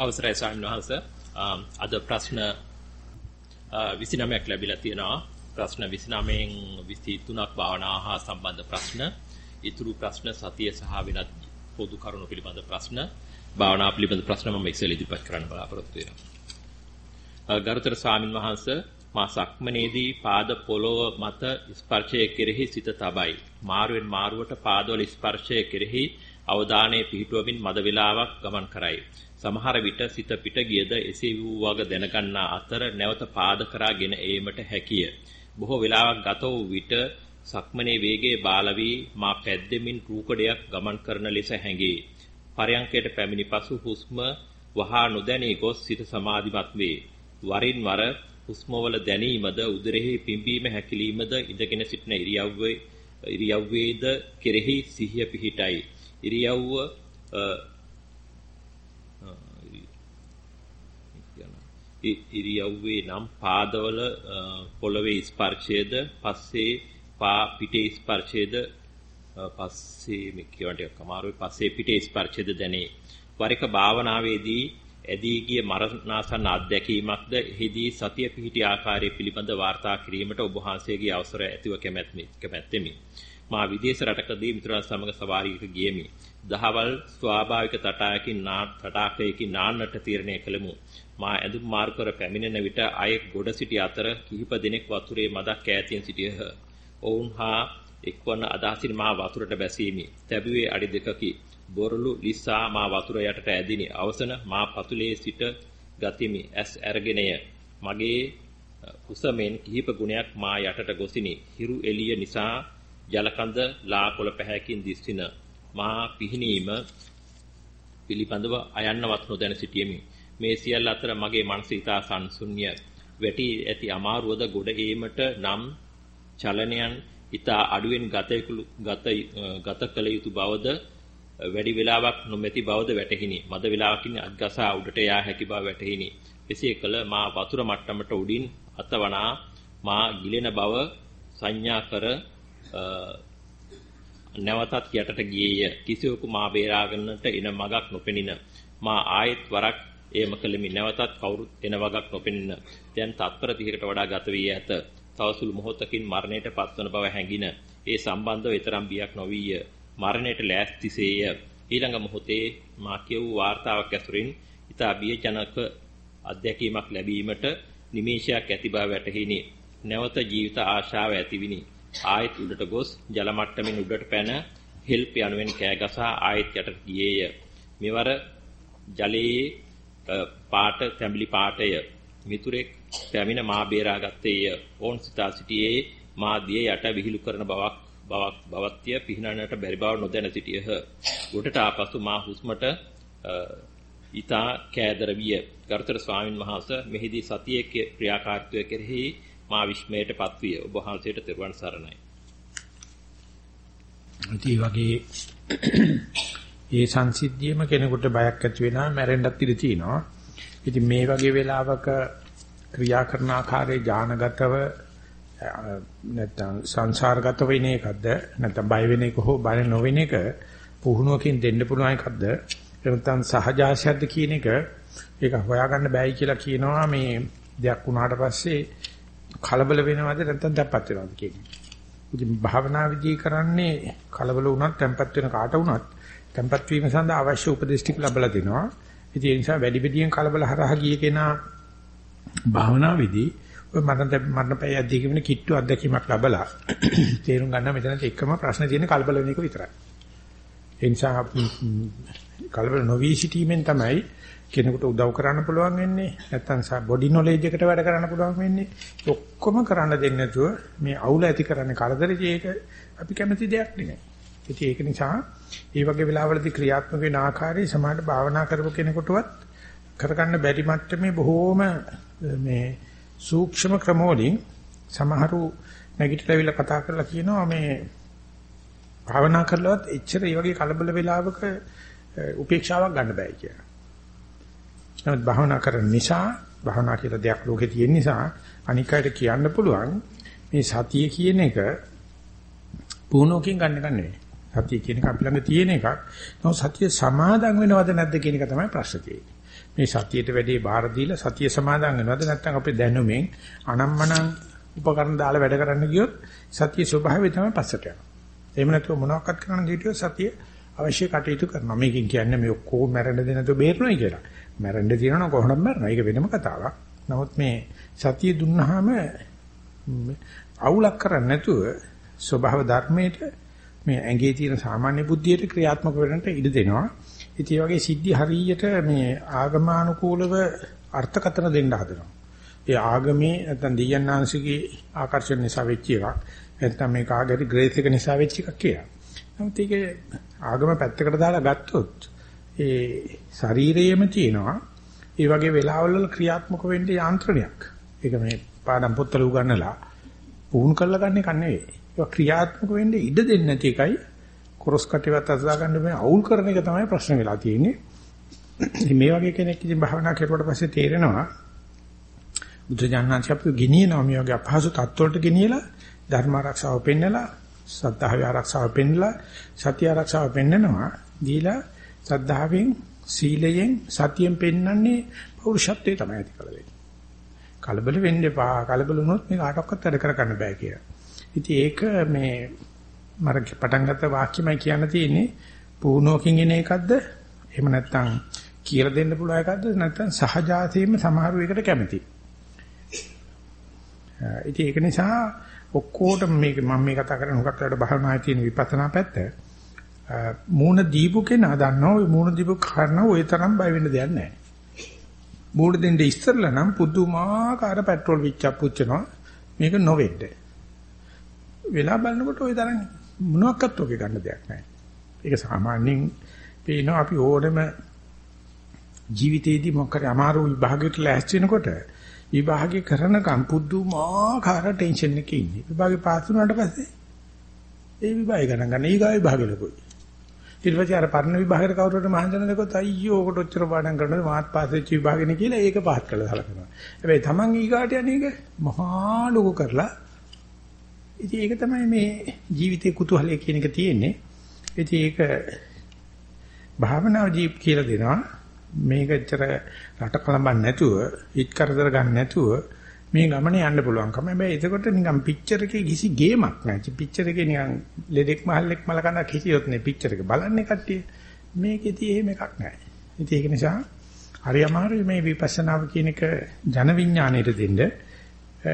අවසරයි ස්වාමීන් වහන්සේ අද ප්‍රශ්න 29ක් ලැබිලා තියෙනවා. ප්‍රශ්න 29න් 23ක් භාවනා හා සම්බන්ධ ප්‍රශ්න. ඊතුරු ප්‍රශ්න සතිය සහ වෙනත් පොදු කරුණු පිළිබඳ ප්‍රශ්න. භාවනා පිළිබඳ ප්‍රශ්න මම ඉස්සෙල්ලා ඉදිරිපත් කරන්න බලාපොරොත්තු වෙනවා. ගරුතර ස්වාමින් වහන්සේ මා සක්මනේදී පාද පොළොව මත ස්පර්ශය කෙරෙහි සිත තබයි. මාරුවෙන් මාරුවට පාදවල ස්පර්ශය කෙරෙහි අවධානය පිහිටුවමින් මද වේලාවක් ගමන් කරයි. සමහර විට සිත පිට ගියද එසේ වූ වග දැනගන්නා අතර නැවත පාද කරාගෙන ඒමට හැකිය. බොහෝ වේලාවක් ගත වූ විට සක්මනේ වේගයේ බාල වී මා පැද්දෙමින් රූකඩයක් ගමන් කරන ලෙස හැඟේ. පරයන්කයට පැමිණි පසු හුස්ම වහා නොදැනී ගොස් සිත සමාධිමත් වේ. වරින් වර හුස්මවල දැනීමද උදරෙහි පිම්බීම හැකිලීමද ඉඳගෙන සිටින ඉරියව්වේ ඉරියව්වේද කෙරෙහි සිහිය පිහිටයි. ඉරියව්ව ඉරියව්වේ නම් පාදවල පොළවේ ස්පර්ශයේද පස්සේ පා පිටේ ස්පර්ශයේද පස්සේ මේ කියවට කමාරුවේ පස්සේ පිටේ ස්පර්ශයේද දැනේ. වර එක භාවනාවේදී ඇදී ගිය මරණාසන්න අත්දැකීමක්ද එහිදී සතිය පිහිටි ආකාරය පිළිබඳ වාර්තා කිරීමට ඔබ වහන්සේගේ අවසර ඇතිව කැමැත්තෙමි. මා විදේශ රටකදී මිතුරන් සමග සවාරියක ගියෙමි. දහවල් ස්වාභාවික තටායකින් නා තටාකයකින් නාන්නට තීරණය කළෙමු. මා ඇඳුම් මාරු කර පැමිණෙන විට අයෙක් ගොඩ සිටි අතර කිහිප දෙනෙක් වතුරේ මදක් ඈතින් සිටියහ. ඔවුන් හා එක්වන අදහසින් මා වතුරට බැසීමි. තැබුවේ අඩි දෙකකි. බොරළු ලිස්සා මා වතුර යටට ඇදිනි. අවසන මා පතුලේ සිට ගතිමි. ඇස් ඇරගෙනය. මගේ කුසමෙන් කිහිප ගුණයක් මා යටට ගොසිනි. හිරු එළිය නිසා ජලකඳ ලාකොළ පැහැකින් දිස්සින මා පිහිනීම පිළිබඳව අයන්නවත් නොදැන සිටියෙමි. මේ සියල්ල අතර මගේ මනස ඉතා සංසුන්්‍ය වැටි ඇති අමාරුවද ගොඩ ඒමට නම් චලනයන් ඉතා අඩුවෙන් ගත ගත කළ යුතු බවද වැඩි වේලාවක් නොමැති බවද වැටහිනි. මද වේලාවකින් අත්ගසා උඩට යා හැකි බව වැටහිනි. එසේ කළ මා වතුර මට්ටමට උඩින් අතවනා මා ගිලෙන බව සංඥා කර නැවතත් යටට ගියේය. කිසිවෙකු මා බේරාගන්නට එන මගක් නොපෙනින. මා ආයෙත් වරක් එයම කළෙමි නැවතත් කවුරුත් එන වගක් නොපෙනෙන දැන් තත්පර 30කට වඩා ගත වී ඇත. තවසුළු මොහොතකින් මරණයට පත්වන බව හැඟින ඒ සම්බන්ධව ඊතරම් බියක් නොවිය. මරණයට ලෑස්තිසේය. ඊළඟ මොහොතේ මා කියවූ වார்த்தාවක් ඇසුරින් ඊට අභියජනක අධ්‍යක්ීමක් ලැබීමට නිමේෂයක් ඇති බව වැටහිනි නැවත ජීවිත ආශාව ඇතිවිනි ආයත් උඩට ගොස් ජල මට්ටමින් උඩට පැන හෙල්ප් යනුවෙන් කෑගසා ආයත් යටට ගියේය. මෙවර ජලයේ පාට තැඹිලි පාටය මිතුරෙක් පැමිණ මා බේරාගත්තේය. ඕන් සිතා සිටියේ මා දිය යට විහිළු කරන බවක් බවක් බවත්ය පිහිනන්නට බැරි බව නොදැන සිටියහ. උඩට ආපසු මා හුස්මට ඊතා කෑදර විය. ගරුතර ස්වාමින් වහන්සේ මෙහිදී සතියේ ක්‍රියාකාරීත්වය කෙරෙහි මා විශ්මයටපත් විය. ඔබ වහන්සේට තෙරුවන් සරණයි. ඒ වගේ ඒ සංසිද්ධියම කෙනෙකුට බයක් ඇති වෙනවා මැරෙන්නත් ඉඩ තියෙනවා. ඉතින් මේ වගේ වෙලාවක ක්‍රියා කරන ආකාරයේ ඥානගතව නැත්නම් සංසාරගත වෙන එකක්ද නැත්නම් බය වෙන එක හෝ බය නොවෙන එක පුහුණුවකින් දෙන්න පුළුවන් එකක්ද නැත්නම් සහජාසයක්ද කියන එක ඒක හොයාගන්න බෑයි කියලා කියනවා මේ දෙයක් වුණාට පස්සේ කලබල වෙනවද නැත්නම් තැම්පත් වෙනවද කියන්නේ. ඉතින් භාවනා විදි කරන්නේ කලබල වුණත් තැම්පත් වෙන කාට වුණත් තැම්පත් වීම සඳහා අවශ්‍ය උපදේශ ටික ලැබලා දෙනවා. ඉතින් ඒ නිසා වැඩි වැඩියෙන් කලබල හරහා ගිය කෙනා භාවනා විදි ඔය මරණ මරණ පැය අධ්‍යක්ෂකෙන කිට්ටු අත්දැකීමක් ලැබලා තේරුම් ගන්න මෙතන එකම ප්‍රශ්න තියෙන්නේ කලබල වෙන එක විතරයි. ඒ නිසා කලබල නොවි සිටීමෙන් තමයි කෙනෙකුට උදව් කරන්න පුළුවන් වෙන්නේ නැත්නම් බොඩි නොලෙජ් එකට වැඩ කරන්න පුළුවන් වෙන්නේ ඔක්කොම කරන්න දෙන්නේ නැතුව මේ අවුල ඇති කරන්නේ කරදරේ ඒක අපි කැමති දෙයක් නෙමෙයි. ඉතින් ඒක නිසා මේ වගේ වෙලාවලදී ක්‍රියාත්මක වෙන ආකාරي සමාජ භාවනා කරපු කෙනෙකුටවත් කරගන්න බැරි මට්ටමේ බොහෝම මේ සූක්ෂම ක්‍රමවලින් සමහරු නැගිටලා කතා කරලා කියනවා මේ භාවනා කරලවත් එච්චර මේ වගේ කලබල වෙලාවක උපේක්ෂාවක් ගන්න බෑ කියලා. නමුත් භාවනා කරන නිසා භාවනා කියලා දෙයක් ලෝකේ තියෙන නිසා අනික් අයට කියන්න පුළුවන් මේ සතිය කියන එක පුහුණුවකින් ගන්න එක නෙවෙයි. සතිය කියන එක අපි ළඟ තියෙන එකක්. නමුත් සතිය සමාදන් වෙනවද නැද්ද කියන එක තමයි ප්‍රශ්නේ තියෙන්නේ. මේ සතියට වැඩි බාර දීලා සතිය සමාදන් වෙනවද නැත්නම් අපේ දැනුමෙන් අනම්මනම් උපකරණ දාලා වැඩ කරන්න ගියොත් සතිය ස්වභාවය තමයි පස්සට යනවා. එහෙම නැතුව මොනවක්වත් කරන්න ගියොත් සතිය අවශ්‍ය කටයුතු කරනවා. මේකෙන් කියන්නේ මේ ඔක්කොම මැරෙන්න දෙ නැතුව බේරනොයි කියලා. මැරෙන්න දිනනවා කොහොමද මැරෙනවා? ඒක වෙනම කතාවක්. නමුත් මේ සතිය දුන්නාම අවුලක් කරන්නේ නැතුව ස්වභාව ධර්මයට මේ ඇඟේ තියෙන සාමාන්‍ය බුද්ධියට ක්‍රියාත්මක වෙන්නට ඉඩ දෙනවා. ඉතින් මේ වගේ සිද්ධි හරියට මේ ආගමානුකූලව අර්ථකථන දෙන්න හදනවා. ඒ ආගමේ නැත්නම් දෙයයන්ාංශිකේ ආකර්ෂණ නිසා වෙච්ච එකක්. නැත්නම් මේ කාගේරි ග්‍රේස් එක නිසා වෙච්ච එකක් කියලා. නමුත් ඒක ආගම පැත්තකට දාලා ගත්තොත් ඒ ශරීරයේම තියෙනවා ඒ වගේ වෙලාවල් වල ක්‍රියාත්මක වෙන්න යාන්ත්‍රණයක්. ඒක මේ පාඩම් පොත්වල උගන්නලා පුහුණු කරලා ගන්න එක නෙවෙයි. ඒක ක්‍රියාත්මක වෙන්න ඉඩ දෙන්නේ නැති එකයි කොරස් කටේවත් අසදා ගන්න මේ අවුල් කරන එක තමයි ප්‍රශ්න වෙලා තියෙන්නේ. මේ වගේ කෙනෙක් ඉතින් භාවනා කරුවට පස්සේ තේරෙනවා බුදුජානනාංශ අපිව ගෙනියනවා මේ වගේ අපහසු තත්ත්වවලට ගෙනියලා ධර්ම ආරක්ෂාව පෙන්නලා සද්ධාවේ ආරක්ෂාව පෙන්නලා සතිය ආරක්ෂාව පෙන්නනවා දීලා සද්ධාවෙන් සීලයෙන් සතියෙන් පෙන්නන්නේ පෞරුෂත්වයේ තමයි ඇති කළ වෙන්නේ. කලබල වෙන්න එපා. කලබල වුණොත් මේ කාටවත් වැඩ කර ගන්න බෑ කියලා. ඉතින් ඒක මේ මර පටන් ගත්ත වාක්‍යමයි කියන්න තියෙන්නේ පුහුණුවකින් එන එකක්ද? එහෙම නැත්නම් කියලා දෙන්න පුළුවන් එකක්ද? නැත්නම් සහජාතීන්ම සමහර වෙකට කැමති. ඉතින් ඒක නිසා ඔක්කොටම මේක මම මේ කතා කරන හුඟක් වෙලාවට භාවනායේ තියෙන විපස්සනා පැත්ත මූණ දීපු කෙනා දන්නවා ওই මූණ දීපු කාරණා ওই තරම් බය වෙන්න දෙයක් නැහැ. මූණ දෙන්න ඉස්සරලා නම් පුදුමාකාර පෙට්‍රල් විච්චක් පුච්චනවා මේක නොවෙන්න. වෙලා බලනකොට ওই තරම් මොනවාක්වත් ඔගේ ගන්න දෙයක් නැහැ. ඒක සාමාන්‍යයෙන් පේනවා අපි ඕනෙම ජීවිතේදී මොකක්ද අමාරු විභාගයකට ලෑස්ති වෙනකොට විභාගේ කරනකම් පුදුමාකාර ටෙන්ෂන් එකේ ඉන්නේ. විභාගේ පාස් වුණාට පස්සේ ඒ විභාගය ගණන් ගන්න ඊගා විභාගෙ ලොකුයි. ඊට පස්සේ අර පරණ විභාගයට කවුරුහට මහන්සන දෙකොත් අයියෝ ඔකට ඔච්චර පාඩම් කරනවද මාත් පාස් වෙච්ච විභාගෙනේ කියලා ඒක පාස් කළා සලකනවා. හැබැයි Taman ඊගාට යන්නේ ඒක මහා ලොකු කරලා ඉතින් ඒක තමයි මේ ජීවිතේ කුතුහලය කියන එක තියෙන්නේ. ඉතින් ඒක භාවනාව ජීවිත කියලා දෙනවා. මේකච්චර රට කලඹන්නේ නැතුව, හිත කරදර ගන්න නැතුව මේ ගමනේ යන්න පුළුවන්කම. හැබැයි එතකොට නිකන් පික්චර් එකේ කිසි ගේමක් නැහැ. පික්චර් එකේ නිකන් ලෙඩෙක් මහල්ලෙක් මල කන කිසියොත් නේ පික්චර් එක බලන්නේ කට්ටිය. මේකෙදී එහෙම එකක් නැහැ. ඉතින් ඒක නිසා හරි අමාරුයි මේ විපස්සනාව කියන එක ජන විඥාණයට දෙන්න.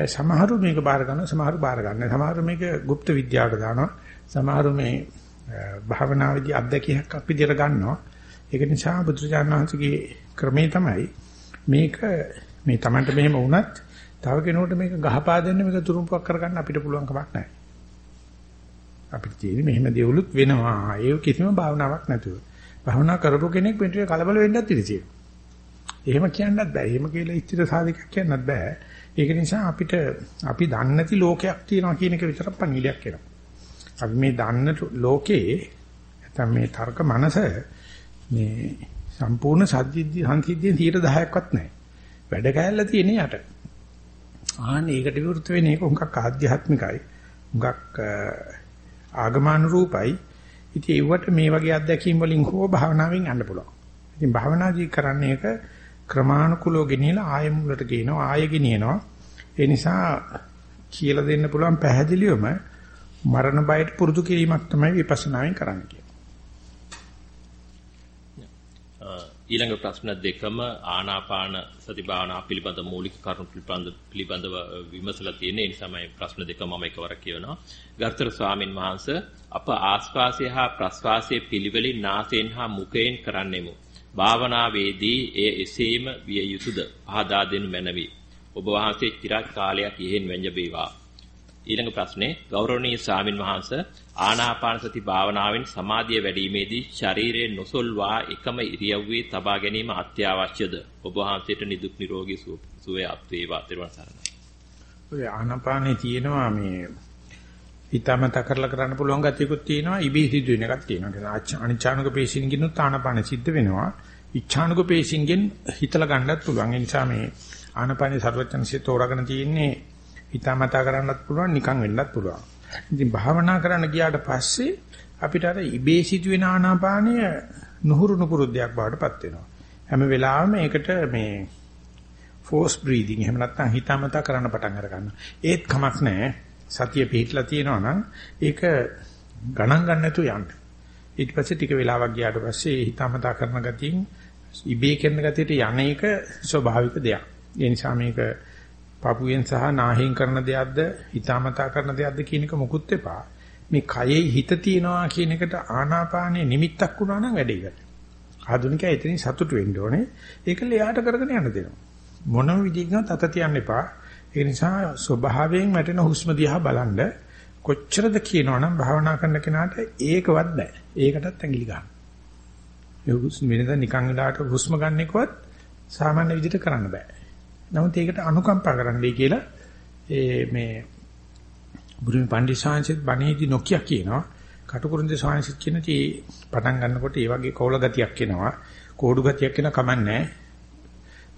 සමහරු මේක බාර ගන්නවා සමහරු බාර ගන්න සමහරු මේක গুপ্ত විද්‍යාවට දානවා සමහරු මේ භාවනාවේදී අත්දැකියක් අපි දිර ගන්නවා ඒක නිසා බුදුරජාණන් වහන්සේගේ ක්‍රමේ තමයි මේක මේ Tamanට මෙහෙම වුණත් තව කෙනෙකුට මේක ගහපා දෙන්න මේක තුරුම්පක් කරගන්න අපිට පුළුවන් කමක් නැහැ අපිට තියෙන්නේ මෙහෙම දේවලුත් වෙනවා ඒ කිසිම භාවනාවක් නැතුව භාවනා කරපු කෙනෙක් මෙතන කලබල වෙන්නත් ඉඩ තියෙනවා එහෙම කියන්නත් බෑ එහෙම කියලා ඉස්තිර සාධකයක් කියන්නත් බෑ ඒක නිසා අපිට අපි දන්නේ නැති ලෝකයක් තියෙනවා කියන එක විතරක් පණිවිඩයක් එනවා. අපි මේ දන්න ලෝකේ නැත්නම් මේ තර්ක මනස මේ සම්පූර්ණ සත්‍යදි සංසිද්ධියෙන් 10%ක්වත් නැහැ. වැඩ කැලල තියෙන යට. ආන්න ඒකට විරුද්ධ වෙන එක උඟක් ආධ්‍යාත්මිකයි. උඟක් ආගමනුරූපයි. ඉතින් ඒවට මේ වගේ අත්දැකීම් වලින් හෝ භාවනාවෙන් යන්න පුළුවන්. ඉතින් භාවනාදී කරන්නේ එක ක්‍රමානුකූලව ගෙනියලා ආයෙ මුලට ගේනවා ආයෙ ගෙනියනවා ඒ නිසා කියලා දෙන්න පුළුවන් පැහැදිලිවම මරණ බයට පුරුදු කිරීමක් තමයි විපස්සනාවෙන් කරන්න කියන්නේ. ඊළඟ ප්‍රශ්න දෙකම ආනාපාන සති භාවනා පිළිබඳ මූලික කරුණු පිළිබඳ පිළිබඳව විමසලා තියෙන නිසා මම ප්‍රශ්න දෙක මම එකවර කියනවා. ගර්ථර ස්වාමින් වහන්සේ අප ආස්වාසය හා ප්‍රස්වාසයේ පිළිවෙලින් නාසයෙන් හා මුඛයෙන් කරන්නෙමු. භාවනාවේදී එය එසේම විය යුතුයද? පහදා දෙනු මැනවි. ඔබ වහන්සේ চিරාත් කාලයක් ඉහෙන් වැඳ බේවා. ඊළඟ ප්‍රශ්නේ ගෞරවනීය ස්වාමින් වහන්සේ ආනාපාන සති භාවනාවෙන් සමාධිය වැඩිීමේදී ශරීරයේ නොසොල්වා එකම ඉරියව්වේ තබා ගැනීම අත්‍යවශ්‍යද? ඔබ වහන්සේට නිදුක් නිරෝගී සුවය අත් වේවා. ත්වන් සරණයි. ඔය ආනාපානේ තියෙනවා මේ හිතමත කරලා කරන්න පුළුවන් ගතියකුත් තියෙනවා ඉබේ සිදුවෙන එකක් තියෙනවා. අනිචානුක පේශින්ගිනුත් ආනාපාන සිද්ධ වෙනවා. ඉච්ඡානුක පේශින්ගෙන් හිතලා ගන්නත් පුළුවන්. ඒ නිසා මේ ආනපානේ ਸਰවඥන්සේ තෝරාගෙන තියෙන්නේ හිතාමතා කරන්නත් පුළුවන් නිකන් වෙන්නත් පුළුවන්. ඉතින් භාවනා කරන්න ගියාට පස්සේ අපිට අර ඉබේ සිදුවෙන ආනාපානය නුහුරු නුපුරුද්දයක් බවටපත් වෙනවා. හැම වෙලාවෙම ඒකට මේ ෆෝස් බ්‍රීතිං එහෙම නැත්නම් හිතාමතා කරන්න පටන් අර ගන්නවා. ඒත් කමක් නැහැ. සතිය පිටලා තියෙනවා නම් ඒක ගණන් ගන්න නැතුව යන්න. ඊට පස්සේ ටික වෙලාවක් ගියාට පස්සේ හිතාමතා කරන ගතියින් ඉබේ කරන ගතියට යන එක ස්වභාවික දෙයක්. ඒ නිසා මේක පපුවෙන් සහ නාහෙන් කරන දෙයක්ද හිතාමතා කරන දෙයක්ද කියන එක මුකුත් එපා. මේ කයෙහි හිත තියනවා කියන එකට ආනාපානයේ නිමිත්තක් වුණා නම් වැඩේ ඉවරයි. ආධුනිකයා එතනින් සතුටු වෙන්න ඕනේ. ඒක ලෙයාට කරගෙන යන්න දෙනවා. මොනම විදිහකින්වත් අත තියන්න එපා. ඒ නිසා ස්වභාවයෙන් වැටෙන හුස්ම දිහා බලන්න කොච්චරද කියනවනම් භාවනා කරන කෙනාට ඒකවත් බෑ. ඒකටත් ඇඟිලි ගන්න. ඒ හුස්ම වෙනද නිකන් වෙලාවට හුස්ම ගන්න එකවත් සාමාන්‍ය විදිහට කරන්න බෑ. නමුත් ඒකට අනුකම්පා කරන්නයි කියලා ඒ මේ බුදුන් පණ්ඩිතාංශිත් බණේදී නොකිය කියනවා. කටුකුරුන්දේ ස්වාමීන් කියන තී පටන් ගන්නකොට ඒ වගේ කෝල ගතියක් එනවා. කෝඩු ගතියක් එන කමන්නේ.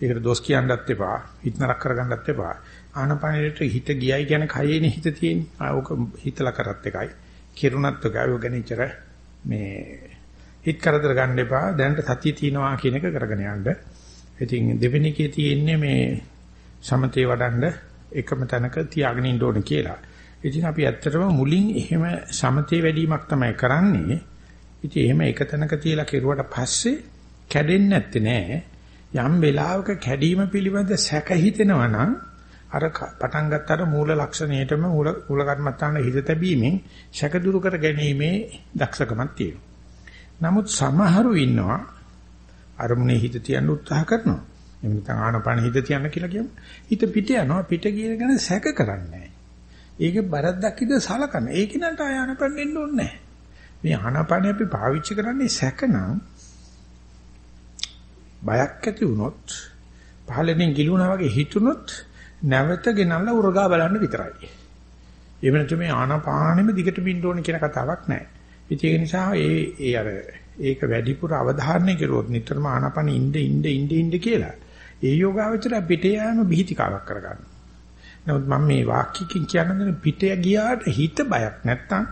ඒකට දොස් කියන්නත් එපා. හිත නරක කරගන්නත් එපා. ආනපනෙට හිත ගියයි කියන්නේ කයේනේ හිත තියෙන්නේ. ඕක හිතලා කරත් එකයි. කිරුණත් එකයි. ඔය ගැනීචර මේ හිත කරදර ගන්න එපා. දැනට සතිය තියනවා කියන එක කරගෙන යන්න. ඉතින් දෙවෙනි එකේ තියෙන්නේ මේ සමතේ වඩන්න එකම තැනක තියාගෙන ඉන්න ඕනේ කියලා. ඉතින් අපි ඇත්තටම මුලින් එහෙම සමතේ වැඩිවීමක් තමයි කරන්නේ. ඉතින් එහෙම එක තැනක තියලා කෙරුවට පස්සේ කැඩෙන්නේ නැත්තේ නෑ. යම් වෙලාවක කැඩීම පිළිබඳ සැක හිතෙනවා නම් අර පටන් ගත්තට මූල ලක්ෂණයටම මූල මූල කර්මත්තාන හිත තැබීමෙන් සැක දුරු කර ගැනීමේ දක්ෂකමක් තියෙනවා. නමුත් සමහරු ඉන්නවා අරමුණේ හිත තියන්න උත්සාහ කරනවා. එහෙම නැත්නම් ආනපාන හිත තියන්න කියලා කියමු. හිත පිට යනවා පිට ගිය ගැන සැක කරන්නේ ඒකේ බරද්දක් ඉද සලකන. ඒක නට ආය ආනපාන වෙන්න ඕනේ මේ ආනපාන අපි පාවිච්චි කරන්නේ සැකනම් බයක් ඇති වුණොත් පහළෙන් ගිලුණා වගේ හිතුනොත් නැවත ගෙනල්ලා උරගා බලන්න විතරයි. එහෙම නැත්නම් මේ ආනපානෙම දිගට බින්න ඕනේ කියන කතාවක් නැහැ. ඒක නිසා ඒ ඒ අර ඒක වැඩිපුර අවධාරණය කරුවොත් නිතරම ආනපන ඉන්න ඉන්න ඉන්න ඉන්න කියලා. ඒ යෝගාවචර පිටේ යෑම බිහිතිකාවක් කරගන්න. නමුත් මම මේ වාක්‍යකින් කියන්නේ පිටේ ගියාට හිත බයක් නැත්තම්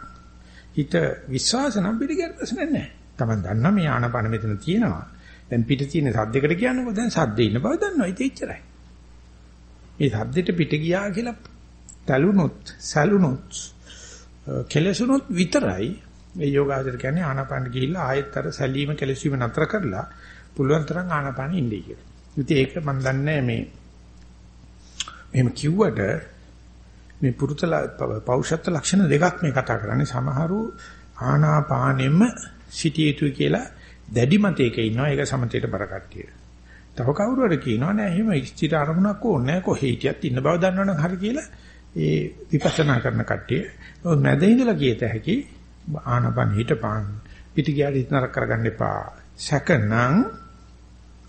හිත විශ්වාස නම් පිට ගියට ප්‍රශ්නයක් නැහැ. Taman දන්නා මේ ආනපන මෙතන තියෙනවා. දැන් පිට තියෙන සද්දයකට කියන්නකෝ දැන් සද්දේ ඉන්න බව දන්නවා. ඒක එච්චරයි. මේ සද්දෙට පිට ගියා කියලා තලුනොත් සලුනොත් කෙලසුනොත් විතරයි මේ යෝගාචර කියන්නේ ආනාපාන ගිහිල්ලා ආයෙත් අර සැලීම කෙලසීම නතර කරලා පුළුවන් තරම් ආනාපාන ඉන්නේ කියලා. ඉතින් ඒක මම දන්නේ මේ එහෙම කිව්වට මේ පුරුතල පෞෂත්ව ලක්ෂණ දෙකක් මේ කතා කරන්නේ සමහරු ආනාපානෙම සිටිය යුතුයි කියලා දැඩි මතයක ඉන්නවා ඒක සමතේට බර කට්ටිය. තව කවුරු හරි කියනවා නෑ එහෙම ස්ථිර අරමුණක් ඕනේ නෑ කොහේ හිටියත් ඉන්න බව දන්නවනම් හරි කියලා ඒ විපස්සනා කරන කට්ටිය. මැද ඉඳලා කියත හැකි ආනපන හිටපන් පිටි ගියාට හිත නරක කරගන්න එපා. සැකනම්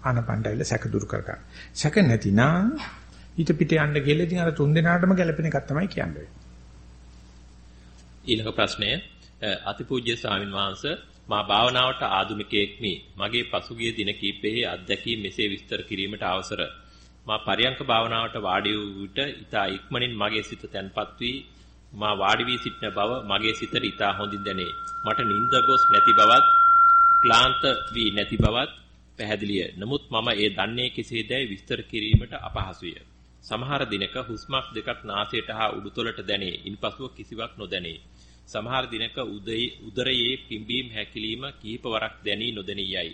ආනපන්ඩයිල සැක දුරු කරගන්න. සැක නැතිනම් හිත පිට යන්න කියලා ඉතින් අර තුන් දෙනාටම ගැලපෙන එකක් තමයි කියන්නේ. ඊළඟ ප්‍රශ්නය අතිපූජ්‍ය ස්වාමින් වහන්සේ මා භාවනාවට ආධුනිකයෙක්මි මගේ පසුගිය දින කිහිපෙහි අත්දැකීම් මෙසේ විස්තර කිරීමට අවසර මා පරියංක භාවනාවට වාඩි වූ විට ඊට ඉක්මනින් මගේ සිත තැන්පත් වී මා වාඩි වී සිටින බව මගේ සිතට ඉතා හොඳින් දැනේ. මට නිින්ද ගොස් නැති බවත්, ක්ලාන්ත වී නැති බවත් පැහැදිලිය. නමුත් මම ඒ දන්නේ කෙසේදයි විස්තර කිරීමට අපහසුය. සමහර දිනක හුස්මක් දෙකක් නාසයට හා උඩුතලට දැනේ. ඉන්පසුව කිසිවක් නොදැනේ. සමහර දිනක උදරයේ පිම්බීම් හැකිලිම කිහිප වරක් දැනී නොදැනී යයි.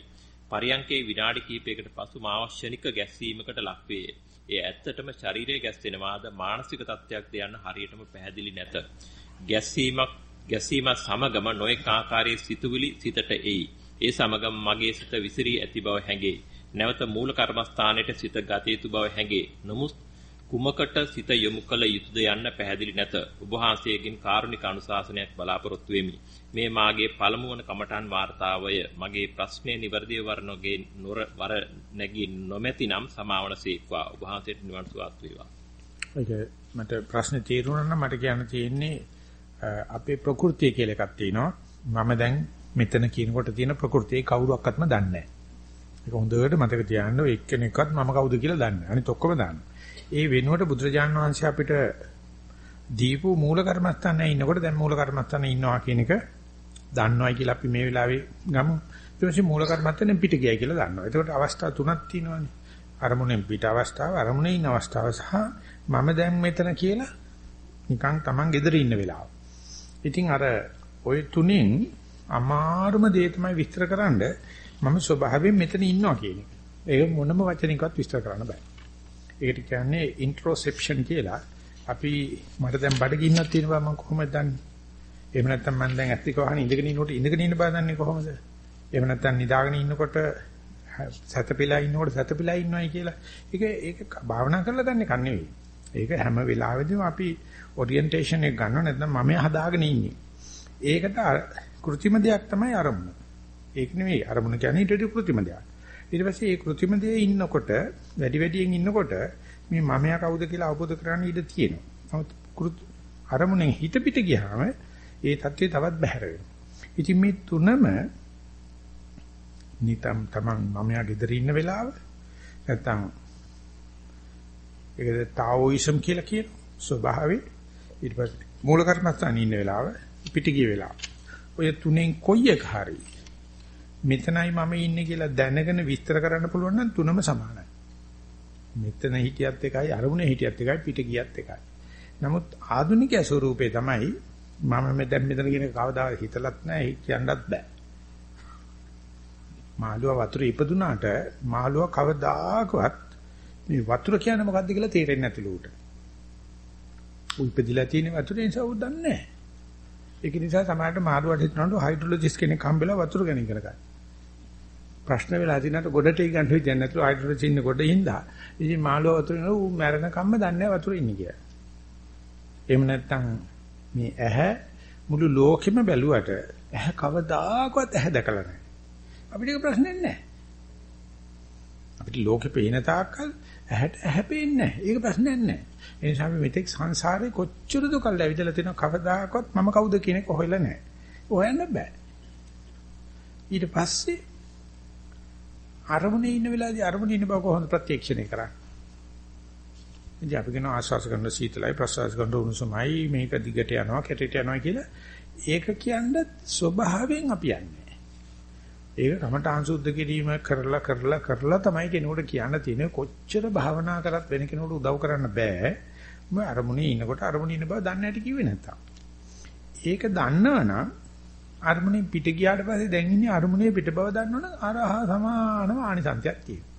පරියංකේ විනාඩි කිහිපයකට පසු මාව ක්ෂණික ගැස්සීමකට ලක්වේ. ඒ ඇත්තටම ශරීරයේ ගැස්සෙනවාද මානසික තත්ත්වයක්ද යන්න හරියටම පැහැදිලි නැත. ගැස්සීමක් ගැසීම සමගම නොඑක ආකාරයේ සිතුවිලි සිතට එයි. ඒ සමගම මගේ සිත විසිරී ඇති බව හැඟේ. නැවත මූල කර්මස්ථානයේ සිත ගත යුතු බව හැඟේ. නමුත් කුමකට සිත යොමු කළ යුතුද යන්න පැහැදිලි නැත. ඔබ වහන්සේගෙන් කාරුණික අනුශාසනයක් බලාපොරොත්තු වෙමි. මේ මාගේ පළමු වන කමඨාන් වார்த்தාවය මගේ ප්‍රශ්නේ નિවර්දිය වරණෝගේ නොර වර නැගී නොමැතිනම් සමාවන සීක්වා. ඔබ වහන්සේට නිවන් සුවාත් වේවා. ඒක මට ප්‍රශ්නේ තීරුණා නම් මට කියන්න තියෙන්නේ අපේ ප්‍රകൃතිය කියලා එකක් තියෙනවා. මම දැන් මෙතන කියනකොට තියෙන ප්‍රകൃතිය කවුරුවක්වත්ම දන්නේ නැහැ. ඒක හොඳට මතක තියාගන්න ඔය එක්කෙනෙක්වත් මම කවුද කියලා දන්නේ. අනිත ඔක්කොම දන්නවා. ඒ වෙනුවට බුදුරජාණන් වහන්සේ අපිට දීපු මූල කර්මස්ථානයේ ඉන්නකොට දැන් මූල කර්මස්ථානයේ ඉන්නවා කියන එක දන්නවයි කියලා අපි මේ වෙලාවේ ගමු. ඊට පස්සේ මූල කර්මස්ථානෙන් පිට ගියයි කියලා දන්නවා. ඒකට අවස්ථා තුනක් තියෙනවානේ. අරමුණෙන් පිට අවස්ථාව, අරමුණේ ඉන්න අවස්ථාව සහ මම දැන් මෙතන කියලා නිකන් Taman gedere ඉන්න වෙලාව. ඉතින් අර ওই තුنين අමාරුම දේ තමයි විස්තර කරන්න මම ස්වභාවයෙන් මෙතන ඉන්නවා කියන එක. ඒක මොනම වචනයකින්වත් විස්තර කරන්න බෑ. ඒකට කියන්නේ ඉන්ට්‍රොසෙප්ෂන් කියලා. අපි මට දැන් බඩගින්නක් තියෙනවා මම කොහොමද දන්නේ? එහෙම නැත්නම් මම දැන් ඇස් දෙක වහන ඉඳගෙන ඉන්නකොට ඉඳගෙන ඉන්න බව දන්නේ කොහොමද? එහෙම නැත්නම් නිදාගෙන ඉන්නකොට සතපිලා ඉන්නකොට සතපිලා ඉන්නවයි කියලා. ඒක ඒක භාවනා කරලා දන්නේ කන් නෙවෙයි. ඒක හැම වෙලාවෙදීම අපි ඔරියන්ටේෂන් එක ගන්නව නැත්නම් මම හදාගෙන ඉන්නේ. ඒකට කෘත්‍රිම දෙයක් තමයි අරමුණ. ඒක නෙවෙයි අරමුණ කියන්නේ ඊට වඩා කෘත්‍රිම දෙයක්. ඊට පස්සේ මේ කෘත්‍රිම දෙයේ ඉන්නකොට වැඩි වැඩියෙන් ඉන්නකොට මේ මමයා කවුද කියලා අවබෝධ කරගන්න ඉඩ තියෙනවා. නමුත් අරමුණෙන් හිත පිට ගියාම ඒ தත්ත්වය තවත් බැහැර වෙනවා. ඉතින් මේ තුනම නිතම් තමන් මමයා ගෙදර ඉන්න වෙලාව නැත්තම් ඒකද තාවෝයිසම් කියලා කියන ස්වභාවය ඊට පස්සේ මූල කර්මස්ථානේ ඉන්න වෙලාව පිට ගිය වෙලාව. ඔය තුනෙන් කොයි එක හරි මෙතනයි මම ඉන්නේ කියලා දැනගෙන විස්තර කරන්න පුළුවන් නම් තුනම සමානයි. මෙතන හිටියත් එකයි අරමුණේ හිටියත් එකයි පිට ගියත් එකයි. නමුත් ආධුනික ස්වරූපේ තමයි මම මේ දැන් මෙතන කියන කවදා හිතලත් නැහැ කියන්නත් බෑ. මාළුව වතුරේ ඉපදුනාට මාළුව කවදාකවත් මේ වතුර කියන්නේ මොකද්ද කියලා තේරෙන්නේ නැතිලු උට. උ ඉපදිලා තියෙන වතුරේ නිසා උ දන්නේ නැහැ. ඒක නිසා සමහරට මාළුවට හිටනකොට හයිඩ්‍රොලොජිස්ට් කෙනෙක් හම්බෙලා වතුර ගැන ඉගෙන ගන්න. ප්‍රශ්න වෙලා දිනකට ගොඩට ගන්න හිටියන් නැතුව හයිඩ්‍රොලොජි ඉන්න ගොඩ හින්දා. ඉතින් මාළුව වතුර නෝ ඌ මැරෙන කම්ම දන්නේ නැහැ වතුර ඉන්නේ කියලා. එහෙම නැත්නම් මේ ඇහැ මුළු ලෝකෙම බැලුවට ඇහැ කවදාකවත් ඇහැ දැකලා නැහැ. අපිට ඒක ප්‍රශ්නයක් නැහැ. අපිට ලෝකෙ පේන තාක්කල් ඇහැට ඇහැ පේන්නේ නැහැ. ඒක ප්‍රශ්නයක් නැහැ. ඒ නිසා අපි මෙතෙක් සංසාරේ කොච්චර දුකල් ඇවිදලා තියෙනව කවදාකවත් මම කවුද කියන එක හොයලා නැහැ. හොයන්න බෑ. ඊට පස්සේ අරමුණේ ඉන්න වෙලාවේදී අරමුණේ ඉන්න බව කොහොමද ප්‍රත්‍යක්ෂණය කරන්නේ? ඉතින් අපි කියන ආස්වාස කරන සීතලයි ප්‍රසවාස කරන උණුසුමයි මේක දිගට යනවා කෙටට යනවා කියලා ඒක කියන්නේ ස්වභාවයෙන් අපි යන්නේ. ඒක කමඨාන් සුද්ධ කිරීම කරලා කරලා කරලා තමයි කෙනෙකුට කියන්න තියෙන්නේ කොච්චර භාවනා කරත් වෙන කෙනෙකුට උදව් කරන්න බෑ. මම අරමුණේ ඉන්නකොට අරමුණේ ඉන්න බව දන්නේ නැටි කිව්වේ නැත්තම්. ඒක දන්නවනම් අරමුණේ පිට ගියාට පස්සේ දැන් ඉන්නේ අරමුණේ පිට බව දන්නවනම් අරහා සමානම ආනිසංසයක් තියෙනවා.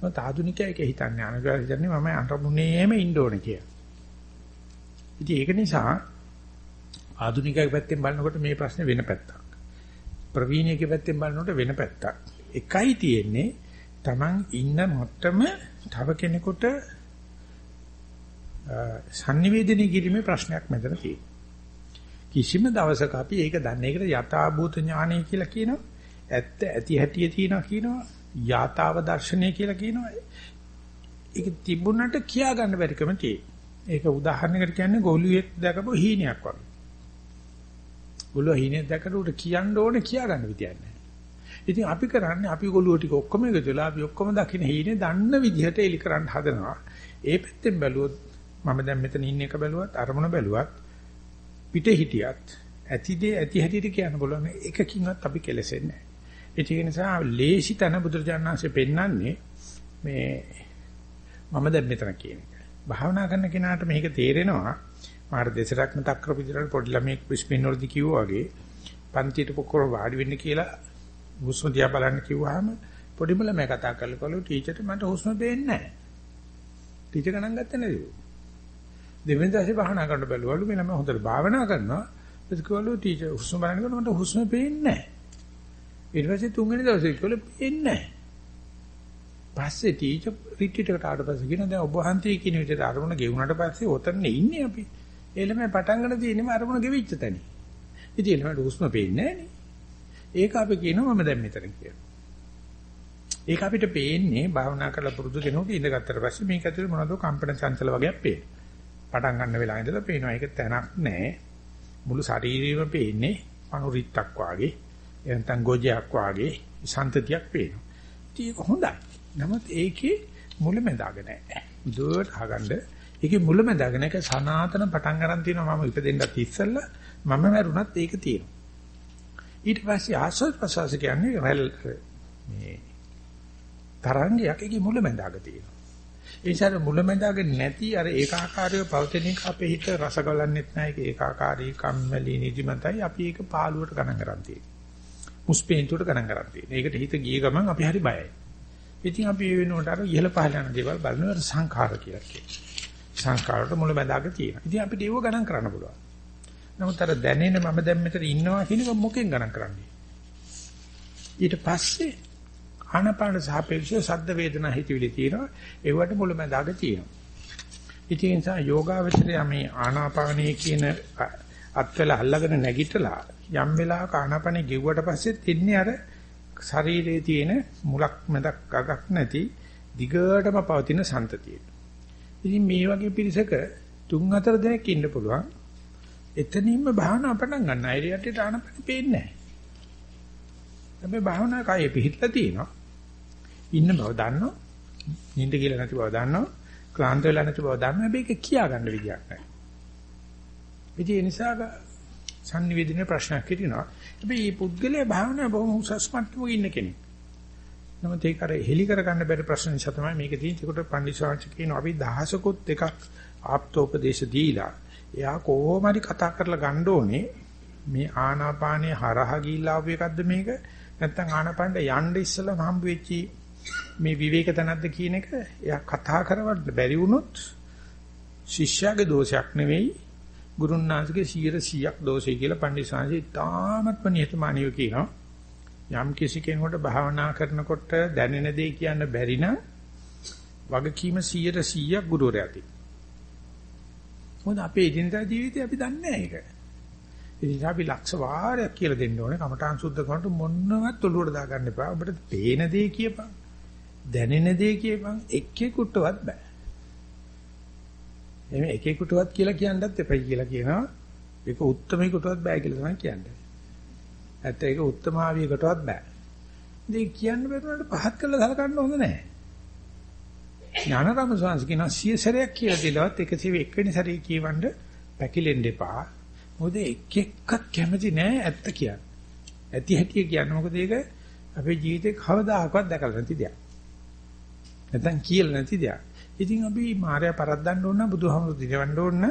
මොකද ආධුනිකයා ඒක හිතන්නේ අනුගාර හිතන්නේ මම අරමුණේම ඉන්න ඕනේ කියලා. ඉතින් ඒක නිසා ආධුනිකයෙක් පැත්තෙන් බලනකොට මේ ප්‍රශ්නේ වෙන පැත්තක්. ප්‍රවීණයෙක් පැත්තෙන් බලනකොට වෙන පැත්තක්. එකයි තියෙන්නේ Taman ඉන්න මට්ටම තව කෙනෙකුට sannivedana කිරීමේ ප්‍රශ්නයක් මෙතන තියෙනවා. කිසිම දවසක අපි ඒක දන්නේ. ඒකට යථාභූත ඥානය කියලා කියනවා. ඇත්ත ඇති හැටිය තියෙනවා කියනවා. යථාව දර්ශනය කියලා කියනවා. ඒක තිබුණට කියා ගන්න බැරිකම තියෙනවා. ඒක උදාහරණයකට කියන්නේ ගොළුෙක් දැකපු හීනයක් වගේ. ගොළුව හීනෙක් දැකලා උට කියන්න ඕනේ කියා ගන්න විදියක් නැහැ. ඉතින් අපි කරන්නේ අපි ගොළුව ටික ඔක්කොම එකතු වෙලා අපි ඔක්කොම දකින්න හීනේ දන්න විදිහට එලි කරන්න හදනවා. ඒ පැත්තෙන් බැලුවොත් මම දැන් මෙතන ඉන්න එක බැලුවත් අරමුණ බැලුවත් පිට හිටියත් ඇතිදේ ඇති හැටියට කියන්න බලන්න එකකින්වත් අපි කෙලෙසෙන්නේ නැහැ. ඒක නිසා ලේසි තන බුදුරජාණන්සේ පෙන්වන්නේ මේ මම දැන් මෙතන කියන එක. භාවනා කරන කෙනාට මේක තේරෙනවා. මාර දෙසරක් මතක් කරපු විදිහට පොඩි ළමෙක් විශ්පින් වලදී කිව්වා වගේ පන්තියට පොකර වාඩි වෙන්න කියලා හුස්ම දිහා බලන්න කිව්වහම පොඩිම ළමයා කතා කරලා කළු ටීචර්ට මට හුස්ම පේන්නේ නැහැ. ටීචර් ගණන් ගත්තේ නැතිව. දෙවෙනි දවසේ භාවනා කරන්න බැලුවලු මේ ළමයා හොඳට භාවනා කරනවා. ඊට කිව්වලු ටීචර් හුස්ම බලනකොට මට හුස්ම පේන්නේ නැහැ. ඊට පස්සේ තුන්වෙනි දවසේ කිව්වලු පේන්නේ නැහැ. පස්සේ ටීචර් රිට්‍රීට් එකට ආවට පස්සේ කියන දැන් ඔබ වහන්සේ කියන විදිහට අරමුණ ගෙවුනට පස්සේ ඔතන ඉන්නේ අපි. ඒ ළමයා පටන් ගන්න තියෙන්නේ අරමුණ ගෙවිච්ච තැන. ඉතින් ඒ ළමයාට හුස්ම පේන්නේ නැහැ ඒක අපි කියනවා මම දැන් මෙතන කියලා. ඒක අපිට පේන්නේ භාවනා කරලා පුරුදු කෙනෙකුට ඉඳගත්තට පස්සේ මේක ඇතුලේ මොනවද කම්පන චංචල වගේක් පේනවා. පටන් ගන්න වෙලාව ඉඳලා පේනවා. ඒක තැනක් නැහැ. මුළු ශරීරෙම පේන්නේ අනුරිත්තක් වාගේ, එතන ගොජයක් වාගේ, සන්තතියක් පේනවා. ඒක හොඳයි. නමුත් ඒකේ මුලැමැදාග නැහැ. දුවට අහගන්න ඒකේ මුලැමැදාග නැහැ. ඒක සනාතන පටන් ගන්න තියෙනවා මම ඉපදෙන්නත් ඉස්සෙල්ලා මම මරුණත් ඒක තියෙනවා. ඊට පස්සේ ආස්වාද ප්‍රසවාස කියන්නේ රැල් මේ තරංගයක් එකේ මුලැමැදාක තියෙනවා. ඒ නිසා මුලැමැදාක නැති අර ඒකාකාරීව පවතින එක අපේ හිත රස ගලන්නෙත් නැහැ. ඒක ඒකාකාරී කම්මැලි නිදිමතයි අපි ඒක පාළුවට ගණන් කරන් තියෙන්නේ. මුස්පේන්තුවට ගණන් කරන් තියෙන්නේ. ඒකට හිත ගිය ගමන් අපි හරි බයයි. ඉතින් අපි ඒ වෙනුවට අර ඉහළ පහළ යන දේවල් බලනවා සංඛාර කියලා කියනවා. සංඛාරවල මුලැමැදාක තියෙනවා. ඉතින් අපිට ඒව ගණන් කරන්න පුළුවන්. නමුත් අර දැනෙන මම දැන් මෙතන ඉන්නවා කියන එක මොකෙන් ගණන් කරන්නේ? ඊට පස්සේ ආනපාන සාපේක්ෂව සද්ද වේදනා හිතවිලි තියෙනවා. ඒවට මුලමඳාග තියෙනවා. ඉතින් ඒ නිසා යෝගාවචරය මේ ආනාපානයේ කියන අත්වල අල්ලගෙන නැගිටලා යම් වෙලාවක ආනාපානෙ ගෙව්වට පස්සේ තින්නේ අර ශරීරයේ තියෙන මුලක් මැදක් අගක් නැති දිගටම පවතින සන්තතිය. ඉතින් මේ වගේ පිරිසක තුන් හතර දෙනෙක් ඉන්න පුළුවන්. එතනින්ම භාවනා පටන් ගන්න. අයිරියට ආනපන පේන්නේ නැහැ. හැබැයි භාවනා කයෙ පිහිටලා තියෙනවා. ඉන්න බව දන්නවා. නිින්ද කියලා නැති බව දන්නවා. ක්ලාන්ත වෙලා නැති බව දන්නවා. හැබැයි ඒක කියා ගන්න විදියක් නැහැ. ඉතින් ඒ නිසා සංනිවේදනයේ ප්‍රශ්නයක් හිටිනවා. හැබැයි මේ පුද්ගලයා භාවනා බොහොම උසස් මට්ටමක ඉන්න කෙනෙක්. නමුත් ඒක අර හෙලි කරගන්න බැරි ප්‍රශ්න නිසා තමයි මේක තියෙන්නේ. ඒකට පන්දිසාංශ කියනවා අපි දහසකුත් එකක් ආප්තෝපදේශ දීලා එයා කොහොම හරි කතා කරලා ගන්න ඕනේ මේ ආනාපානයේ හරහා ගිහිල්ලා ආපු එකක්ද මේක නැත්නම් ආනාපානට යන්න ඉස්සලා හම්බ වෙච්චි මේ විවේක තනද්ද කියන එක එයා කතා කරවන්න බැරි වුණොත් ශිෂ්‍යයාගේ දෝෂයක් නෙවෙයි ගුරුන්නාන්සේගේ 100ක් දෝෂයි කියලා පණ්ඩිතසාංශي තාමත්ම නිහතමානීව කියනවා යම් කිසි කෙනෙකුට භාවනා කරනකොට දැනෙන දේ කියන්න බැරි නම් වගකීම 100ක් ගුරුවරයා තියෙනවා මොකද අපේ එදිනදා ජීවිතේ අපි දන්නේ නැහැ ඒක. ඉතින් අපි ලක්ෂ වාරයක් කියලා දෙන්න ඕනේ කමඨාන් සුද්ධ කරනකොට මොනවත් ඔලුවට දාගන්න එපා. ඔබට පේන දේ කියපන්. දැනෙන දේ කියපන්. එක්කෙකුටවත් බෑ. එමෙ එකෙකුටවත් කියලා කියන්නත් එපයි කියලා කියනවා. ඒක උත්තරමයකටවත් බෑ කියලා තමයි කියන්නේ. නැත්නම් ඒක උත්තමාවියකටවත් බෑ. ඉතින් කියන්න බැරුණාට පහත් කළා සලකන්න හොඳ නැහැ. ඥානරම සංස් කියන සිය සැරයක් කියලා දිලවත් 101 වෙනි සැරේ කියවන්න පැකිලෙන්න එපා. මොකද එක් එක්කත් කැමති නෑ ඇත්ත කියන්නේ. ඇති හැටි කියන්නේ මොකද ඒක අපේ ජීවිතේ කවදාකවත් දැකලා නැති දෙයක්. නැත්නම් කියලා නැති දෙයක්. ඉතින් අපි මායя පරද්දන්න ඕන බුදුහාමුදුරු දිනවන්න ඕන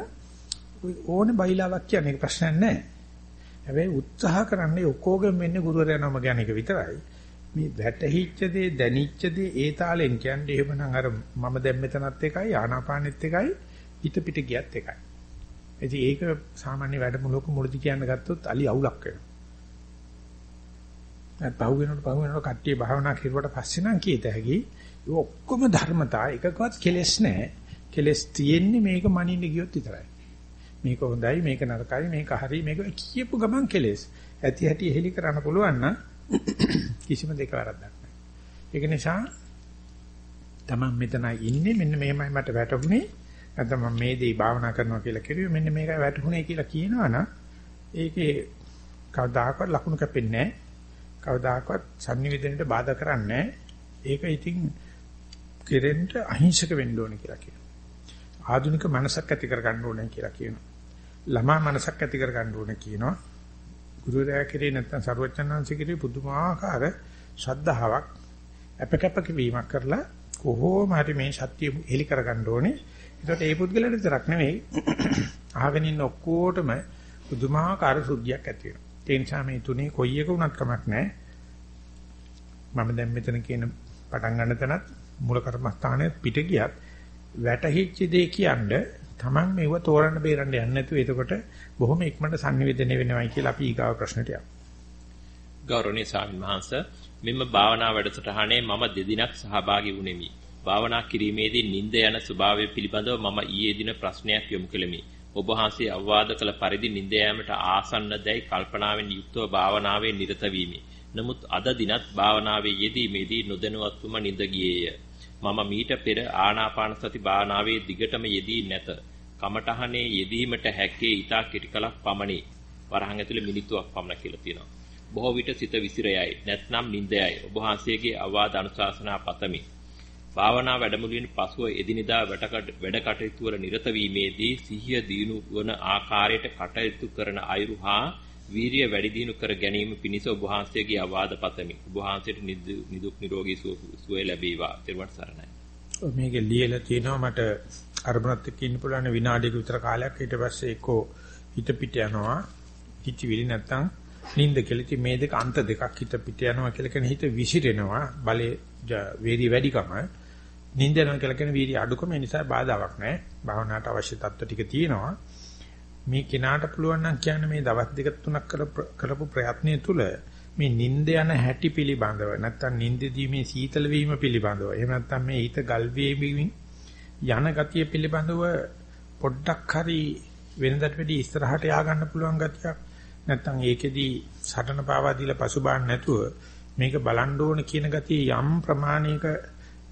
ඕනේ බයිලාවක් කියන්නේ ඒක ප්‍රශ්නයක් නෑ. හැබැයි උත්සාහ කරන්නේ ඔක්කොගෙම වෙන්නේ ගුරුවරයා නම ගැන එක විතරයි. මේ වැටහිච්ච දේ දැනිච්ච දේ ඒ තාලෙන් කියන්නේ එහෙමනම් අර මම දැන් මෙතනත් එකයි ආනාපානෙත් එකයි හිත පිට ගියත් එකයි. ඉතින් ඒක සාමාන්‍ය වැඩමුළුවක මුලදි කියන්න ගත්තොත් අලි අවුලක් වෙනවා. ඒ පහු වෙනකොට පහු වෙනකොට කට්ටිය භාවනා කරුවට පස්සේ නම් කීත හැකි ඒ ඔක්කොම ධර්මතා එකකවත් කෙලස් නැහැ. කෙලස් තියෙන්නේ මේක මනින්න ගියොත් විතරයි. මේක හොඳයි මේක නරකයි මේක හරි මේක කියපු ගමන් කෙලස්. ඇති හැටි එහෙලි කරන්න පුළුවන් නම් කිසිම දෙක වැරද්දක් නැහැ. ඒක නිසා තමන් මෙතන ඉන්නේ මෙන්න මෙහෙමයි මට වැටහුනේ නැත්නම් මම මේ දේ භාවනා කරනවා කියලා කිව්වේ මෙන්න මේකයි වැටහුනේ කියලා කියනවනම් ඒකේ කවදාකවත් ලකුණු කැපෙන්නේ නැහැ. කවදාකවත් sannivedanට බාධා කරන්නේ ඒක ඉතින් කෙරෙන්න අහිංසක වෙන්න ඕනේ කියලා කියනවා. ආධුනික මනසක් ඇති කර ගන්න ඕනේ කියලා කියනවා. ළමා මනසක් ඇති කර ගන්න ඕනේ කියනවා. ගුරුවරයා කෙරේ නැත්නම් ਸਰවඥාන්සේ කෙරේ පුදුමාකාර ශ්‍රද්ධාවක් අපකපක වීමක් කරලා කොහොම හරි මේ සත්‍ය එලි කරගන්න ඕනේ. ඒකට ඒ පුද්ගලයාට විතරක් නෙවෙයි අහගෙන ඉන්න ඔක්කොටම පුදුමාකාර සුද්ධියක් ඇති වෙනවා. ඒ නිසා මේ තුනේ කොයි එක වුණත් කමක් නැහැ. මම දැන් මෙතන කියන පටන් ගන්න තැනත් මූල කර්මස්ථානයේ පිට ගියත් වැටහිච්ච දේ කියන්නේ Taman මේව තෝරන්න බේරන්න යන්නේ නැතුව එතකොට බොහොම ඉක්මනට sannivedana වෙනවයි කියලා අපි ඊගාව ප්‍රශ්නට යමු. ගෞරවනීය ස්වාමීන් වහන්ස මෙම භාවනා වැඩසටහනේ මම දෙදිනක් සහභාගී වුනිමි. භාවනා කිරීමේදී නිින්ද යන ස්වභාවය පිළිබඳව මම ඊයේ දින ප්‍රශ්නයක් යොමු කළෙමි. ඔබ වහන්සේ අවවාද කළ පරිදි නිින්ද යාමට ආසන්න දැයි කල්පනාවෙන් යුක්තව භාවනාවේ නිරත වීමි. නමුත් අද දිනත් භාවනාවේ යෙදීමේදී නොදැනුවත්වම නිින්ද ගියේය. මම මීට පෙර ආනාපාන සති භාවනාවේ දිගටම යෙදී නැත. කමඨහනේ යෙදීමට හැකේ ඊතා කෙටි කලක් පමණි. වරහන් ඇතුලේ මිනිත්තුවක් පමණ කියලා තියෙනවා. බොහෝ විට සිත විසිරයයි නැත්නම් නිින්දයයි. ඔබ වහන්සේගේ අවවාද අනුශාසනා පතමි. භාවනා වැඩමුළුවෙන් පසුව එදිනෙදා වැඩ කටයුතු වල නිරත වීමේදී සිහිය දිනු වන ආකාරයට කටයුතු කරන අයුරු හා වීරිය වැඩි දියුණු කර ගැනීම පිණිස ඔබ වහන්සේගේ අවවාද පතමි. ඔබ වහන්සේට නිදුක් නිරෝගී සුවය ලැබේවා. ත්වන් සරණයි. මේක ලියලා තියෙනවා මට අරමුණත් එක්ක ඉන්න පුළුවන් විනාඩියක විතර කාලයක් ඊට පස්සේ එක්කෝ හිත පිට යනවා. හිතවිලි නැත්තම් නිින්ද කියලා. ඉතින් මේ දෙක අන්ත දෙකක් හිත පිට යනවා කියලා කියන හිත විසිරෙනවා. බලේ වේදී වැඩිකම නිින්ද යනවා කියලා කියන වීර්ය අඩුකම නිසා බාධාවක් නැහැ. භාවනාවට අවශ්‍ය තත්ත්ව ටික තියෙනවා. මේ කෙනාට පුළුවන් නම් කියන්නේ මේ දවස් දෙක තුනක් කරපු ප්‍රයත්නය තුල මේ නිින්ද යන හැටි පිළිබඳව නැත්තම් නිින්දදී මේ සීතල වීම පිළිබඳව එහෙම නැත්තම් මේ හිත ගල් වීමින් යන ගතිය පිළිබඳව පොඩ්ඩක් හරි වෙනදට වැඩි ඉස්සරහට යා ගන්න පුළුවන් ගතියක්. නැත්තම් ඒකෙදි සටන පාවා දීලා පසුබාන්න නැතුව මේක බලන්න ඕන කියන ගතිය යම් ප්‍රමාණයක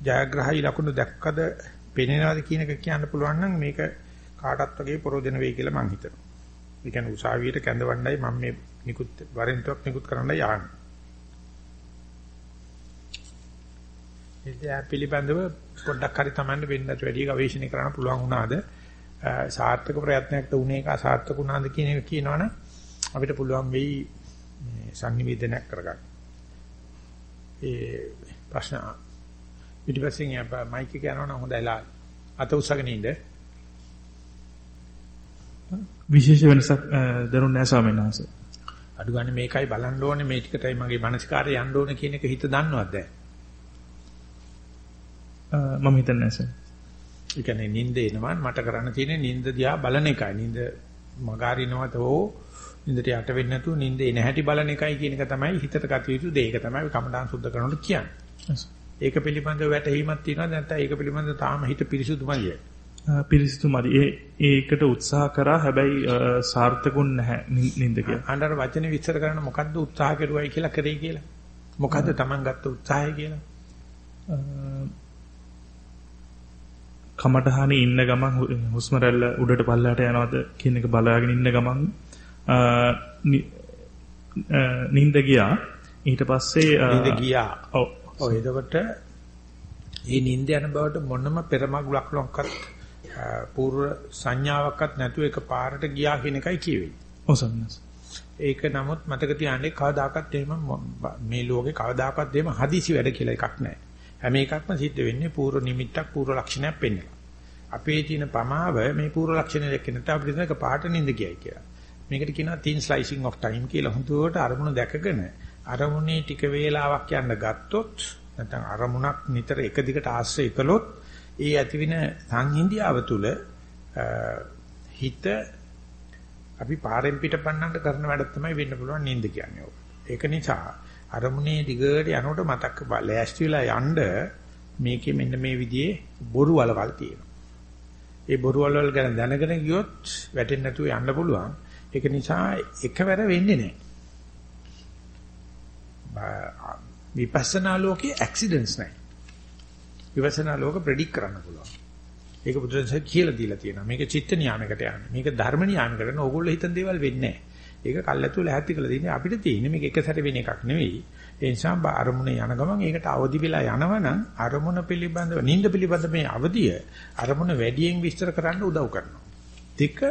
ජයග්‍රහයි ලකුණු දැක්කද පෙනෙනවද කියන එක කියන්න පුළුවන් නම් මේක කාටත් වගේ ප්‍රෝජන වෙයි කියලා මම හිතනවා. ඒ කියන්නේ උසාවියට කැඳවන්නයි මම මේ නිකුත් වරෙන්ටක් නිකුත් කරන්න යන්නේ. ඉතින් පිළිබඳව පොඩ්ඩක් හරි Tamanne වෙන්නට වැඩි ගවේෂණය කරන්න පුළුවන් වුණාද? සාර්ථක ප්‍රයත්නයක්ද උනේ එක අසාර්ථක වුණාද කියන එක කියනවනේ අපිට පුළුවන් වෙයි මේ sannivedanayak කරගන්න. ඒ ප්‍රශ්න පිටිපස්සෙන් යා මයික් එක යනවනම් හොඳයිලා අත උස්සගෙන ඉන්න. විශේෂ වෙනසක් දරුණ නැහැ ස්වාමීන් වහන්සේ. අඩු ගන්න මේකයි බලන්න ඕනේ මේ ටිකටයි මගේ මානසිකාරය යන්න ඕනේ කියන එක හිත දන්නවද දැන්? මම හිතන්නේ නැහැ සර්. ඒ කියන්නේ නිින්ද එනවා මට කරන්න තියෙන්නේ නිින්ද දිහා බලන එකයි. නිින්ද මගාරිනවද ඕ නිින්දට යට වෙන්නේ නැතුව නිින්ද එන හැටි බලන එකයි කියන එක තමයි හිතට ගත යුතු දේ. ඒක තමයි කමඩාන් සුද්ධ කරනකොට කියන්නේ. ඒක පිළිබඳව වැටහීමක් තියෙනවද නැත්නම් ඒක පිළිබඳව තාම හිත පිරිසුදුමයි. පිරිසිදුමදි ඒ ඒකට උත්සාහ කරා හැබැයි සාර්ථකුන් නැහැ නින්ද කියලා. අnder වචනේ විස්තර කරන්න මොකද්ද උත්සාහ කරුවයි කියලා කරේ කියලා. මොකද්ද Taman ගත්ත උත්සාහය කියලා. කමටහනේ ඉන්න ගමන් හුස්ම රැල්ල උඩට පල්ලයට යනවද කියන එක බලාගෙන ඉන්න ගමන් නින්ද ගියා. ඊට පස්සේ නින්ද ගියා. ඔව්. ඔය එතකොට මේ නින්ද යන බවට මොනම පෙරමගුලක් ලොක්කත් පූර්ව සංඥාවක්වත් නැතුව එක පාරට ගියා කියන එකයි කියවෙන්නේ. ඔව් සම්මස්. ඒක නමුත් මතක තියාගන්න කවදාකවත් එහෙම මේ ලෝකේ කවදාකවත් එහෙම හදිසි වැඩ කියලා එකක් නැහැ. හැම එකක්ම සිද්ධ වෙන්නේ පූර්ව නිමිත්තක් පූර්ව ලක්ෂණයක් පෙන්වලා. අපේ තියෙන පමාව මේ පූර්ව ලක්ෂණ දෙක නැත්නම් අපිට දෙනක පාට නිඳ කියයි කියලා. මේකට කියනවා thin slicing of time කියලා. හුදුවට අරමුණ දැකගෙන අරමුණේ ටික වේලාවක් යන්න ගත්තොත් නැත්නම් අරමුණක් නිතර එක දිගට ආශ්‍රය කළොත් ඒ ඇතිවෙන සංහිඳියාව තුළ හිත අපි පාරෙන් පිටපන්නන්න කරන වැඩ තමයි වෙන්න පුළුවන් නින්ද කියන්නේ. ඒක නිසා අරමුණේ දිගට යනකොට මතක් ලෑස්ති වෙලා යන්න මේකේ මෙන්න මේ විදිහේ බොරු වලවල් තියෙනවා. ඒ බොරු වලවල් ගැන දැනගෙන ගියොත් වැටෙන්නේ නැතුව යන්න පුළුවන්. ඒක නිසා එකවර වෙන්නේ නැහැ. විපස්සනා ලෝකේ ඇක්සිඩන්ට්ස් නැහැ. විපස්සනා ලෝක ප්‍රෙඩික් කරන්න පුළුවන්. ඒක බුදුරජාණන් කියලා දීලා තියෙනවා. මේක චිත්ත නියාමයකට යන්නේ. මේක ධර්ම නියාමයකට යන ඕගොල්ලෝ හිතන දේවල් වෙන්නේ නැහැ. ඒක කල්ැතු ලැහැත්ති කළ දෙන්නේ අපිට තියෙන්නේ මේක එක සැර වෙන එකක් නෙවෙයි. ඒ නිසා අරමුණේ යන ගමන් ඒකට අවදි වෙලා යනවනම් අරමුණ පිළිබඳව නිින්ද පිළිබඳ මේ අවදිය අරමුණ වැඩියෙන් විස්තර කරන්න උදව් කරනවා. දෙක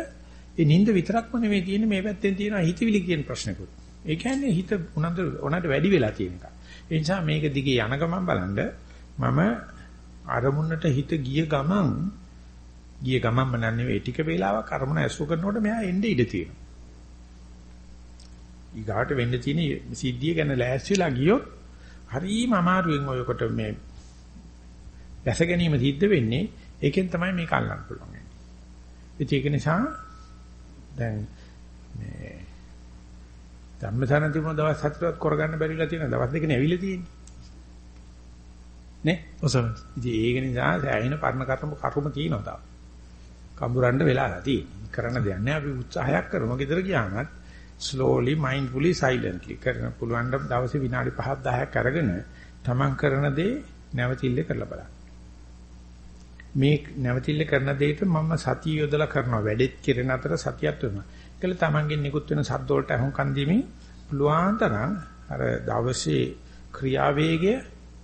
ඒ නිින්ද විතරක්ම නෙවෙයි තියෙන්නේ මේ පැත්තෙන් තියෙන හිතවිලි කියන ප්‍රශ්නකුත්. ඒ කියන්නේ හිත උනන්ද උනට වැඩි වෙලා තියෙන එක. ඒ නිසා මේක දිගේ යන ගමන් බලන්න මම අරමුණට හිත ගිය ගමන් ගිය ගමන්ම නන්නේ ටික වේලාවක් අරමුණ ඇසුර කරනකොට මෙහා එන්නේ ඉඩ තියෙනවා. ඊගාට වෙන්න තියෙන සිද්ධිය ගැන ලෑස්තිලා ගියොත් හරිම අමාරුවෙන් ඔයකොට මේ දැස ගැනීම සිද්ධ වෙන්නේ ඒකෙන් තමයි මේක අල්ලන්න පුළුවන්. ඒක නිසා දැන් මේ ධම්මසන තිබුණ දවස් හතරක් කරගන්න බැරිලා තියෙන දවස් දෙකනේ ඇවිල්ලා තියෙන්නේ. නේ? ඔසම. ඉතින් ඒක නිසා සෑහෙන පරණ කර්ම කර්ම තියෙනවා තාම. කඹරන්න වෙලාලා තියෙන්නේ. කරන්න දෙයක් නැහැ. අපි උත්සාහයක් කරමු. ගෙදර ගියාමත් slowly mindfully silently කරන පුළුවන් දවසේ විනාඩි 5ක් 10ක් අරගෙන තමන් කරන දේ නැවතිල්ල කරලා බලන්න. මේ නැවතිල්ල කරන දෙයට මම සතිය යොදලා කරනවා. වැඩෙත් කිරෙන අතර සතියක් වෙනවා. ඒකල තමන්ගෙන් නිකුත් වෙන සද්ද වලට අහුම්කන් දීමේ පුළුවන් තරම් අර දවසේ ක්‍රියාවේගය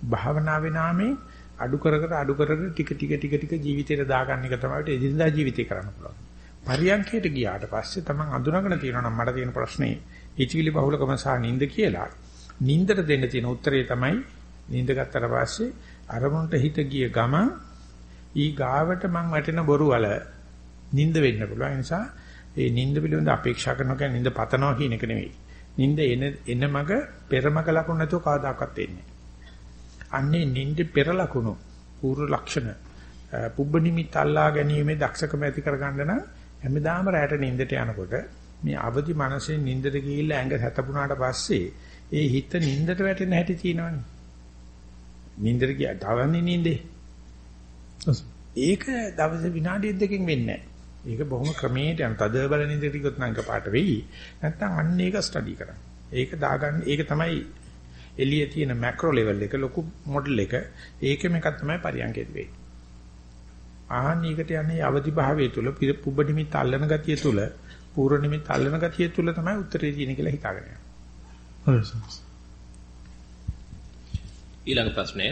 භාවනාවේ නාමයෙන් අඩු කර කර අඩු කර කර ටික ටික ටික ටික ජීවිතේට දාගන්න එක තමයි එදිනදා ජීවිතේ කරන්න පුළුවන්. පරියන්කයට ගියාට පස්සේ තමන් අඳුනගෙන තියෙනවා නම් මට තියෙන ප්‍රශ්නේ හිතවිලි බහුලකම සහ නිින්ද කියලා. නිින්දට දෙන්න තියෙන උත්තරේ තමයි නිින්ද ගත්තට පස්සේ අරමුණට හිත ගිය ගමන් ඊ ගාවට මං වැටෙන බොරු වල නිින්ද වෙන්න පුළුවන්. ඒ නිසා ඒ නිින්ද පිළිබඳ අපේක්ෂා කරනවා කියන්නේ නිින්ද පතනවා කියන එක නෙවෙයි. නිින්ද එන එන මග පෙරමග ලකුණු නැතුව කවදාකවත් එන්නේ. අන්නේ නිින්ද පෙර ලකුණු පූර්ව ලක්ෂණ පුබ්බ නිමිත් අල්ලා ගැනීමේ දක්ෂකම ඇති කරගන්න නම් හැමදාම රැට නිින්දට යනකොට මේ අවදි මනසෙන් නිින්දට ගිහිල්ලා ඇඟ සැතපුණාට පස්සේ ඒ හිත නිින්දට වැටෙන හැටි තියෙනවනේ. නිින්දට ගියා තවන්නේ නිින්දේ. ඒක දවස් විනාඩි දෙකකින් වෙන්නේ නැහැ. ඒක බොහොම ක්‍රමයට යන තද බල නිින්දට ගියොත් නම් එකපාරට වෙයි. නැත්තම් අන්න ඒක ස්ටඩි කරන්න. ඒක දාගන්න ඒක තමයි එළියේ තියෙන මැක්‍රෝ ලෙවල් එක ලොකු මොඩල් එක. ඒකෙම එකක් තමයි පරියන්කෙදි වෙන්නේ. ආහනීකට යන්නේ අවදි භාවයේ තුල පුබ්බ නිමිත් අල්ලන ගතිය තුල පූර්ව නිමිත් අල්ලන ගතිය තුල තමයි උත්තරේ තියෙන කියලා හිතාගෙන යනවා. ඊළඟ ප්‍රශ්නය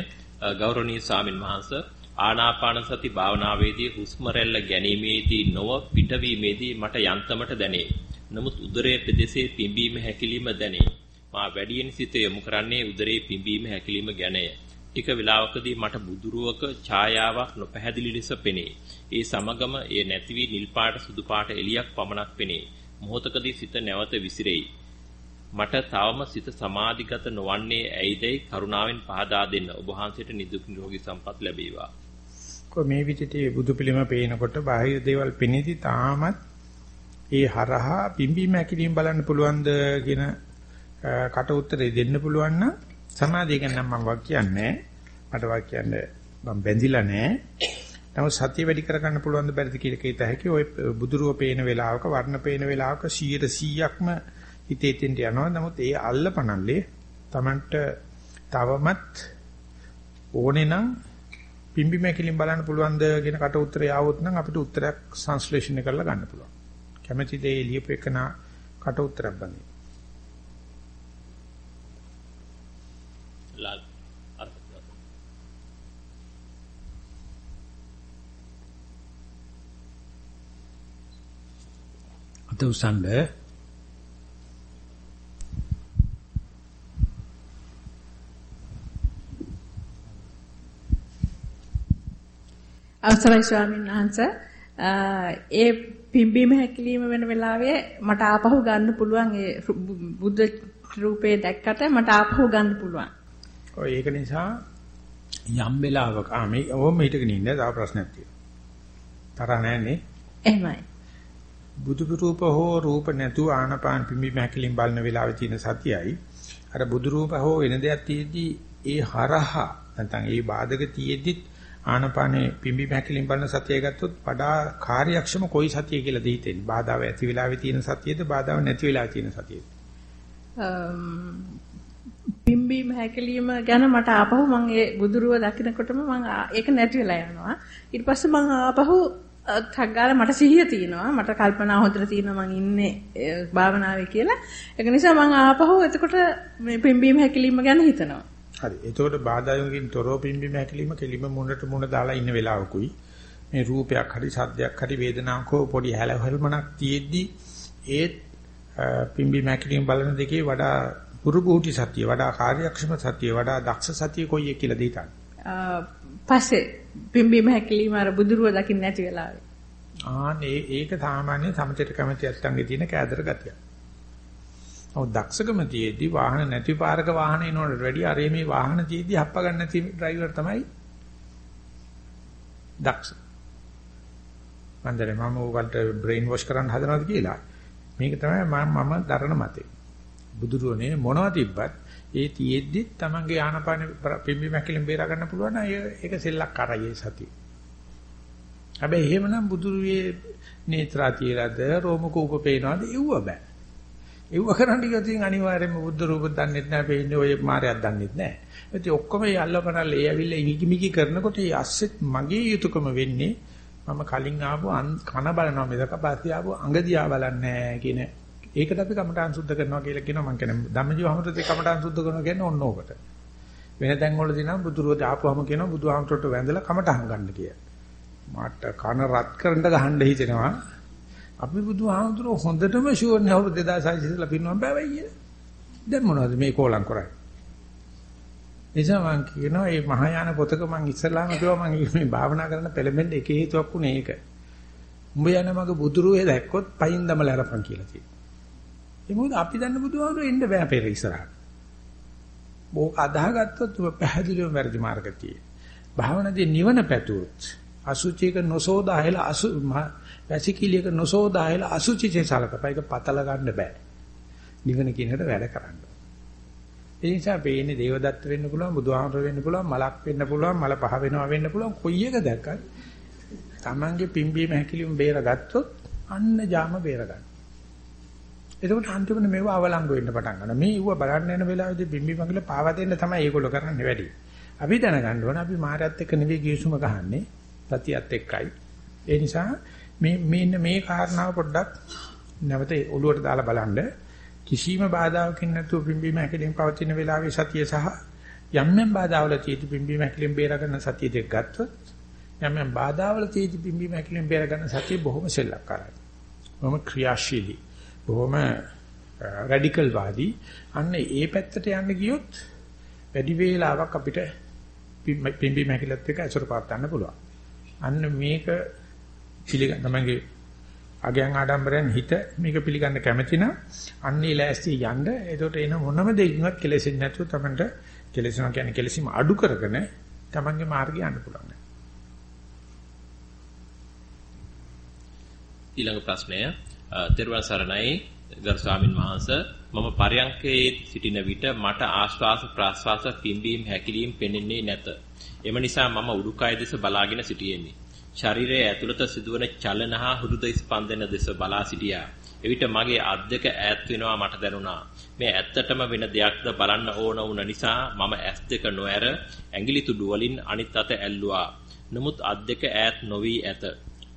ගෞරවනීය ස්වාමින් වහන්සේ ආනාපාන සති භාවනාවේදී හුස්ම රැල්ල ගැනීමේදී නොව පිටවීමේදී මට යන්තමට දැනේ. නමුත් උදරයේ ප්‍රදේශයේ පිම්බීම හැකිලිම දැනේ. මා වැඩියෙන් සිත යොමු කරන්නේ උදරයේ පිම්බීම හැකිලිම ගැනය. ටික වේලාවකදී මට බුදුරුවක ඡායාවක් නොපැහැදිලි ලෙස පෙනේ. ඒ සමගම ඒ නැති වී නිල් පාට සුදු පාට එළියක් පමණක් පෙනේ. මොහොතකදී සිත නැවත විසිරෙයි. මට තවම සිත සමාධිගත නොවන්නේ ඇයිදයි කරුණාවෙන් පහදා දෙන්න. ඔබ වහන්සේට නිදුක් නිරෝගී සම්පත් ලැබේවා. කො මේ විදිහට බුදු පිළිම පේනකොට බාහිර දේවල් පෙනීදී තාමත් ඒ හරහා පිම්බීම හැකිලිම් බලන්න පුළුවන්ද කියන කට උත්තරේ දෙන්න පුළුවන් නම් සමාධිය ගැන නම් මම වක් කියන්නේ මට වක් කියන්නේ මම බැඳිලා නැහැ. නමුත් සතිය වැඩි කරගන්න පුළුවන් ද බැරිද කියලා කීත හැකි ඔය බුදුරුව පේන වෙලාවක වර්ණ පේන වෙලාවක 100%ක්ම හිතේ තෙන්ට යනවා. නමුත් ඒ අල්ලපනල්ලේ Tamanට තවමත් ඕනේ නම් පිම්බි මැකිලින් බලන්න පුළුවන්ද කියන කට උත්තරය ආවොත් නම් අපිට උත්තරයක් සංශ්ලේෂණය කරලා ගන්න පුළුවන්. කැමැතිද ඒ ලියපු එකන කට උත්තරයක් බඳින්න. ලාල් අත උසන්ද අවසරයි ස්වාමීන් වහන්සේ ඒ පිම්බීම හැකිලිම වෙන වෙලාවේ මට ආපහු ගන්න පුළුවන් ඒ බුද්ධ රූපේ දැක්කට මට ආපහු ගන්න පුළුවන්. ඔය ඒක නිසා යම් වෙලාවක ආ මේ ඕම හිටගෙන ඉන්න තව ප්‍රශ්නයක් තියෙනවා. තරහ නැන්නේ. එහෙමයි. බුදු රූප හෝ රූප නැතුව ආනපාන පිම්බීම හැකිලිම බලන වෙලාවේ තියෙන සතියයි අර බුදු රූප හෝ වෙන දෙයක් තියෙද්දි ඒ හරහා නැත්නම් ඒ බාධක තියෙද්දිත් ආනපානේ පිම්බි පැකිලින් බලන සතිය ගත්තොත් වඩා කාර්යක්ෂම කොයි සතිය කියලාද හිතෙන්නේ? බාධාව ඇති වෙලාවේ තියෙන සතියද බාධාව නැති වෙලාවේ තියෙන සතියද? පිම්බීම හැකලීම ගැන මට ආපහු මම ඒ බුදුරුව දකිනකොටම මම ඒක නැති වෙලා යනවා. ඊට පස්සේ මම ආපහු 탁ගාල මට සිහිය තියෙනවා. මට කල්පනා හොඳට තියෙනවා මම ඉන්නේ භාවනාවේ කියලා. ඒක නිසා මම ආපහු එතකොට මේ පිම්බීම හැකලීම ගැන හිතනවා. හරි. එතකොට බාධායන්කින් තොරව පිම්බීම හැකිලිම කෙලිම මුණට මුණ දාලා ඉන්න වෙලාවකුයි මේ රූපයක් හරි සද්දයක් හරි වේදනාවක් හෝ පොඩි හැලහැල්මක් තියෙද්දි ඒත් පිම්බීම හැකිලිම බලන දෙකේ වඩා පුරුබුටි සතිය වඩා කාර්යක්ෂම සතිය වඩා දක්ෂ සතිය කොයි එක කියලා දෙයිතන. පස්සේ පිම්බීම හැකිලිම අර බුදුරුව දකින්න නැති වෙලාවේ. ආනේ ඒක සාමාන්‍ය සමතේට කැමති අත්ංගේ තියෙන කෑදර ගතියක්. ඔව් දක්ෂකම තියේදී වාහන නැති පාරක වාහන එනවට වැඩිය අර මේ වාහන තියේදී හප්ප ගන්න නැති ඩ්‍රයිවර් තමයි දක්ෂ. මන්දරේ මම උගන්ට බ්‍රේන් වොෂ් කරන්න හදනවද කියලා. මේක තමයි මම මම දරන මතේ. බුදුරුවනේ මොනවද තිබ්බත් ඒ තියේදී තමන්ගේ ආනපාන පිම්බි මැකිලෙන් බේරා ගන්න පුළුවන් නම් ඒක සෙල්ලක් කරයි ඒ සතිය. හැබැයි එහෙමනම් බුදුරුවේ නේත්‍රා තියලාද රෝම කූප පේනවාද ඉව්ව බෑ. ඒව කරන්න ගියොත් අනිවාර්යයෙන්ම බුද්ධ රූප දන්නෙත් නැහැ, පේන්නේ ඔය මායයක් දන්නෙත් නැහැ. ඒත් ඔක්කොම මේ අල්ලපනල් ඒ ඇවිල්ලා ඉනිගිමිගි කරනකොට ඒ අස්සෙත් මගේ යුතුයකම වෙන්නේ මම කලින් ආපු කන බලනවා මිසක පස්සේ ආපු අඟ දිහා බලන්නේ නැහැ කියන ඒකට අපි කමඨාන් සුද්ධ කරනවා කියලා කියනවා මම කියන්නේ ධම්මජීව හැමෝටම කමඨාන් සුද්ධ කරනවා කියන්නේ ඔන්න ඕකට. වෙන තැන් වලදී නම් බුදුරුව දාපුවම කියනවා බුදුහාමරට වැඳලා කමඨාන් ගන්න කියලා. මට කන රත් කරන්න ගහන්න හිතෙනවා. අපි බුදුහාමුදුරුවෝ හොඳටම ෂුවර් නේ අවුරුදු 2600 ඉඳලා පින්නම් බෑ වෙයි කියලා. දැන් මොනවද මේ කෝලම් කරන්නේ? එනිසා මම කියනවා මේ මහායාන පොතක මම ඉස්සලාම කිව්වා මම මේ භාවනා කරන පෙළඹෙන්න එක හේතුවක් උනේ ඒක. උඹ යන මගේ බුදුරුවේ දැක්කොත් පයින් දමලා අරපන් කියලා තියෙනවා. ඒ මොකද අපි දන්න බුදුහාමුදුරුවෝ එන්න බෑ පෙර ඉස්සරහට. බෝක අදාහගත්තොත් ඔබ පැහැදිලිවම වැරදි මාර්ගතියේ. භාවනාවේ නිවන පැතුවොත් අසුචික නොසෝදායලා අසු වැසිකිලියක නොසෝදායලා අසුචිචේ සලකපා ඒක පතල ගන්න බෑ. නිවන කියන එකට වැඩ කරන්න. ඒ නිසා පේන්නේ දේවදත්ත වෙන්න පුළුවන්, බුදුහාමර වෙන්න පුළුවන්, මලක් වෙන්න පුළුවන්, මල පහ වෙනවා වෙන්න පුළුවන්. කොයි එක දැක්කත් Tamange පිම්බීම හැකිලිම බේරගත්තොත් අන්න ජාම බේරගන්න. එතකොට අන්තිමට මේව අවලංගු වෙන්න පටන් ගන්නවා. මේ ඌව බලන්න යන වෙලාවේදී බිම්බි මගල පාවා දෙන්න තමයි ඒගොල්ලෝ කරන්නේ වැඩි. අපි දැනගන්න ඕන අපි මායත් එක්ක නෙවෙයි ගිවිසුම ගහන්නේ. සතියත් එක්කයි. ඒ නිසා මේ මෙන්න මේ කාරණාව පොඩ්ඩක් නැවත ඔළුවට දාලා බලන්න. කිසිම බාධාවකින් නැතුව පිම්බීම හැකලින් පවතින වෙලාවේ සතිය සහ යම් යම් බාධාවල තියෙති පිම්බීම හැකලින් බේරගන්න සතිය දෙක ගත්තොත් යම් යම් බාධාවල තියෙති පිම්බීම හැකලින් බේරගන්න සතිය බොහොම සෙල්ලක්කාරයි. බොහොම ක්‍රියාශීලී. බොහොම රැඩිකල් වාදී. අන්න ඒ පැත්තට යන්න ගියොත් වැඩි වේලාවක් අපිට පිම්බීම හැකලත් එක්ක අසුර පාත් ගන්න පුළුවන්. අන්න මේක පිළිගන්න තමයිගේ අගයන් ආඩම්බරෙන් හිත මේක පිළිගන්න කැමති නම් අන්නේ ලෑස්ති යන්න එතකොට එන මොනම දෙයකින්වත් කෙලෙසෙන්නේ නැතුව තමන්ට කෙලෙසනවා කියන්නේ කෙලෙසීම අඩු කරගෙන තමන්ගේ මාර්ගය යන්න පුළුවන්. ඊළඟ ප්‍රශ්නය තෙරුවන් සරණයි ගරු ස්වාමින් වහන්සේ මම පරයන්කේ සිටින විට මට ආශ්වාස ප්‍රාශ්වාස පිම්බීම් හැකිලීම් පෙනෙන්නේ නැත. එම නිසා මම උඩුකය දෙස බලාගෙන සිටියෙමි. ශරීරයේ ඇතුළත සිදුවන චලන හා හෘද ස්පන්දන දෙස බලා සිටියා. එවිට මගේ අත් දෙක ඈත් වෙනවා මට දැනුණා. මේ ඇත්තටම වෙන දෙයක්ද බලන්න ඕන වුණ නිසා මම ඇස් දෙක නොඇර ඇඟිලි තුඩු වලින් අනිත් අත ඇල්ලුවා. නමුත් අත් දෙක ඈත් නොවි ඇත.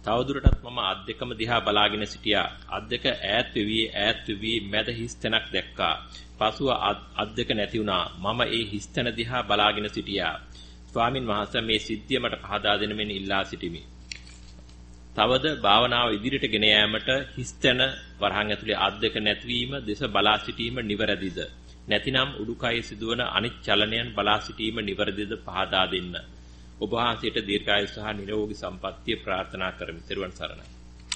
තවදුරටත් මම අත් දෙකම දිහා බලාගෙන සිටියා. අත් දෙක ඈත් වෙවි ඈත් වෙවි මැද හිස් තැනක් දැක්කා. පසුව අත් දෙක නැති වුණා. මම ඒ හිස් තැන දිහා බලාගෙන සිටියා. ස්වාමින් වහන්සේ මේ සිද්ධිය මට පහදා දෙන මෙන් ඉල්ලා සිටිමි. තවද භාවනාව ඉදිරියට ගෙන යාමට හිස්තැන වරහන් ඇතුලේ අත් දෙක නැතිවීම දේශ බලා සිටීම නිවැරදිද? නැතිනම් උඩුකය සිදුවන අනිත් චලනයන් බලා සිටීම නිවැරදිද පහදා දෙන්න. ඔබ වහන්සේට දීර්ඝායු සහ නිරෝගී සම්පන්නිය ප්‍රාර්ථනා කරමි. ත්වන් සරණයි.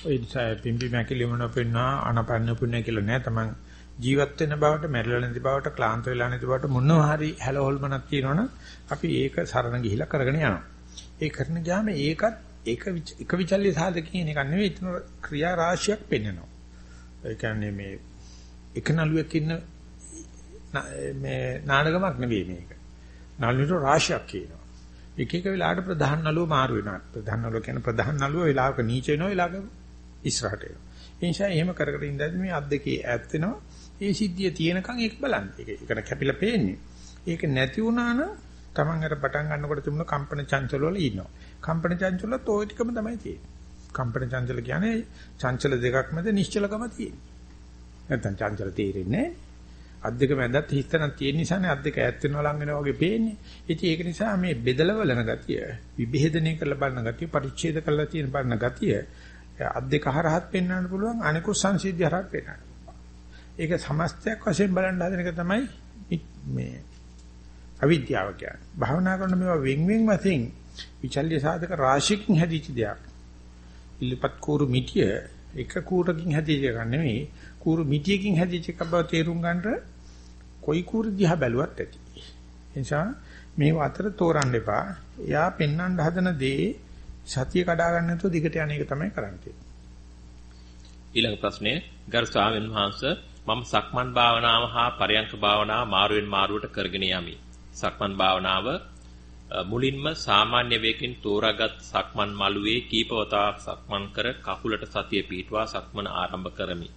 ඒ නිසා පිම්බි මැකිලිමන පෙන්නා අනපන්න පුණ්‍ය කියලා නෑ තමන් ජීවත් වෙන බවට මැරිලා නැති බවට ක්ලාන්ත වෙලා නැති බවට මොනවා හරි හැලහොල්මනක් තියෙනවනම් අපි ඒක සරණ ගිහිලා කරගෙන යනවා. ඒ කරන ගියාම ඒකත් ඒක එක විචල්්‍ය සාධකකින් එක නෙවෙයි එතන ක්‍රියා රාශියක් පෙන්වනවා. ඒ කියන්නේ මේ එක නළුවෙක් ඉන්න මේ නාඩගමක් නෙවෙයි මේක. නළුවිට රාශියක් කියනවා. එක එක වෙලාවට ප්‍රධාන නළුව මාරු වෙනවා. ප්‍රධාන නළුව කියන්නේ ප්‍රධාන නළුව වෙලාවක නීච වෙනවා වෙලාවක ඉස්සරහට එනවා. ඒ නිසා එහෙම කර කර ඉඳද්දි මේ අත් දෙකේ ඈත් වෙනවා. ඒ සිද්ධිය තියෙනකන් ඒක බලන්න. ඒක ඒකට කැපිලා පේන්නේ. ඒක නැති වුණා නම් Taman අර පටන් ගන්නකොට තිබුණ කම්පන චංචල වල ඉන්නවා. කම්පන චංචලත් ওই ටිකම තමයි තියෙන්නේ. කම්පන චංචල කියන්නේ චංචල දෙකක් මැද නිශ්චලකම තියෙන්නේ. නැත්තම් චංචල තේරෙන්නේ අත් දෙක මැදත් හිතනක් තියෙන නිසානේ අත් දෙක ඈත් වෙනවා ලඟ වෙනවා වගේ පේන්නේ. ඉතින් ඒක නිසා මේ බෙදලා බලන ගතිය, විභේදනය කරලා බලන ගතිය, පරිච්ඡේද කරලා තියෙන බලන ගතිය අත් දෙක හරහත් පෙන්වන්න පුළුවන් අනිකුත් සංසිද්ධි හරහත් පෙන්වන්න. ඒක සමස්තයක් වශයෙන් බලන්න හදන එක තමයි මේ අවිද්‍යාව කියන්නේ. භාවනා කරන මේවා වෙන් වෙන් වශයෙන් විචල්්‍ය සාධක රාශියකින් හැදිච්ච දෙයක්. ඉල්ලපත් කూరు මිටිය එක කූරකින් හැදිච්ච එකක් නෙමෙයි. කూరు මිටියකින් හැදිච්ච එකක් බව තේරුම් ගන්නට කොයි කూరు දිහා බැලුවත් ඇති. ඒ නිසා මේ අතර තෝරන්න එපා. එයා පෙන්වන්න හදන දේ සතිය කඩා ගන්න නැතුව දිගට යන එක තමයි කරන්නේ. ඊළඟ ප්‍රශ්නය ගරු ස්වාමීන් වහන්සේ මම සක්මන් භාවනාව හා පරයන්ක භාවනාව මාරුවෙන් මාරුවට කරගෙන යමි. සක්මන් භාවනාව මුලින්ම සාමාන්‍ය වේකින් තෝරාගත් සක්මන් මළුවේ කීපවතාවක් සක්මන් කර කකුලට සතිය පිටවා සක්මන ආරම්භ කරමි.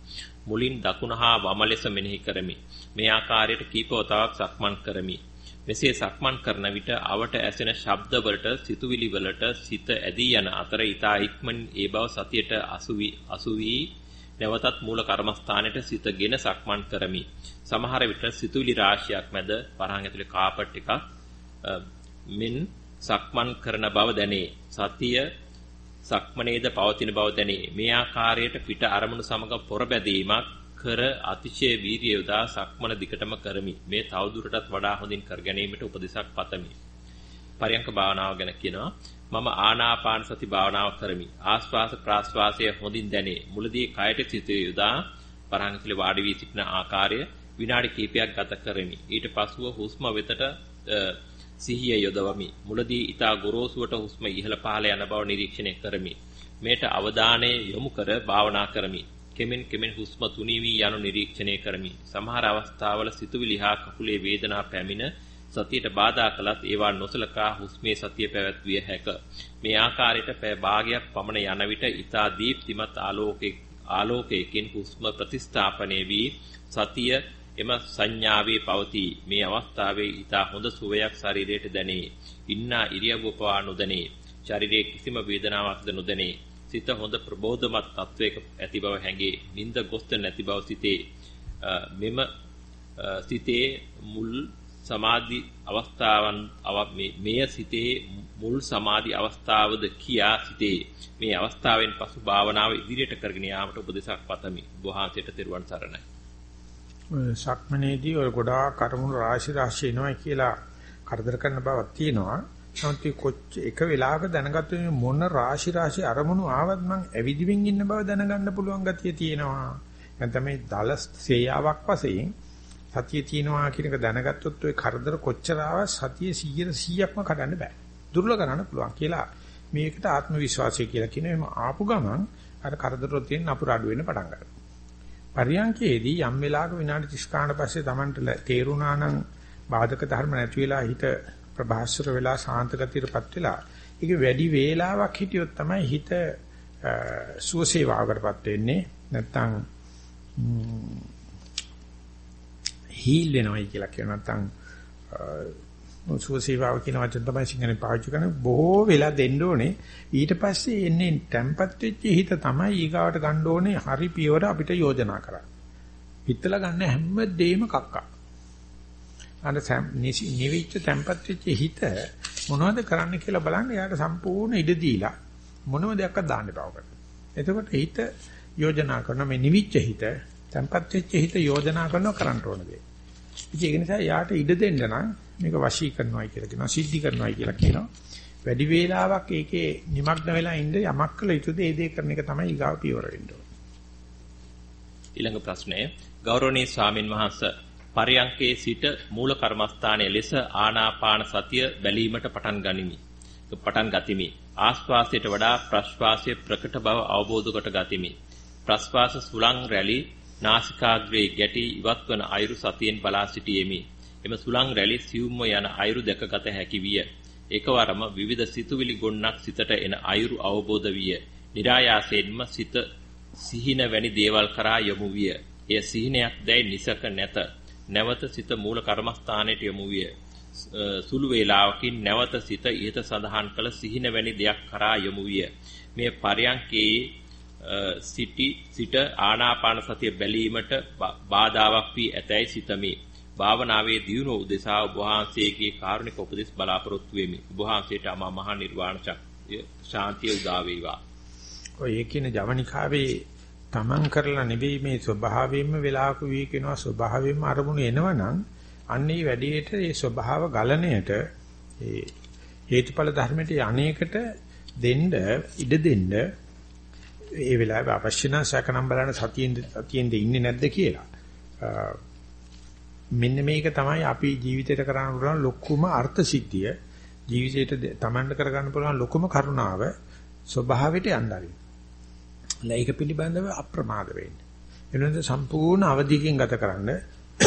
මුලින් දකුණ හා වම ලෙස මෙනෙහි කරමි. මේ ආකාරයට කීපවතාවක් සක්මන් කරමි. මෙසේ සක්මන් කරන විට අවට ඇසෙන ශබ්ද වලට සිතුවිලි වලට සිත ඇදී යන අතර ඊතා ඉක්මන් ඒ බව සතියට අසුවි අසුවි නැවතත් මූල කර්මස්ථානයට සිතගෙන සක්මන් කරමි. සමහර විට සිතුවිලි රාශියක් මැද වරහන් ඇතුලේ කාපට් එකක් මින් සක්මන් කරන බව දැනේ. සතිය සක්මනේද පවතින බව දැනේ. මේ ආකාරයට පිට අරමුණු සමග පොරබැදීමක් කර අතිශය වීරිය යොදා සක්මන දිකටම කරමි. මේ තවදුරටත් වඩා හොඳින් කර ගැනීමට උපදෙසක් පතමි. පරියංක භාවනාව ගැන කියනවා. මම ආනාපාන සති භාවනාව කරමි. ආස්වාස ප්‍රාස්වාසය හොඳින් දැනේ. මුලදී කයට සිත යොදා පරහංගිතල වාඩි වී සිටින ආකාරය විනාඩි කිහිපයක් ගත කරමි. ඊට පසුව හුස්ම වෙතට සිහිය යොදවමි. මුලදී ඊතා ගොරෝසුවට හුස්ම ඉහළ පහළ යන බව නිරීක්ෂණය කරමි. මේට අවධානය යොමු කර භාවනා කරමි. කෙමෙන් කෙමෙන් හුස්ම තුනී වී යනු නිරීක්ෂණය කරමි. සමහර අවස්ථාවල සිතුවිලි හා කකුලේ වේදනා පැමිණ සතියට බාධා කළත් ඒවා නොසලකා හුස්මේ සතිය පැවැත්විය හැක. මේ ආකාරයට පැය භාගයක් පමණ යන විට ඊතා දීප්තිමත් ආලෝකයේ ආලෝකයකින් හුස්ම ප්‍රතිස්ථාපනය වී සතිය එම සංඥාවේ පවතී. මේ අවස්ථාවේ ඊතා හොඳ සුවයක් ශරීරයට දැනේ. ඉන්නා ඉරියව්ව පවා නොදැනේ. ශරීරයේ කිසිම වේදනාවක්ද නොදැනේ. සිත හොඳ ප්‍රබෝධමත් තත්වයක ඇති බව හැඟේ. නිින්ද ගොස්ත නැති බව සිතේ. මෙම සිතේ මුල් සමාධි අවස්ථාවන් මෙය සිතේ මුල් සමාධි අවස්ථාවද කියා සිතේ. මේ අවස්ථාවෙන් පසු භාවනාව ඉදිරියට කරගෙන යාමට උපදෙසක් පතමි. වහන්සේට තෙරුවන් සරණයි. සක්මනේදී ඔය ගොඩාක් කර්මුණු රාශි රාශි එනවා කියලා කරදර කරන බවක් තියෙනවා. නමුත් කොච්ච එක වෙලාවක දැනගත්ත මොන රාශි රාශි අරමුණු ආවත් මං ඇවිදිමින් ඉන්න බව දැනගන්න පුළුවන් ගතිය තියෙනවා. නැත්නම් මේ දල සේයාවක් වශයෙන් සතිය තියෙනවා කියන එක දැනගත්තොත් ඔය කරදර කොච්චර ආවත් සතිය 100%ක්ම කඩන්න බෑ. දුර්ලභ කරන්න පුළුවන් කියලා මේකට ආත්ම විශ්වාසය කියලා කියන එම ආපු ගමන් අර කරදර තියෙන අපුර අඩු වෙන්න පටන් ගන්නවා. පරියන්කේදී යම් වෙලාවක විනාඩි 30 කාණ පස්සේ Tamanට තේරුණා නම් බාධක ධර්ම නැති වෙලා හිත ප්‍රභාස්වර වෙලා සාන්ත ගතියටපත් වෙලා ඒක වැඩි වේලාවක් හිටියොත් තමයි හිත සුවසේවාවකටපත් වෙන්නේ. නැත්තම් හීල් වෙනවයි කියලා කියන නැත්තම් සුවසේවාව කියන වචන තමයි සිංහලෙන් පාවිච්චි කරන්නේ බොහෝ වෙලා දෙන්න ඕනේ ඊට පස්සේ එන්නේ තැම්පත් වෙච්ච හිත තමයි ඊගාවට ගන්න ඕනේ හරි පියවර අපිට යෝජනා කරන්න. හිතලා ගන්න හැම දෙයක්ම කක්කා. අර නිවිච්ච තැම්පත් වෙච්ච හිත මොනවද කරන්න කියලා බලන්න එයාට සම්පූර්ණ ඉඩ දීලා මොනම දෙයක්වත් දාන්න බව එතකොට හිත යෝජනා කරන මේ නිවිච්ච හිත තැම්පත් වෙච්ච හිත යෝජනා කරනවා කරන්න ඕන දේ. ඉතින් ඒක නිසා යාට ඉඩ දෙන්න නම් මේක වශී කරනවායි කියලා කියනවා සිද්ධි කරනවායි කියලා කියනවා. වැඩි වේලාවක් ඒකේ নিমগ্ন වෙලා ඉඳ යමක් කළ යුතුද ඒ දේ කරන එක තමයි ඊගාව පියවර වෙන්න ඕනේ. ඊළඟ ප්‍රශ්නය ගෞරවනීය ස්වාමින් වහන්සේ පරයන්කේ සිට මූල කර්මස්ථානයේ ලෙස ආනාපාන සතිය බැලීමට පටන් ගනිමි. පටන් ගතිමි. ආස්වාසයට වඩා ප්‍රශ්වාසයේ ප්‍රකට බව අවබෝධ කොට ගතිමි. ප්‍රශ්වාස සුලං රැලි නාසිකාග්‍රේ ගැටි ඉවත්වන අයුරු සතියෙන් බලා සිටියෙමි. එම සුලං රැලි සියුම්ව යන අයුරු දැකගත හැකි විය. එකවරම විවිධ සිතුවිලි ගොන්නක් සිතට එන අයුරු අවබෝධ විය. નિરાයාසයෙන්ම සිත සිහින වැනි දේවල් කරා යොමු විය. එය සිහිනයක් දැයි නිසක නැත. නැවත සිත මූල කර්මස්ථානයට යොමු විය. සුළු වේලාවකින් නැවත සිත ඉහත සඳහන් කළ සිහින වැනි දෙයක් කරා යොමු විය. මේ පරයන්කේ සිටි සිට ආනාපාන සතිය බැලීමට බාධාවක් වී ඇතැයි සිතමි. භාවනාවේ දියුණුව උදෙසා ඔබ වහන්සේගේ කාරුණික උපදෙස් බලාපොරොත්තු වෙමි. ඔබ වහන්සේට අමා මහ නිර්වාණ ශක්තිය ශාන්තිය උදා වේවා. ඔය කියන ජවනිකාවේ තමන් කරලා නෙවෙයි මේ ස්වභාවයෙන්ම වෙලාවක වී කියනවා ස්වභාවයෙන්ම අරමුණු එනවනම් අන්න ඒ වැඩේට ඒ ස්වභාව ගලණයට ඒ හේතුඵල ධර්මයට යන්නේකට දෙන්න ඉඩ දෙන්න ඒ වෙලාවේ අවශ්‍ය නම් සැකනම් බලන්න සතියෙන් සතියෙන් ඉන්නේ නැද්ද කියලා. මෙන්න මේක තමයි අපි ජීවිතේට කරන්න පුළුවන් ලොකුම අර්ථ සිද්ධිය. ජීවිතේට තමන්ට කරගන්න පුළුවන් ලොකුම කරුණාව ස්වභාවයට යන්නරි. ලයික පිළිබඳව අප්‍රමාද වෙන්න. එනොත් සම්පූර්ණ අවධියකින් ගත කරන්න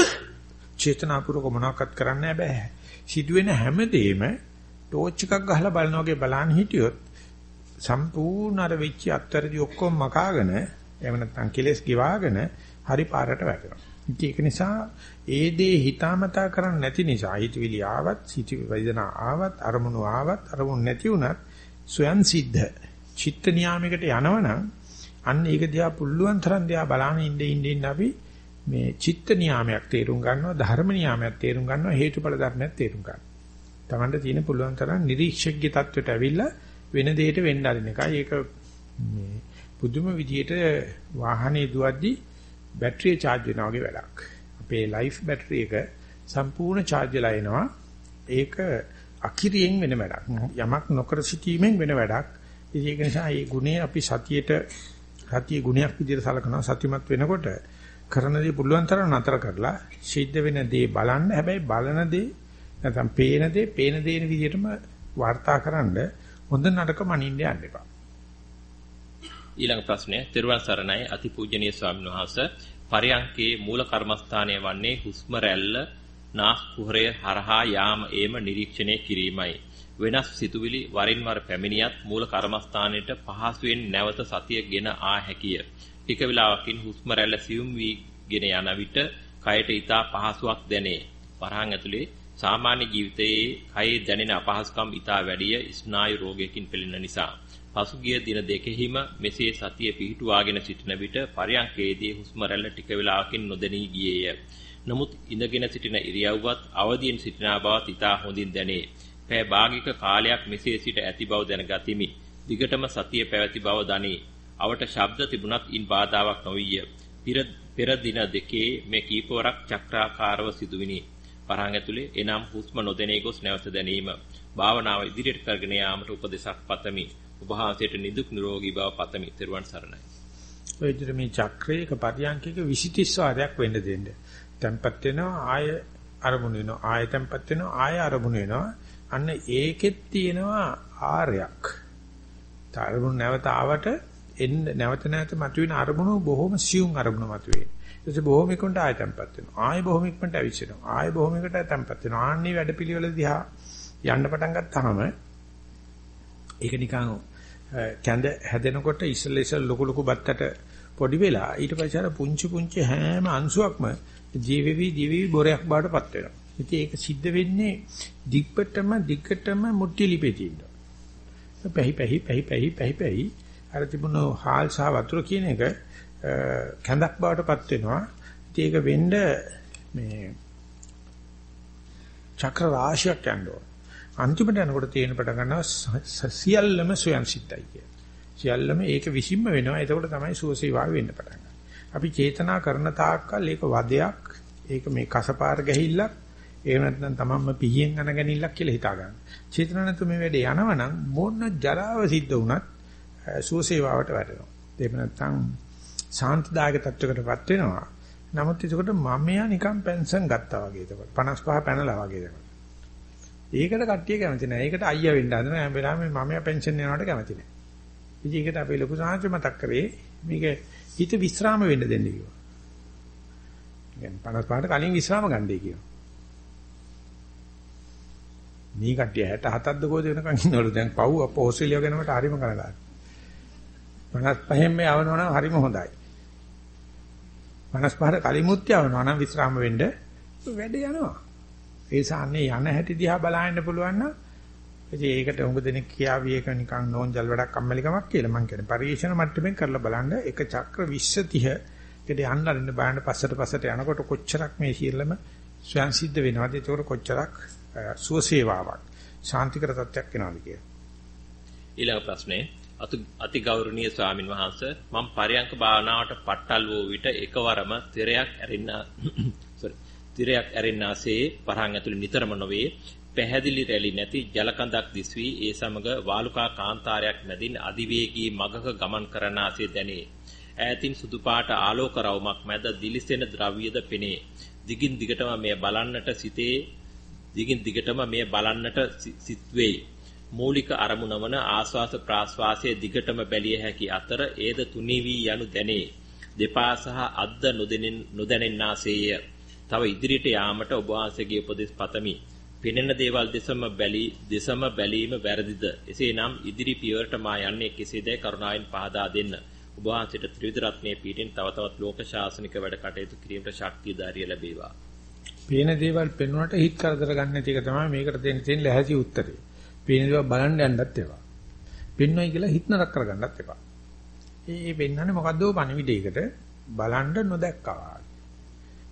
චේතනාපූර්වක මොනවක්වත් කරන්න බෑ. සිදුවෙන හැමදේම ටෝච් එකක් ගහලා බලන වගේ බලන් හිටියොත් සම්පූර්ණ අර වෙච්ච අත්තරදි ඔක්කොම මකාගෙන එහෙම නැත්නම් කෙලස් ගිවාගෙන හරි පාරට වැටෙනවා. ඒක නිසා ඒ දේ හිතාමතා කරන්නේ නැති නිසා හිතවිලි ආවත්, සිටි වේදනා ආවත්, අරමුණු ආවත්, අරමුණු නැති වුණත් ස්වයන් සිද්ධ චිත්ත නියාමයකට යනවනම් අන්න ඒක දිහා පුළුවන් තරම් දිහා බලාගෙන ඉඳ ඉඳ ඉන්න අපි මේ චිත්ත නියාමයක් තේරුම් ගන්නවා ධර්ම නියාමයක් තේරුම් ගන්නවා හේතුඵල ධර්මයක් තේරුම් ගන්නවා. Tamanට තියෙන පුළුවන් තරම් නිරීක්ෂකගේ தത്വෙට ඇවිල්ලා වෙන දෙයකට වෙන්න අරින එකයි. ඒක මේ පුදුම විදියට වාහනේ දුවද්දි බැටරිය charge වෙනවා වගේ වැඩක්. අපේ ලයිෆ් බැටරි එක සම්පූර්ණ charge වෙලා එනවා. ඒක අකිරියෙන් වෙන වැඩක්. යමක් නොකර සිටීමෙන් වෙන වැඩක්. ඒක නිසා මේ ගුණය අපි සතියේට සතියේ ගුණයක් විදිහට සලකනවා සතිමත් වෙනකොට කරන දේ පුළුවන් තරම් නතර කරලා සිද්ධ වෙන දේ බලන්න හැබැයි බලන දේ නැත්නම් පේන දේ පේන දේන විදිහටම වාර්තාකරනද හොඳ නරක මනින්න යන්න එපා. ඊළඟ ප්‍රශ්නය තෙරුවන් සරණයි අතිපූජනීය ස්වාමීන් වහන්සේ පරයන්කේ මූල කර්මස්ථානය වන්නේ හුස්ම රැල්ල නාස් කුහරය හරහා යාම ඒම නිරීක්ෂණය කිරීමයි. වෙනස් සිතුවිලි වරින් වර පැමිණියත් මූල කර්මස්ථානයට පහසුවෙන් නැවත සතියගෙන ආ හැකිය. ටික වේලාවකින් හුස්ම රැල්ල සියුම් වීගෙන යන විට කයට ඊතා පහසුවක් දැනේ. වරහන් ඇතුලේ සාමාන්‍ය ජීවිතයේ කයේ දැනෙන අපහසුකම් ඊතා වැඩිය ස්නායු රෝගයකින් පෙළෙන නිසා. පසුගිය දින දෙකෙහිම මෙසේ සතිය පිහිටුවාගෙන සිටින විට පරයන්කේදී හුස්ම රැල්ල ටික වේලාවකින් නොදැනී ගියේය. නමුත් ඉඳගෙන සිටින ඉරියව්වත් අවදියෙන් සිටිනා බවත් ඊතා හොඳින් දැනේ. පෑ භාගික කාලයක් මෙසේ සිට ඇති බව දැනගතිමි. දිගටම සතිය පැවති බව දනී. අවට ශබ්ද තිබුණත් ඉන් බාධාවක් නොවිය. පෙර දින දෙකේ මේ කීපවරක් චක්‍රාකාරව සිදුවිනි. පරහන් ඇතුලේ එනම් හුස්ම නොදැනී ගොස් නැවත දැනීම. භාවනාව ඉදිරියට කරගෙන යාමට උපදෙසක් පතමි. ඔබ වහන්සේට නිදුක් නිරෝගී බව පතමි. ත්වන් සරණයි. ඔය විදිහට මේ චක්‍රයක පරියන්කයක 20 වාරයක් වෙන්න දෙන්න. tempat වෙනවා ආය අරමුණු වෙනවා ආය tempat වෙනවා ආය අරමුණු වෙනවා. අන්න ඒකෙත් තියෙනවා ආරයක්. අරමුණු නැවත ආවට එන්න නැවත නැවත මතුවෙන අරමුණු බොහොම සියුම් අරමුණු මතුවේ. ඊටසේ බොහොම ඉක්මනට ආය tempat වෙනවා. ආය බොහොම ඉක්මනට අවිස්සෙනවා. ආය බොහොම ඉක්මනට tempat වෙනවා. ආන්නේ වැඩපිළිවෙල දිහා යන්න පටන් ගත්තාම ඒක නිකන් කැඳ හැදෙනකොට ඉස්සෙල්ලා ඉස්සෙල්ලා ලොකු ලොකු බත්තට පොඩි වෙලා ඊට පස්සේ අර පුංචි පුංචි හැම අංශුවක්ම ජීවිවි ජීවිවි බොරයක් බාටපත් වෙනවා. ඉතින් ඒක සිද්ධ වෙන්නේ දිග්ගටම දිග්ගටම මුට්ටි ලිපේ තියෙනවා. පැහි පැහි පැහි පැහි පැහි පැහි අර තිබුණු හාල් සහ වතුර කියන එක කැඳක් බවටපත් වෙනවා. ඉතින් ඒක වෙන්න මේ චක්‍ර රාශියක් යනවා. අන්තිමට යනකොට තේරෙන පටන් ගන්නවා සියල්ලම ස්වයන් සිද්ධයි කිය. සියල්ලම ඒක විසින්ම වෙනවා. එතකොට තමයි සුවසේවාව වෙන්න පටන් අපි චේතනා කරන තාක්කල් ඒක වදයක්, ඒක මේ කසපාර ගැහිල්ලක්, එහෙම නැත්නම් තමන්ම පිහියෙන් අන ගැනීමක් කියලා හිතා ගන්න. චේතනා නැතු මේ වැඩේ යනවනම් මොන ජරාව සිද්ධ වුණත් සුවසේවාවට වැටෙනවා. එහෙම නැත්නම් සාන්තිදායක තත්වයකටපත් වෙනවා. නමුත් ඒකට මමයා නිකන් පෙන්ෂන් ගත්තා වගේ ඒකට 55 පැනලා වගේ ඒකට. ඒකට කට්ටිය කැමති නැහැ. ඒකට අයියා වෙන්න හදන හැම වෙලාවෙම මමයා පෙන්ෂන් යනවට කැමති නැහැ. ඉතින් ඒකට අපි ලොකු සාංශ මතක් කරේ මේක හිත විස්්‍රාම වෙන්න දෙන්න කිව්වා. يعني 55ට කලින් විස්්‍රාම ගන්නයි කියනවා. මේ කට්ටිය 67ක්ද කොහෙද වෙනකන් ඉන්නවලු දැන් පව් අප ඕස්ට්‍රේලියාව ගැනමට හරිම කරගන්න. 55න් මේ આવනවනම් හරිම හොඳයි. 55ට කලිමුත් යවනවා නම් විස්්‍රාම වෙන්න වැඩ යනවා. ඒ සාන්නේ යන හැටි දිහා බලන්න පුළුවන් නම් ඉතින් ඒකට උඟ දෙනෙක් කියාවි ඒක නිකන් නෝන්ජල් වැඩක් අම්මලිකමක් කියලා මම කියන්නේ. පරිේශන මට්ටමින් කරලා බලන්න එක චක්‍ර 20 30 කට යන්න අරින්න බලන්න පස්සට පස්සට යනකොට කොච්චරක් මේ සියල්ලම ස්වයන් සිද්ධ වෙනවද? ඒක කොච්චරක් සුවසේවාවක් ශාන්තිකර තත්ත්වයක් වෙනවද කියලා. ඊළඟ ප්‍රශ්නේ අති ගෞරවනීය ස්වාමින් වහන්සේ මම පරයන්ක භාවනාවට පට්ටල් වූ විට එකවරම තිරයක් ඇරෙන්න sorry තිරයක් ඇරෙන්නාසේ පරහන් ඇතුළේ නිතරම නොවේ පැහැදිලි රැලි නැති ජලකඳක් දිස් වී ඒ සමග වාලුකා කාන්තාරයක් මැදින් අධිවේගී මගක ගමන් කරනාසේ දැනේ. ඈතින් සුදු පාට ආලෝක රවුමක් මැද දිලිසෙන ද්‍රව්‍යද පෙනේ. දිගින් දිගටම මෙය බලන්නට සිතේ දිගින් දිගටම මෙය බලන්නට සිත් වෙයි. මූලික අරමුණ වන ආස්වාස ප්‍රාස්වාසයේ දිගටම බැලිය හැකි අතර ඒද තුනී වී යනු දැනේ. දෙපා සහ අද්ද නොදැනෙන්නාසේය. තව ඉදිරියට යාමට ඔබ වහන්සේගේ උපදෙස් පතමි. පෙනෙන දේවල් දෙසම බැලී දෙසම බැලීම වැරදිද? එසේනම් ඉදිරි පියවරට මා යන්නේ කෙසේදයි කරුණාවෙන් පහදා දෙන්න. ඔබ වහන්සේට ත්‍රිවිධ රත්නයේ පීඨෙන් තව තවත් ලෝක ශාසනික වැඩ කටයුතු කිරීමට ශක්තිය ධෛර්යය ලැබේවා. පේන දේවල් පෙන්වන්නට හිත කරදර ගන්න නැති එක තමයි මේකට දෙන්න තියෙන ලැහැසි උත්තරේ. පේන දේවල් බලන්න යන්නත් එපා. පෙන්වයි කියලා හිත නරක කරගන්නත් එපා. ඒ පෙන්වන්නේ මොකද්ද පණිවිඩයකට බලන්න නොදැක්කා.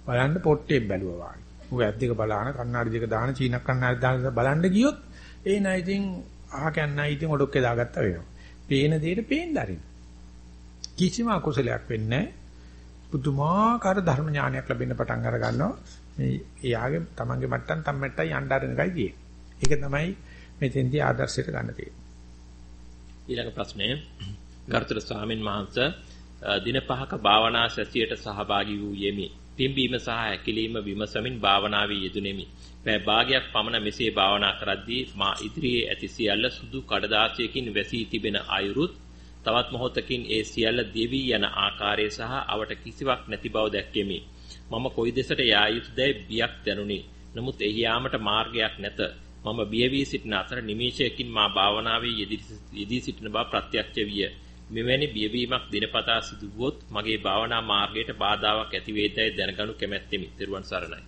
බලන්න පොට්ටේ බැලුවා වගේ. ඌ ඇත් දෙක බලාන කණ්ණාඩි දෙක දාන චීන කණ්ණාඩි දාන බලන්න ගියොත් ඒ නයි ඉතින් අහ කන්නයි ඉතින් ඔඩොක්කේ දාගත්තා වෙනවා. පේන දෙයට පේන්න ආරින්න. කිසිම අකුසලයක් වෙන්නේ නැහැ. පුදුමාකාර ධර්ම ඥානයක් ලැබෙන්න පටන් අර ගන්නවා. මේ එයාගේ තමන්ගේ මට්ටම් තම්මැට්ටයි යන්න ආරන එකයි තියෙන්නේ. ඒක තමයි මෙතෙන්දී ආදර්ශයට ගන්න තියෙන්නේ. ඊළඟ ප්‍රශ්නය ගරුතර ස්වාමින් වහන්සේ දින පහක භාවනා සැසියට සහභාගී වූ යෙමි. පිම්බීම සහ හැකිලීම විමසමින් භාවනාවේ යෙදුණෙමි. පැය භාගයක් පමණ මෙසේ භාවනා කරද්දී මා ඉදිරියේ ඇති සියල්ල සුදු කඩදාසියකින් වැසී තිබෙන අයුරුත් තවත් මොහොතකින් ඒ සියල්ල දෙවි යන ආකාරය සහ අවට කිසිවක් නැති බව දැක්කෙමි. මම කොයි දෙසට යා යුතුදැයි බියක් දැනුනි. නමුත් එහි යාමට මාර්ගයක් නැත. මම බිය වී සිටින අතර නිමේෂයකින් මා භාවනාවේ යෙදී සිටින බව ප්‍රත්‍යක්ෂ විය. මෙවැනි බියවීමක් දිනපතා සිදු වුවොත් මගේ භාවනා මාර්ගයට බාධාවක් ඇති වේදයි දැනගනු කැමැත්තෙමි. ත්වන් සරණයි.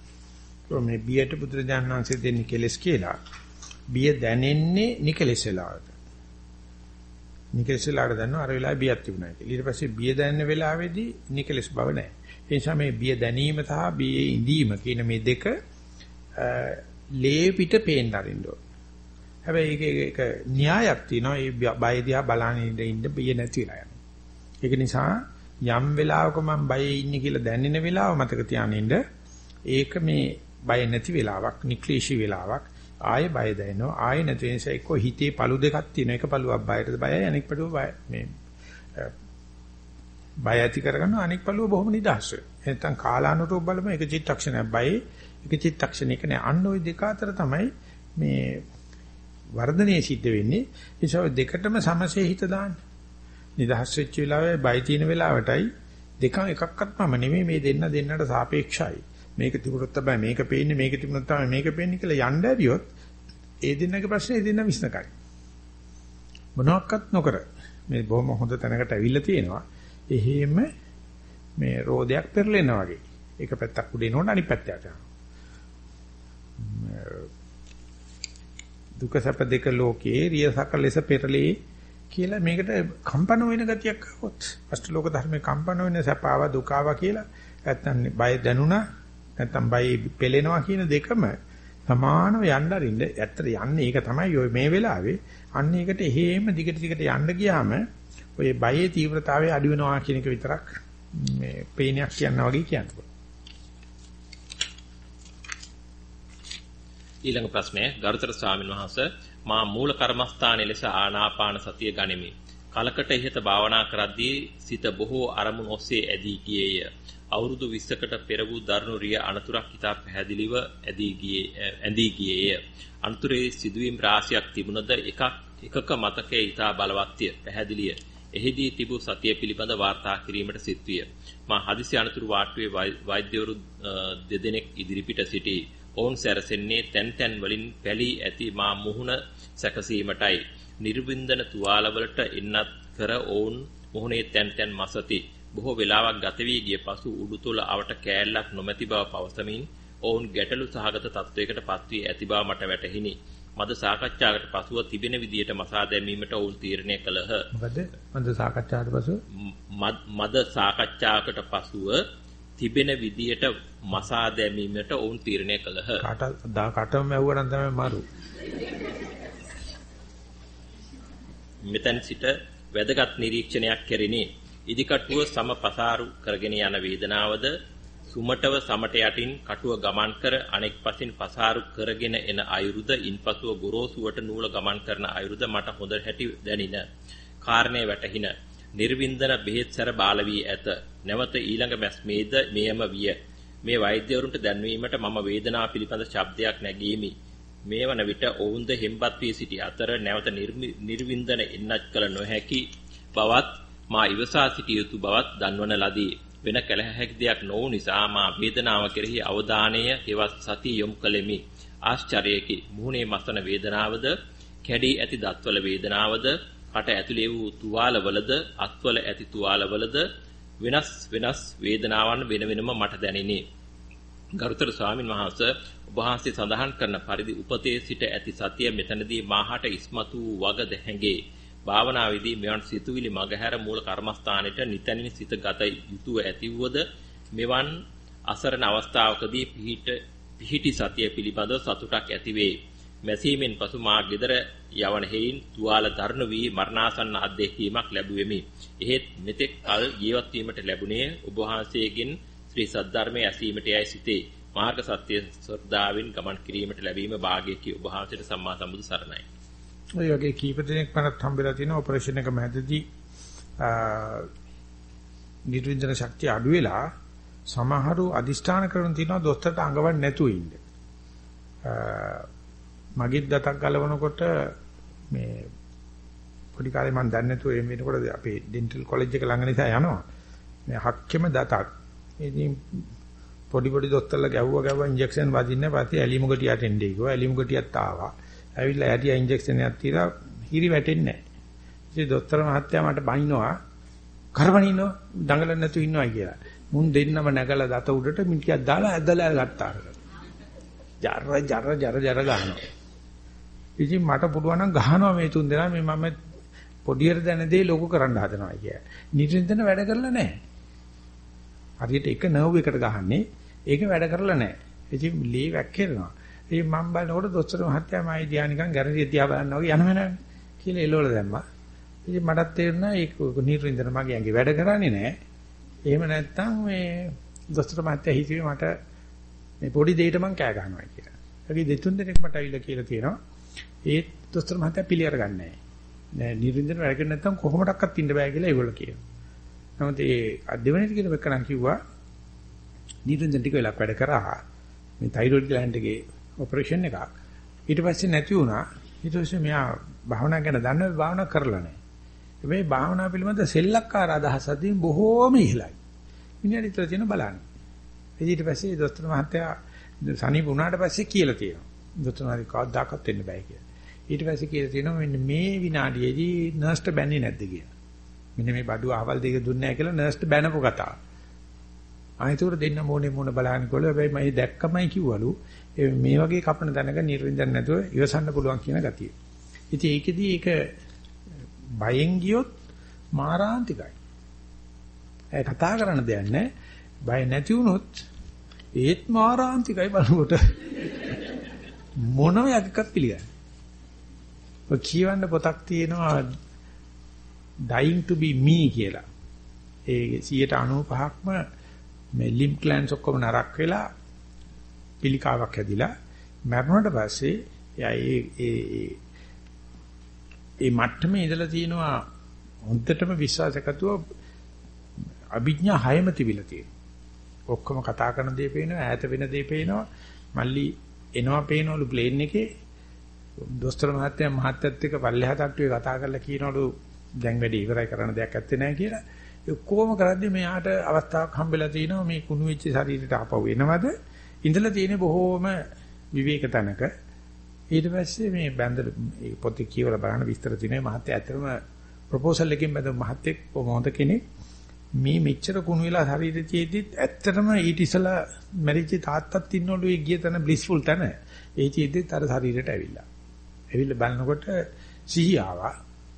මේ බියට බුදුරජාණන් වහන්සේ දෙන්නේ කෙලස් කියලා. බිය දැනෙන්නේ නිකලස් වෙලාවට. නිකලස් වෙලාවට දන්නවා අර වෙලාවේ බියක් තිබුණා කියලා. ඊට පස්සේ බිය දැනෙන වෙලාවේදී නිකලස් බව නැහැ. ඒ නිසා මේ බිය දැනීම සහ බියේ ඉඳීම කියන මේ දෙක ලේ පිට පේන්න අරින්න ඕන. හැබැයි ඒක ඒක න්‍යායක් තියෙනවා. ඒ බය දිහා බලන්නේ ඉන්න බිය නැති වෙලා යනවා. ඒක නිසා යම් වෙලාවක මම බයේ ඉන්නේ කියලා දැනෙන වෙලාව මතක තියානින්න ඒක මේ බය නැති වෙලාවක්, නික්ලේශී වෙලාවක්. ආයේ බය දැනෙනවා. ආයේ නැති නිසා එක්ක හිතේ පළු දෙකක් තියෙනවා. එක පළුවක් බයටද බයයි අනෙක් පළුව බය මේ බය ඇති කරගන්න අනෙක් පළුව බොහොම නිදහස් වෙනවා. නැත්තම් කාලානුරූප බලම එක චිත්තක්ෂණයක් බයයි එක චිත්තක්ෂණයක නෑ. අන්න ওই දෙක අතර තමයි මේ වර්ධනයේ සිද්ධ වෙන්නේ. ඒසො දෙකටම සමසේ හිත දාන්න. නිදහස් වෙච්ච වෙලාවේ බය තියෙන වෙලාවටයි දෙකම එකක්වත් මම නෙමෙයි මේ දෙන්න දෙන්නට සාපේක්ෂයි. මේක තිබුණොත් තමයි මේක පේන්නේ මේක තිබුණොත් තමයි මේක පේන්නේ කියලා යන්න ඇවියොත් ඒ දෙන්නගේ ප්‍රශ්නේ දෙන්න විශ්නකයි. මොනවත් නොකර මේ බොහොම හොඳ තැනකට ඇවිල්ලා තියෙනවා. එහෙම මේ රෝදයක් පෙරලෙනා වගේ. එක පැත්තක් උඩ එනකොට අනිත් පැත්තට යනවා. දුක සැප දෙක ලෝකේ රියසක ලෙස පෙරලේ කියලා මේකට කම්පන වෙන ගතියක් આવොත් අෂ්ටලෝක ධර්මේ කම්පන වෙන සැපාව දුකාව කියලා නැත්තම් බය දැනුණා නැත්තම් බය පෙලෙනවා කියන දෙකම සමානව යන්න අරින්න ඇත්තට යන්නේ ඒක තමයි ඔය මේ වෙලාවේ. අන්න ඒකට එහෙම දිගට දිගට යන්න ගියාම ඔය බයේ තීව්‍රතාවය අඩු වෙනවා කියන එක විතරක් මේ පේනයක් කියනවා වගේ කියන්න ඊළඟ ප්‍රශ්නය ගරුතර ස්වාමීන් වහන්සේ මා මූල කර්මස්ථානයේ ලෙස ආනාපාන සතිය ගනිමි. කලකට ඉහත භාවනා කරද්දී සිත බොහෝ අරමුණු ඔස්සේ ඇදී ගියේය. අවුරුදු 20කට පෙර වූ දරුණු රිය අනතුරක් ඉතා පැහැදිලිව ඇදී ගියේ ඇඳී ගියේය. අනතුරේ සිදුවීම් රාශියක් තිබුණද එකක් එකක මතකයේ ඉතා බලවත්ය පැහැදිලිය. එහිදී තිබූ සතිය පිළිබඳ වාර්තා කිරීමට සිත්විය. මා හදිසි අනතුරු වාට්ටුවේ වෛද්‍යවරු දෙදෙනෙක් ඉදිරිපිට සිටී. ඔවුන් සැරසෙන්නේ තැන් තැන් වලින් පැලී ඇති මා මුහුණ සැකසීමටයි. නිර්වින්දන තුවාලවලට එන්නත් කර ඔවුන් මුහුණේ තැන් තැන් මසති. බොහෝ වෙලාවක් ගත වී ගිය පසු උඩුතොල අවට කෑල්ලක් නොමැති බව පවසමින් ඔවුන් ගැටලු සහගත තත්වයකට පත්වී ඇති බව මට වැටහිනි. මද සාකච්ඡාවකට පසුව තිබෙන විදියට මසා දැමීමට ඔවුන් තීරණය කළහ. මොකද මද සාකච්ඡාවට පසුව මද සාකච්ඡාවකට පසුව තිබෙන විදියට මසා දැමීමට ඔවුන් තීරණය කළහ. කට දා කටම ඇහුවා නම් තමයි මරු. මෙතෙන් සිට වැදගත් නිරීක්ෂණයක් කෙරිනි. ඉදිකටුව සම පසාරු කරගෙන යන වේදනාවද සුමටව සමට යටින් කටුව ගමන් කර අනෙක් පසින් පසාරු කරගෙන එන අයුරුද ඉන්පසුව ගොරෝසුවට නූල ගමන් කරන අයුරුද මට හොඳ හැටි දැනින. කාරණේ වැටහින. නිර්වින්දන බෙහෙත් සැර බාල වී ඇත. නැවත ඊළඟ මැස්මේද මෙයම විය. මේ වෛද්‍යවරුන්ට දැන්වීමට මම වේදනාව පිළිබඳ ශබ්දයක් නැගීමි. මේ වන විට ඔවුන්ද හෙම්බත් වී සිටි අතර නැවත නිර්වින්දන එන්නත් කල නොහැකි බවත් මා ඉවසා සිටිය යුතු බවත් දන්වන ලදී. වෙන කල හැකි දෙයක් නොවු නිසා මා වේදනාව කෙරෙහි අවධානය හෙවත් සතිය යොමු කළෙමි. ආශ්චර්යයකි. මුහුණේ මසන වේදනාවද, කැඩී ඇති දත්වල වේදනාවද, කට ඇතුලේ වූ තුවාලවලද, අත්වල ඇති තුවාලවලද වෙනස් වෙනස් වේදනාවන් වෙන වෙනම මට දැනිනි. ගරුතර ස්වාමින් වහන්සේ ඔබ වහන්සේ සඳහන් කරන පරිදි උපතේ සිට ඇති සතිය මෙතනදී මාහට ඉස්මතු වූ වග දැහැඟේ. භාවනාවේදී මෙවන් සිතුවිලි මගහැර මූල කර්මස්ථානෙට නිතනින් සිත ගත යුතුව ඇතිවද මෙවන් අසරණ අවස්ථාවකදී පිහිට පිහිටි සතිය පිළිබඳව සතුටක් ඇතිවේ. මැසීමෙන් පසු මා ගෙදර යවන හේයින් තුවාල දරණු වී මරණාසන්න අධ්‍යක්ීමක් ලැබුවෙමි. එහෙත් මෙතෙක් කල ජීවත් වීමට ලැබුණේ ඔබ වහන්සේගෙන් ශ්‍රී සද්ධර්මයේ ඇසීමට යයි සිටේ. මාර්ග සත්‍ය ශ්‍රද්ධාවෙන් ගමන් කිරීමට ලැබීම වාග්යකී ඔබ වහන්සේට සම්මා සම්බුදු සරණයි. ඔය වගේ කීප දෙනෙක් මනත් හම්බෙලා තියෙන ඔපරේෂන් එක මැදදී නිර්වින්දන ශක්තිය අඩු වෙලා සමහරු අදිෂ්ඨාන කරන තියෙනවා දොස්තරට අඟවන්නේ නැතුව ඉන්න. මගෙත් දතක් ගලවනකොට මේ පොඩි කාලේ මම දන්නේ නැතුව එම් වෙනකොට අපේ ඩෙන්ටල් කොලෙජ් එක ළඟ නිසා යනවා. මේ හක්කෙම දතක්. ඉතින් පොඩි පොඩි දොස්තරලා ගැව්වා ගැව්වා ඉන්ජෙක්ෂන් වදින්න පස්සේ ඇලිමුගටියට එන්නේ කිව්වා. ඇලිමුගටියත් ආවා. ඇවිල්ලා ඇටිය ඉන්ජෙක්ෂන් එකක් තියලා හිරි වැටෙන්නේ නැහැ. ඉතින් දොස්තර මහත්තයා මට බනිනවා. කරවනිනෝ දඟලන්න නැතුව ඉන්නවා කියලා. මුන් දෙන්නම නැගලා දත උඩට මිටියක් දාලා ඇදලා ගත්තා. ජර ජර ජර ජර ගහනවා. ඉතින් මට පුළුවන් නම් ගහනවා මේ තුන් දෙනා මේ මම පොඩියට දැන දේ ලොකු කරන්න හදනවා කිය. නිතරම වැඩ කරලා නැහැ. හරියට එක නර්ව් එකට ගහන්නේ ඒක වැඩ කරලා නැහැ. ඉතින් ලී වැක්කිරනවා. ඉතින් මම බලනකොට දොස්තර මහත්තයා මයි දිහා නිකන් ගැරන්ටි තියා බලනවා වගේ යනව නෑ කියලා එළවල දැම්මා. ඉතින් මටත් තේරුණා ඒක නිර්වින්දන මගේ ඇඟේ වැඩ කරන්නේ නැහැ. එහෙම නැත්තම් මේ දොස්තර මහත්තයා හිතුවේ මට මේ පොඩි දෙයකට මං කෑ ගන්නවා කියලා. ඒකේ දෙතුන් දෙනෙක් මට අවිල්ල කියලා තියෙනවා. ඒ දොස්තර මහත්තයා පිළිඅර ගන්නෑ. නෑ නිර්වින්දන වැඩ කරන්නේ නැත්තම් කොහොමඩක්වත් ඉන්න බෑ කියලා ඒගොල්ලෝ කියනවා. නමුත් ඒ දෙවෙනිට කියලා වෙකනම් කිව්වා නිර්වින්දන ටික වෙලක් වැඩ කරා. මේ තයිරොයිඩ් ග්ලෑන්ඩ් එකේ ඔපරේෂන් එකක්. ඊට පස්සේ නැති වුණා. ඊට පස්සේ මෙයා භාවනා ගැන දන්නව භාවනා කරලා නැහැ. හැබැයි භාවනා පිළිබඳ සෙල්ලක්කාර අදහස් අදින් බොහෝම ඉහළයි. මිනිහට ඉතල තියෙන බලන්න. ඊට පස්සේ දොස්තර මහත්තයා සනීප වුණාට පස්සේ කියලා තියෙනවා. දොස්තර මහත්තයා කවදාකවත් වෙන්න බෑ කියලා. ඊට පස්සේ කියලා තියෙනවා මෙන්න මේ විනාඩියේදී නර්ස්ට බැන්නේ නැද්ද කියලා. මෙන්න මේ බඩුව අහවල් දෙක දුන්නේ නැහැ කියලා නර්ස්ට බැනපු කතාව. ආයතෝර දෙන්න මොනේ මොන බලන්නකොල හැබැයි මම දැක්කමයි කිව්වලු මේ වගේ කපන තැනක නිර්වින්දන් නැතුව ඉවසන්න පුළුවන් කියන ගතිය. ඉතින් ඒකෙදී ඒක බයෙන් ගියොත් මාරාන්තිකයි. ඒ කතා කරන්න දෙයක් නැහැ. බය නැති වුණොත් ඒත් මාරාන්තිකයි බලනකොට මොනම යකක් පිළිගන්නේ. ඔය කියවන්න පොතක් තියෙනවා dying to be me කියලා. ඒ 95ක්ම මේ limb glands ඔක්කොම නරක් වෙලා පිළිකාවක් හැදිලා මරණයට පස්සේ එයා ඒ ඒ ඒ මට්ටමේ ඉඳලා තියෙනවා හොඳටම විශ්වාසකතුව අභිඥා හයම තිබිලා තියෙනවා. ඔක්කොම කතා කරන දේ පේනවා, ඈත වෙන දේ පේනවා. මල්ලි එනවා පේනවලු ප්ලේන් එකේ. දොස්තර මහත්තයා මහත්තයත් එක්ක පල්ලෙහා තට්ටුවේ කතා කරලා කියනවලු දැන් වැඩි ඉවරයි කරන්න දෙයක් නැත්තේ නෑ කියලා. ඒ ඔක්කොම කරද්දි මෙයාට අවස්ථාවක් හම්බෙලා තිනවා මේ කුණු වෙච්ච ශරීරයට ආපහු එනවද? ඉඳලා තියෙන බොහෝම විවේක තනක. ඊට පස්සේ මේ බැඳ පොතේ කියවලා බලන විස්තර තියෙනවා මහත්තයා ඇත්තටම ප්‍රොපෝසල් එකකින් බඳ මහත්තයෙක් මොහොත කෙනෙක් මේ මෙච්චර කුණු වෙලා ශරීරය තියෙද්දිත් ඇත්තටම ඊට ඉස්සලා මැරිච්ච තාත්තත් ඉන්නවලු ඒ ගිය තැන බ්ලිස්ෆුල් තැන. ඒ තියෙද්දිත් අර ශරීරයට ඇවිල්ලා. ඇවිල්ලා බලනකොට සිහි ආවා.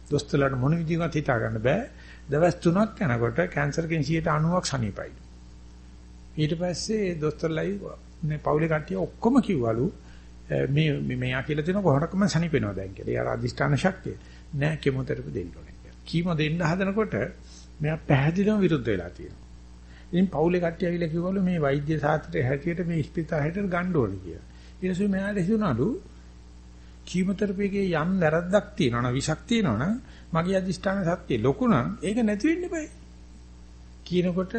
දොස්තරලාට මොන විදිහකට හිතා ගන්න බෑ. දවස් 3ක් යනකොට කැන්සර් කෙන් 90ක් සනීපයි. ඊට පස්සේ දොස්තරලයි මේ පවුලේ කට්ටිය ඔක්කොම කිව්වලු මේ මෙයා කියලා තියෙන කොහොමඩක්ම සනීපෙනවා දැන් කියලා. ඒ අර අදිෂ්ඨාන ශක්තිය. නෑ කිමෝതെරපි දෙන්න ඕනේ කියලා. කීමෝ දෙන්න හදනකොට මෙයා පැහැදිලිවම විරුද්ධ වෙලා තියෙනවා. ඉතින් පවුලේ කට්ටිය ඇවිල්ලා කිව්වලු මේ වෛද්‍ය සාත්‍රයේ හැටියට මේ ස්පිතාලයට ගන්න ඕනේ කියලා. ඊට පස්සේ මෙයාට හිතුණලු කීමෝതെරපි එකේ යම් වැරද්දක් තියෙනවා නම් විෂක් තියෙනවා නම් මගේ අදිෂ්ඨාන සත්‍ය ලොකු නම් ඒක නැති වෙන්න බෑ. කියනකොට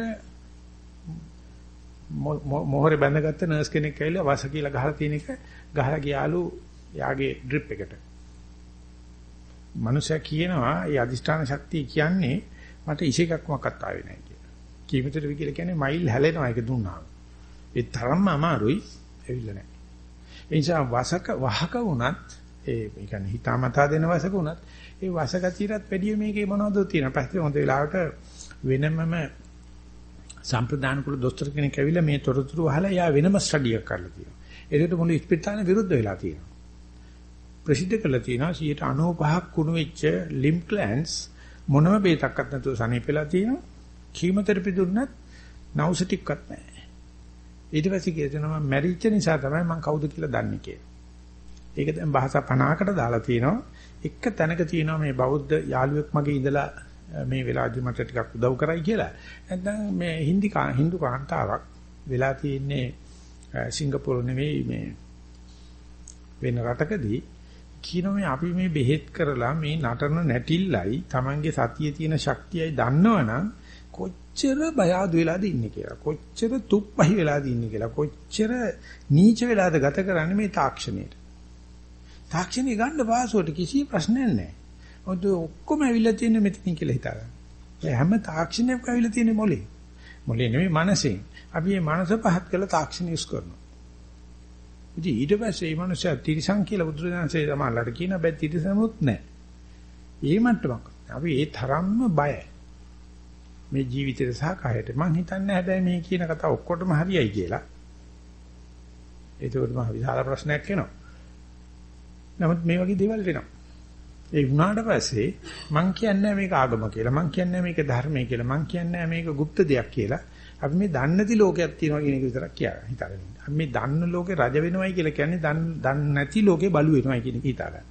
මොහොරේ බැඳගත්ත නර්ස් කෙනෙක් ඇවිල්ලා වස කියලා ගහලා තියෙන එක ගහලා ගියාලු යාගේ ඩ්‍රිප් එකට. මනුෂයා කියනවා මේ අදිෂ්ඨාන ශක්තිය කියන්නේ මට ඉෂේකක් මොකක්වත් ආවේ නැහැ කියලා. කීමතරවි කියලා කියන්නේ මයිල් හැලෙනවා ඒක දුන්නාම. ඒ තරම්ම අමාරුයි ඇවිල්ලා නැහැ. ඒ නිසා වසක වහක වුණත් ඒ කියන්නේ හිතාමතා දෙන වසක වුණත් ඒ වසගතියටත් වැඩිය මේකේ මොනවද තියෙන. පස්සේ හොඳ වෙලාවට වෙනමම සම්ප්‍රදාන කුල දොස්තර කෙනෙක් ඇවිල්ලා මේ තොරතුරු අහලා යා වෙනම ස්ටඩි එකක් කරලා තියෙනවා. ඒකට මුළු ස්පිතාලේ විරුද්ධ වෙලා තියෙනවා. ප්‍රසිද්ධ කරලා තියෙනවා 95ක් කුණු වෙච්ච limb glands මොනම බේතක්වත් නැතුව සනීපෙලා තියෙනවා. කීමෝതെරපි දුන්නත් නවුසටික්වත් නැහැ. ඊට පස්සේ කියනවා මම මැරිච්ච නිසා තමයි මම කවුද කියලා දන්නේ කියලා. ඒක දැන් භාෂා 50කට දාලා තිනවා. එක තැනක තියෙනවා මේ බෞද්ධ යාළුවෙක් මගේ ඉඳලා මේ වෙලාවදී මට ටිකක් උදව් කරයි කියලා. නැත්නම් මේ හින්දි හින්දු කාන්තාවක් වෙලා තියෙන්නේ සිංගප්පූරු නෙවෙයි මේ වෙන රටකදී කියනවා මේ අපි මේ බෙහෙත් කරලා මේ නටන නැටිල්ලයි Tamange සතියේ තියෙන ශක්තියයි දන්නවනම් කොච්චර බය ආදු වෙලාද ඉන්නේ කියලා කොච්චර තුප්පහි වෙලාද ඉන්නේ කියලා කොච්චර නීච වෙලාද ගත කරන්නේ මේ තාක්ෂණයට තාක්ෂණي ගන්න පාසුවට කිසි ප්‍රශ්නයක් නැහැ මොකද ඔක්කොම ඇවිල්ලා තියෙන්නේ මෙතනින් කියලා හිතාගන්න. ඒ හැම තාක්ෂණයක්ම ඇවිල්ලා තියෙන්නේ මොලේ. මොලේ නෙමෙයි මනසෙන්. අපි මේ මනස පහත් කරලා තාක්ෂණ යොස් කරනවා. ඉතින් ඊට පස්සේ මේ මනුස්සයා තිරිසන් කියලා බුදුරජාණන්සේ සමහරලාට කියන බෑ තිරිසනුත් නැහැ. ඒ මට්ටමක්. අපි ඒ තරම්ම බයයි. මේ ජීවිතේට සහ කායට. මං හිතන්නේ හැබැයි මේ කියන කතාව ඔක්කොටම හරියයි කියලා. ඒකෝට මහ විශාල ප්‍රශ්නයක් එනවා. නමුත් මේ වගේ දේවල් වෙනවා. ඒ වුණාට පස්සේ මං කියන්නේ මේක ආගම කියලා. මං කියන්නේ මේක ධර්මය කියලා. මං කියන්නේ මේක গুপ্ত දෙයක් කියලා. අපි මේ දන්නේ නැති ලෝකයක් තියෙනවා කියන එක විතරක් කියලා හිතාගෙන ඉන්න. අපි මේ දන්න ලෝකේ රජ වෙනවයි කියලා කියන්නේ දන්නේ නැති ලෝකේ බලු වෙනවයි කියන එක හිතාගන්න.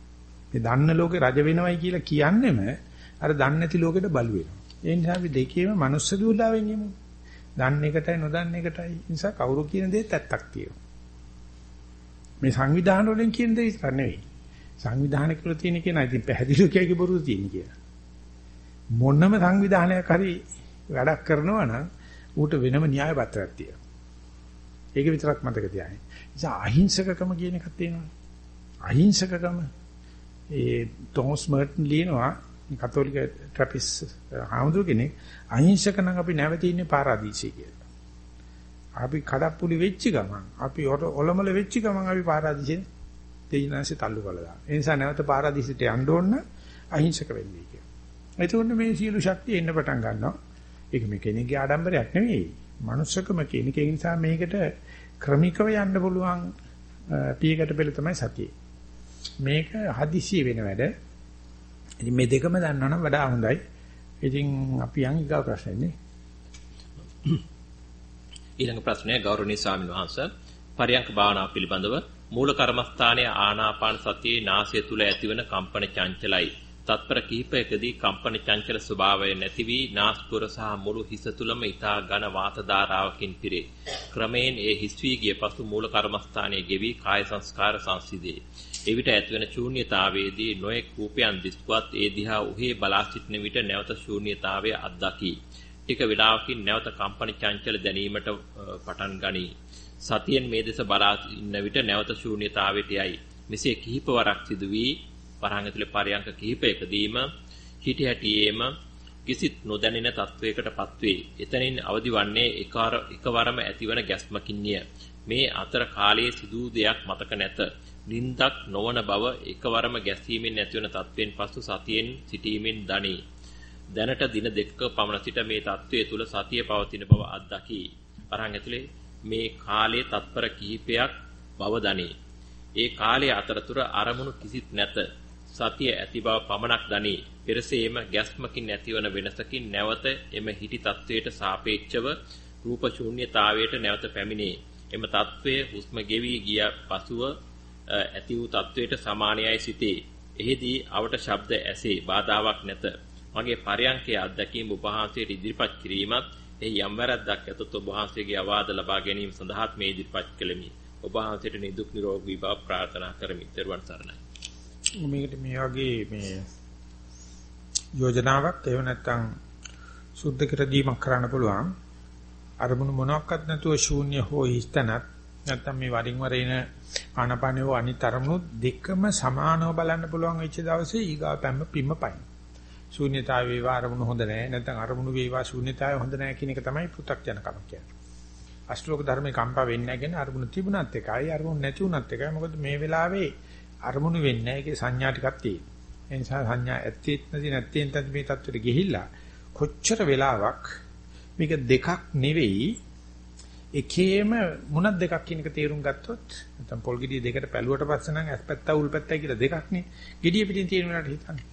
මේ දන්න ලෝකේ රජ වෙනවයි කියලා කියන්නෙම අර දන්නේ නැති ලෝකෙට බලු වෙනවා. ඒ නිසා අපි දෙකේම මනුස්ස දුලාවෙන් යමු. දන්න එකටයි නොදන්න එකටයි. නිසා කවුරු කියන දේත් ඇත්තක් තියෙනවා. මේ සංවිධාන වලින් කියන දේ විතර නෙවෙයි. සංවිධානය කියලා තියෙන කෙනා ඉතින් පැහැදිලිව කියකි බොරුද තියෙන කියලා. මොනම සංවිධානයක් හරි වැඩක් කරනවා නම් ඌට වෙනම න්‍යාය පත්‍රයක් තියෙනවා. ඒක විතරක් මතක තියාගන්න. නිසා අහිංසකකම කියන එකක් තියෙනවා. අහිංසකකම ඒ ටොමස් මර්ටන් ලියනවා කතෝලික ට්‍රැපිස් ආමුදුර කෙනෙක් අහිංසක නම් අපි නැවති ඉන්නේ පාරාදීසයේ කියලා. අපි කඩප්පුලි වෙච්ච ගමන් අපි ඔලොමල වෙච්ච ගමන් අපි පාරාදීසෙන් දෙයිනාසේ තල්ලු කළා. ඒ නිසා නැවත පාරාදීසයට යන්න ඕන අහිංසක වෙන්නේ කියලා. එතකොට මේ සියලු ශක්තිය එන්න පටන් ගන්නවා. ඒක මේ කෙනෙක්ගේ ආඩම්බරයක් නෙවෙයි. manussකම කියන එක නිසා මේකට ක්‍රමිකව යන්න පුළුවන් පියකට පෙළ තමයි සතිය. මේක හදිසිය වෙන වැඩ. ඉතින් මේ දෙකම දන්නවනම් වඩා හොඳයි. ඉතින් අපි යන් ඊගා ප්‍රශ්නේ ඊළඟ ප්‍රශ්නය ගෞරවනීය ස්වාමීන් වහන්සේ පරියංක භාවනාව පිළිබඳව මූල කර්මස්ථානයේ ආනාපාන සතියේ නාසය තුල ඇතිවන කම්පන චංචලයි. තත්පර කිහිපයකදී කම්පන චංචල ස්වභාවය නැති වී නාස්පුර සහ මුළු හිස තුලම ඊතා ඝන වාත ධාරාවකින් පිරේ. ක්‍රමයෙන් ඒ හිස් වී ගිය පසු මූල කර්මස්ථානයේ ගෙවි කාය සංස්කාර සංසිදේ. එවිට ඇතිවන ශූන්‍යතාවයේදී නොයෙක් රූපයන් දිස්වත් ඒ දිහා උහි බලා සිටින විට නැවත ශූන්‍යතාවය අත්දකි. ටික වේලාවකින් නැවත කම්පන චංචල දැනීමට පටන් ගනී. සතියෙන් මේ දෙස බලා ඉන්න විට නැවත ශූන්‍යතාවයට යයි. මෙසේ කිහිප වරක් සිදු වී වරහන් ඇතුලේ පරයන්ක කිහිපයකදීම හිටි හැටියේම කිසිත් නොදැනෙන තත්වයකටපත් වේ. එතනින් අවදි වන්නේ එකවරම ඇතිවන ගැස්මකින්ය. මේ අතර කාලයේ සිදු දෙයක් මතක නැත. නින්දක් නොවන බව එකවරම ගැසීමෙන් ඇතිවන තත්වෙන් පසු සතියෙන් සිටීමෙන් දනී. දැනට දින දෙකක පමණ සිට මේ තත්වයේ තුල සතිය පවතින බව අත්දකි. වරහන් ඇතුලේ මේ කාලයේ තත්පර කිහිපයක් බව දනී. ඒ කාලයේ අතරතුර අරමුණු කිසිත් නැත. සතිය ඇති බව පමණක් දනී. පෙරසේම ගැස්මකින් ඇතිවන වෙනසකින් නැවත එම හිටි තත්වයට සාපේක්ෂව රූප ශූන්‍යතාවයට නැවත පැමිණේ. එම తත්වය හුස්ම ගෙවි ගිය පසුව ඇති වූ తත්වයට සමානයයි සිටේ. එෙහිදී අවට ශබ්ද ඇසේ බාධාවක් නැත. මගේ පරයන්කේ අත්දැකීම් උපහාසයට ඉදිරිපත් කිරීමත් එහි යම් වැරද්දක් ඇතොත් ඔබ වහන්සේගේ අවවාද ලබා ගැනීම සඳහාත් මේ ඉදිරිපත් කෙලෙමි. ඔබ වහන්සේට නිදුක් නිරෝගී බව ප්‍රාර්ථනා කරමි. ත්වන් සරණයි. මේකට මේ වගේ මේ යෝජනාවක් එහෙම නැත්නම් සුද්ධ කර දීමක් කරන්න පුළුවන්. අරමුණු මොනක්වත් නැතුව ශූන්‍ය හෝ හිස්තනත් නැත්නම් මේ වරින් වර එන ආනපනෝ අනිත් අරමුණු දෙකම සමානව බලන්න පුළුවන් වෙච්ච දවසේ ඊගා පැම්ම පිම්ම පයින්. ශූන්‍යතාව වේවා අරමුණු හොඳ නැහැ නැත්නම් අරමුණු වේවා ශූන්‍යතාවය හොඳ නැහැ කියන එක තමයි පෘථග්ජනකම කියන්නේ. අෂ්ටලෝක ධර්මේ කම්පා වෙන්නේ නැහැ කියන අරමුණු තිබුණත් එකයි අරමුණු නැති වුණත් එකයි. මොකද මේ වෙලාවේ අරමුණු වෙන්නේ නැහැ ඒකේ සංඥා ටිකක් තියෙනවා. ඒ නිසා සංඥා ඇත්තෙත් නැති නැත්තෙන් තත් මේ தත්වෙට ගිහිල්ලා කොච්චර වෙලාවක් මේක දෙකක් නෙවෙයි එකේම මුණක් දෙකක් කියන එක තේරුම් ගත්තොත් නැත්නම් පොල් ගෙඩිය දෙකට පැලුවට පස්සේ නම් ඇස්පැත්ත උල් පැත්තයි කියලා දෙකක් නේ. ගෙඩිය පිටින් තියෙන වෙලාවට හිතන්නේ.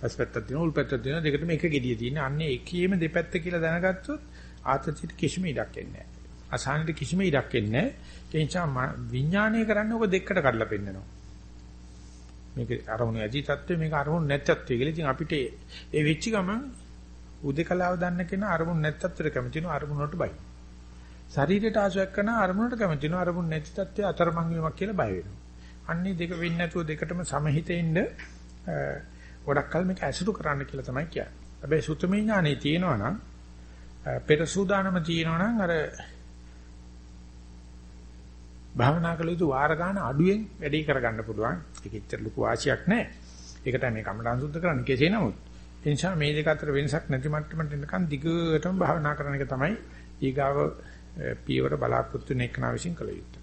පස්පැත්තක් තියෙනවා උල් පැත්තක් තියෙනවා දෙකටම එක gediya තියෙන. අන්නේ එකේම දෙපැත්ත කියලා දැනගත්තොත් ආතතියට කිසිම ඉඩක් එන්නේ නැහැ. අසහනෙට කිසිම ඉඩක් එන්නේ නැහැ. ඒ නිසා විඥානය කරන්නේ ඔබ දෙකට කඩලා පෙන්නනවා. මේක අරමුණු ඇති තත්ත්වය මේක අරමුණු නැති තත්ත්වය කියලා. ඉතින් අපිට ඒ වෙච්ච ගමන් උදේකලාව දන්න කෙනා අරමුණු නැති තත්ත්වයට කැමති වෙනවා අරමුණට බයි. ශරීරයට ආශයක් කරන අරමුණට කැමති වෙනවා අරමුණු නැති තත්ත්වය අතරමං වීමක් කියලා බය වෙනවා. අන්නේ දෙක වෙන්නේ නැතුව දෙකටම සමහිතෙන්න ගොඩක් කල් මේක ඇසුරු කරන්න කියලා තමයි කියන්නේ. හැබැයි සුතමේ ඥානෙ තියෙනවා නම් පෙර සූදානම තියෙනවා නම් අර භාවනා කළ යුතු වාර ගන්න අඩුවෙන් වැඩි කරගන්න පුළුවන්. ඒක එච්චර ලොකු වාසියක් නැහැ. ඒකට මේ කමඩන් සුද්ධ කරන්න කෙසේ නමුත් ඒ නිසා මේ දෙක අතර වෙනසක් නැති මට්ටමට එනකන් දිගටම භාවනා කරන එක තමයි ඊගාව පියවර බලාපොරොත්තු වෙන එකනා විශ්ින් කළ යුත්තේ.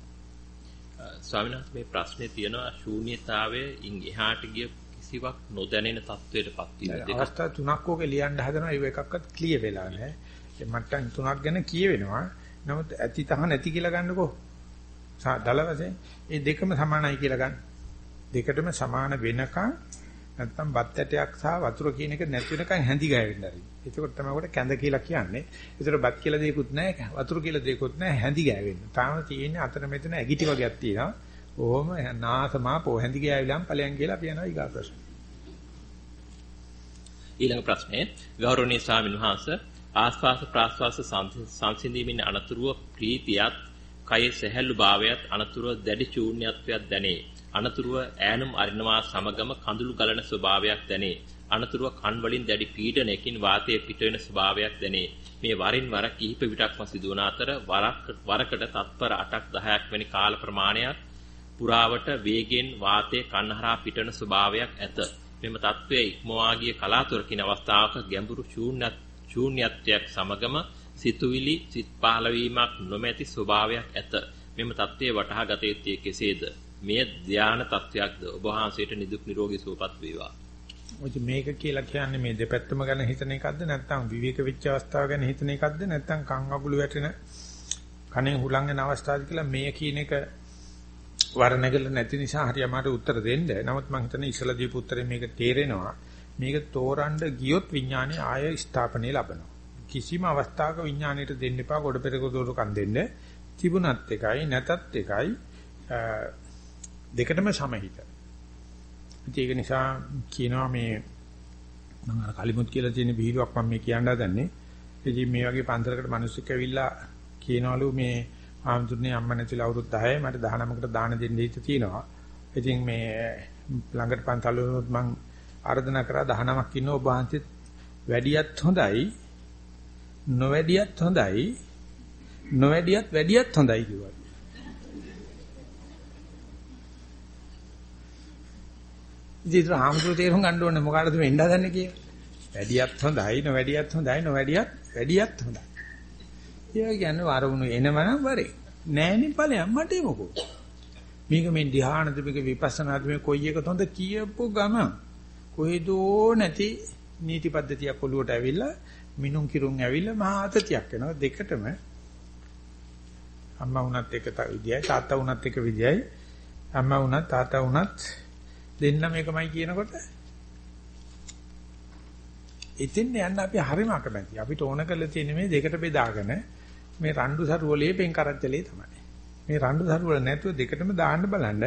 ස්වාමීන් වහන්සේ මේ ප්‍රශ්නේ තියෙනවා ශූන්‍යතාවයේ ඉන් එහාට ගිය කිසිවක් නොදැනෙන තත්වයටපත් වීම. අවස්ථා තුනක් ඕකේ ලියන්න හදනවා ඒව එකක්වත් ක්ලියර් වෙලා නැහැ. මට්ටම් තුනක් ගැන කියවෙනවා. නමුත් ඇති තහ නැති කියලා ගන්නකෝ. දල වශයෙන් ඒ දෙකම සමානයි කියලා ගන්න. දෙකටම සමාන වෙනකන් නැත්තම් බත් ඇටයක් සහ වතුර කියන එක නැති වෙනකන් හැඳි ගෑවෙන්න ඇති. ඒකකොට තමයි උකට කැඳ කියලා කියන්නේ. ඒතර බත් කියලා දෙයක්වත් නැහැ, වතුර කියලා දෙයක්වත් නැහැ, හැඳි ගෑවෙන්න. තාම තියෙන්නේ අතර මෙතන ඇගිටි වගේක් තියෙනවා. ඕම නාසමා පො හැඳි ගෑවිලම් ඵලයන් කියලා අපි යනවා ඊගා ප්‍රශ්න. ඊළඟ ප්‍රශ්නේ ගෞරවනීය ස්වාමීන් වහන්සේ ආස්වාස ප්‍රාස්වාස සංසිඳීමේ අනතුරුව ප්‍රීතියත් කයේ සැහැල්ලු භාවයත් අනතුරුව දැඩි ශූන්‍යත්වයක් දැනේ. අනතුරුව ඈනුම් අරිනවා සමගම කඳුළු ගලන ස්වභාවයක් දැනේ. අනතුරුව කන් වලින් දැඩි පීඩනයකින් වාතයේ පිටවෙන ස්වභාවයක් දැනේ. මේ වරින් වර කිහිප විටක්ම සිදුවන අතර වරකට තත්පර 8ක් 10ක් වැනි කාල ප්‍රමාණයක් පුරාවට වේගෙන් වාතයේ කන්හරා පිටවන ස්වභාවයක් ඇත. මෙම తත්වයේ ඉක්මවා ගිය කලාතුරකින් අවස්ථාවක ගැඹුරු ශූන්‍යත්වයක් සමගම සිතුවිලි සිත් පහළවීමක් නොමැති ස්වභාවයක් ඇත. මෙම தත්ත්වයේ වටහා ගත යුත්තේ කෙසේද? මෙය ධානා තත්වයක්ද? ඔබ වහන්සේට නිදුක් නිරෝගී සුවපත් වේවා. ඔය මේක කියලා කියන්නේ මේ දෙපැත්තම ගැන හිතන එකක්ද නැත්නම් විවේක වෙච්ච අවස්ථාව ගැන හිතන එකක්ද නැත්නම් කන් අගුළු වැටෙන කණෙන් හුලං වෙන අවස්ථාවද කියලා මේ කියන එක වර්ණගල නැති නිසා හරි අමාරු උත්තර දෙන්න. නමුත් මම හිතන්නේ ඉස්සලා දීපු උත්තරේ මේක තේරෙනවා. මේක තෝරන්න ගියොත් විඥානේ ආය ස්ථාපනය ලබනවා. කිසිම අවස්ථාවක විඥාණයට දෙන්න එපා කොට පෙරක දොරකන් දෙන්න. තිබුණත් එකයි නැතත් එකයි දෙකටම සමහිත. ඒක නිසා කියනවා මේ මම අර කලිමුත් කියලා තියෙන බීරුවක් මම මේ කියන්න හදන්නේ. ඉතින් මේ වගේ පන්සලකට මිනිස්සුක් ඇවිල්ලා කියනවලු මේ ආම්තුනේ අම්මා නැතිලා අවුරුදු 10යි මට 19කට දාන දෙන්න හිත තියෙනවා. ඉතින් මේ ළඟට පන්සල් වලත් මම ආර්දනා කරා 19ක් ඉන්න ඔබ වහන්සේත් වැඩියත් හොඳයි නොවැඩියත් හොඳයි නොවැඩියත් වැඩියත් හොඳයි කිව්වා. ඉතින් ආම්තුරු තේරුම් ගන්න ඕනේ මොකටද මේ එන්න හදන්නේ කියලා. වැඩියත් හොඳයි නොවැඩියත් හොඳයි නොවැඩියත් වැඩියත් හොඳයි. ඒ කියන්නේ වරුණු එනමනම් වරේ. නෑනේ ඵලයන් මට මොකෝ. මේක මේ ධ්‍යානද මේක විපස්සනාද මේ කොයි එකද හොඳ කියපු ගම කොහෙදෝ නැති නීති පද්ධතියක් ඔලුවට ඇවිල්ලා මිනුම් කිරුම් ඇවිල්ලා මහා අතතියක් වෙනවා දෙකටම අම්මා වුණත් එක විදියයි තාත්තා වුණත් එක විදියයි අම්මා වුණත් තාත්තා වුණත් දෙන්න මේකමයි කියනකොට ඉතින් යන්න අපි හරිම අකමැති. අපිට ඕන කරලා තියෙන මේ දෙකට බෙදාගෙන මේ රණ්ඩු සරුවලේ පෙන් කරච්චලේ තමයි. මේ රණ්ඩු සරුවල නැතුව දෙකටම දාන්න බලන්න.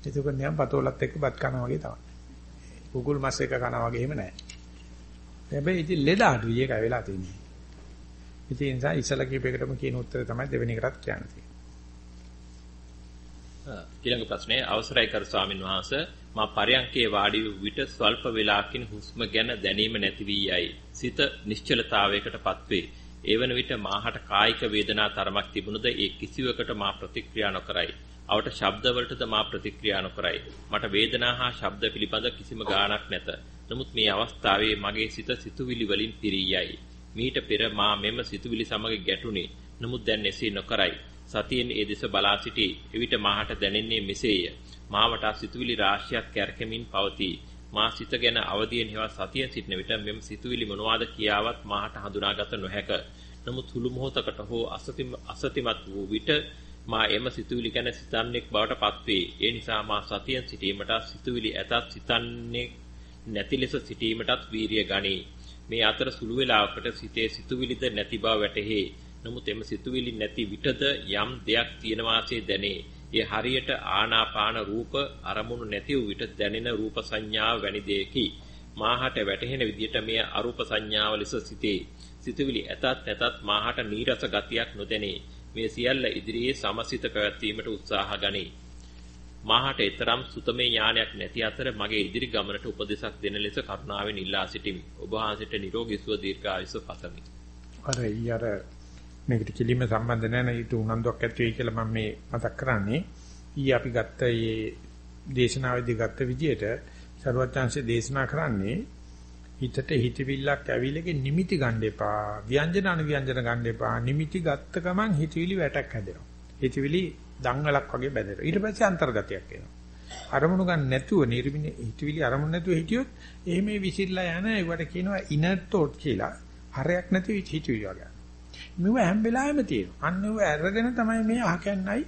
එතකොට නියම් පතෝලත් එක්ක බත් කනවා වගේ තමයි. කුකුල් මස් එක කනවා වගේ එහෙම නැහැ. හැබැයි ඉතින් ලෙඩ අඩුයි ඒකයි වෙලා තියෙන්නේ. ඉතින් ඒ නිසා ඉස්සලා කීපයකටම කියන උත්තරය තමයි දෙවෙනි එකටත් කියන්නේ. ඊළඟ ප්‍රශ්නේ අවසරයි කරු ස්වාමින් වහන්සේ මා පරයන්කේ වාඩි වූ විට ස්වල්ප වේලාවකින් හුස්ම ගැන දැනීම නැති වී යයි. සිත නිශ්චලතාවයකටපත් වේ. ඒවන විට මාහට කායික වේදනා තරමක් තිබුණද ඒ කිසිවකට මා ප්‍රතික්‍රියා නොකරයි. අවට ශබ්දවලටද මා ප්‍රතික්‍රියා නොකරයි. මට වේදනා හා ශබ්ද පිළිබඳ කිසිම ගාණක් නැත. නමුත් මේ අවස්ථාවේ මගේ සිත සිතුවිලි වලින් පිරී යයි. මීට පෙර මා මෙම සිතුවිලි සමග ගැටුණේ. නමුත් දැන් එසේ නොකරයි. සතියෙන් ඒ දෙස බලා සිටී. එවිට මාහට දැනෙන්නේ මෙසේය. මාවට සිතුවිලි රාශියක් කැරකෙමින් පවතී. මා සිත ගැන අවදියෙන් හෙවත් සතියෙන් සිටින විට මෙම සිතුවිලි මොනවාද කියාවත් මාහට හඳුනාගත නොහැක. නමුත් හුළු මොහොතකට හෝ අසතිමත් වූ විට මා එම සිතුවිලි ගැන සිතන්නේක් බවට පත්වේ. ඒ නිසා මා සතියෙන් සිටීමට සිතුවිලි ඇතත් සිතන්නේ නැති ලෙස සිටීමටත් වීරිය ගනී. මේ අතර සුළු වේලාවකට සිතේ සිතුවිලිද නැති බව වැටහි. නමුත් එම සිතුවිලි නැති විටද යම් දෙයක් තියෙන වාසේ දැනේ. ඒ හරියට ආනාපාන රූප අරමුණු නැති වූ විට දැනෙන රූප සංඥාව වැනි දෙයකි. මාහට වැටහෙන විදියට මේ අරූප සංඥාව ලෙස සිටේ. සිතුවිලි ඇතත් නැතත් මාහට නීරස ගතියක් නොදැනේ. මේ සියල්ල ඉදිරියේ සමසිත පැවැත්වීමට උත්සාහ ගනී. මාහට ඊතරම් සුතමේ ඥානයක් නැති අතර මගේ ඉදිරි ගමනට උපදෙසක් දෙන ලෙස කරුණාවෙන් ඉල්ලා සිටිමි. ඔබ වහන්සේට නිරෝගී සුව දීර්ඝායුෂ පතමි. අර ඊයර මේකට කිලිම සම්බන්ධ නැහැ නේද උනන්දුවක් ඇති වෙයි කියලා මම මේ මතක් කරන්නේ. ඊ අපි ගත්ත මේ දේශනාවේදී ගත්ත විදිහට ਸਰවඥාන්සේ දේශනා කරන්නේ හිතට හිතවිල්ලක් ඇවිලගේ නිමිති ගන්න එපා. ව්‍යංජන අනුව්‍යංජන ගන්න එපා. නිමිති ගත්ත ගමන් හිතවිලි වැටක් හැදෙනවා. හිතවිලි දංගලක් වගේ බැඳෙනවා. ඊට පස්සේ අන්තර්ගතයක් එනවා. අරමුණු ගන්න නැතුව නිර්විනේ හිතවිලි අරමුණු නැතුව හිටියොත් එහෙම විසිරලා යන ඒවට කියනවා ඉනර් තෝට් කියලා. හරයක් නැති හිතවිලි වගේ. මෙව හැම වෙලාවෙම තියෙනවා. අන්න ඒව අරගෙන තමයි මේ අහකන්නයි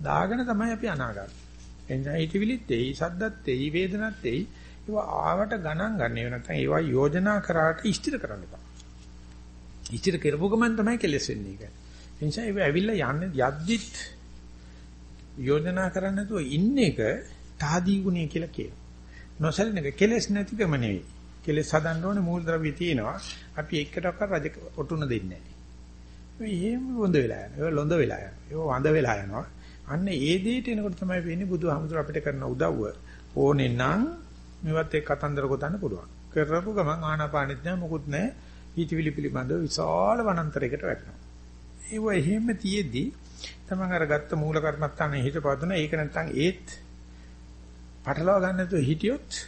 දාගෙන තමයි අපි අනාගත. එනිසා හිතවිලිත් එයි, සද්දත් එයි, වේදනත් එයි. ඒවා ආවට ගණන් ගන්න. ඒ නැත්නම් ඒවා යෝජනා කරාට ඉස්තිර කරන්න එපා. ඉස්තිර කරපු ගමන් තමයි කෙලස් වෙන්නේ ඒක. ඒ නිසා ඒව ඇවිල්ලා යන්නේ යද්දිත් යෝජනා කරන්නේ නැතුව ඉන්න එක තාදී ගුණය කියලා කියනවා. නොසලින එක කෙලස් නැතිකම නෙවෙයි. කෙලස් හදන්න ඕනේ මූලද්‍රව්‍ය තියෙනවා. අපි එකටවත් රජ ඔටුන දෙන්නේ නැහැ. මේ එහෙම වොඳ වෙලා යනවා. ඒක ලොඳ වෙලා යනවා. ඒක වඳ වෙලා යනවා. අන්න ඒ දෙයට එනකොට තමයි වෙන්නේ බුදුහාමුදුර අපිට කරන උදව්ව. ඕනේ නම් මේවත් එක්ක කතන්දර ගොතන්න පුළුවන්. කරපු ගමන් ආනාපානෙත් නෑ මොකුත් නෑ. හිතවිලි පිළිබඳව විශාල වනාන්තරයකට වැටෙනවා. ඒව එහෙම තියේදී තමන් අර ගත්ත මූල කර්මත්තානේ හිතපදුන ඒක නැත්තම් ඒත් පටලවා ගන්න නැතුව හිටියොත්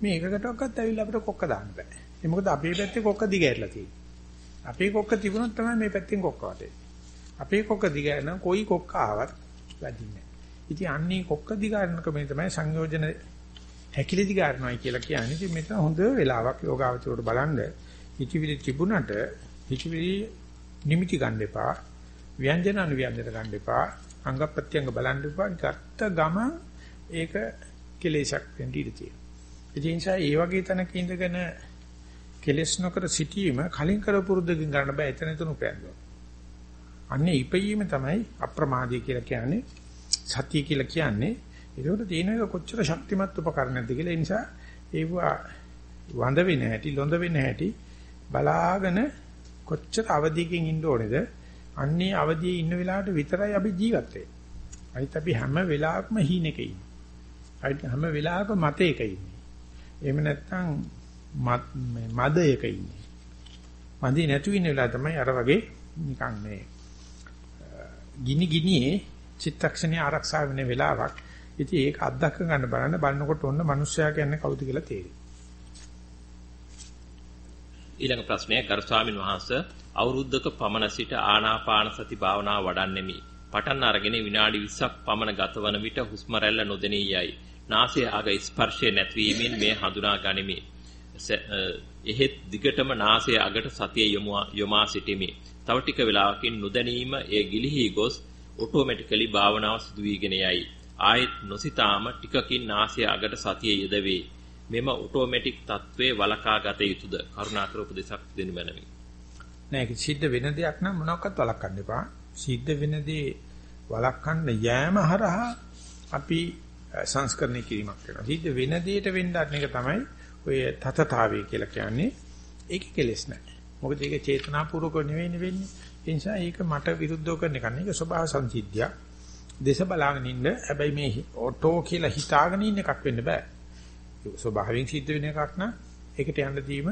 මේ එකකටවත් ඇවිල්ලා අපිට කොක්ක දාන්න බෑ. ඒ මොකද අපේ පැත්තේ කොක්ක දිගහැරලා තියෙන්නේ. අපේ කොක්ක තිබුණොත් තමයි මේ පැත්තෙන් කොක්ක වටේ. අපේ කොක්ක දිගහැරන කොයි කොක්ක ආවත් වැඩින්නේ. ඉතින් අන්නේ කොක්ක දිගහැරනක මේ තමයි සංයෝජන හැකිලි දිගහැරනවායි කියලා කියන්නේ. ඉතින් මෙතන හොඳ වෙලාවක් යෝගාවචරයට බලන්න හිතවිලි තිබුණට හිතවිලි නිමිති ගන්න එපා. ව්‍යංජන අනුව්‍යංජන ගන්න එපා. අංග ප්‍රත්‍යංග බලන්න එපා. ගත්ත ගම ඒක කෙලෙසක් වෙන්න ඉඩ තියෙනවා. ඒ නිසා ඒ වගේ තැනක ඉඳගෙන කෙලස් නොකර සිටීම කලින් කර පුරුද්දකින් ගන්න බෑ එතන එතන උපයනවා. අන්නේ ඉපීම තමයි අප්‍රමාදී කියලා කියන්නේ සතිය කියලා කියන්නේ. ඒකට තියෙන එක කොච්චර ශක්තිමත් උපකරණයක්ද කියලා ඒ නිසා ඒවා වඳ වෙන හැටි ලොඳ වෙන හැටි බලාගෙන කොච්චර අවදියකින් ඉන්න ඕනේද? අන්නේ අවදියේ ඉන්න වෙලාවට විතරයි අපි ජීවත් වෙන්නේ. අනිත් අපි හැම වෙලාවකම හීනෙක ඉන්නේ. අනිත් හැම වෙලාවකම මතයක ඉන්නේ. එහෙම නැත්නම් මදයක ඉන්නේ. මදි නැතු ඉන්න වෙලාව තමයි අර වගේ නිකන් මේ ගිනි ගිනියේ චිත්තක්ෂණය ආරක්ෂා වෙන වෙලාවක්. ඉතින් ඒක අත්දැක ගන්න බලන්න බලනකොට ඔන්න මිනිස්සයා කියන්නේ කවුද කියලා තේරෙයි. ඊළඟ ප්‍රශ්නය ගරු ස්වාමින් වහන්සේ අවුරුද්දක පමණ සිට ආනාපාන සති භාවනාව වඩන්නෙමි. පටන් අරගෙන විනාඩි 20ක් පමණ ගතවන විට හුස්ම රැල්ල නොදෙනී යයි. නාසයේ ආග ස්පර්ශය නැතිවීමෙන් මේ හඳුනා ගනිමි. එහෙත් දිගටම නාසයේ අගට සතිය යොමා සිටිමි. තව ටික වේලාවකින් නොදැනීම ඒ ගිලිහි ගොස් ඔටෝමැටිකලි භාවනාව සිදු වීගෙන යයි. ආයෙත් නොසිතාම ටිකකින් නාසයේ අගට සතිය යෙදවේ. මෙම ඔටෝමැටික් තත්වයේ වලකා ගත යුතුයද? කරුණාකර උපදේශක් දෙනු මැනවි. නෑ ඒක සිද්ධ වෙන දෙයක් නම් මොනවාක්වත් වළක්වන්න එපා. සිද්ධ වෙන දේ වළක්වන්න යෑම හරහා අපි සංස්කරණය කිරීමක් කරනවා. සිද්ධ වෙන දෙයට වෙන්න එක තමයි ඔය තතතාවය කියලා කියන්නේ. ඒක කෙලෙස් නෑ. මොකද ඒක චේතනාපූර්වක නෙවෙයි වෙන්නේ. ඒ නිසා ඒක මට විරුද්ධව කරන එක නෙවෙයි. ඒක ස්වභාව සංසිද්ධියක්. දේශ බලාගෙන ඉන්න හැබැයි මේ ඔටෝ කියලා හිතාගෙන ඉන්න එකක් වෙන්න බෑ. ස්වභාවයෙන් සිද්ධ වෙන එකක් නම් ඒකට යන්න දීම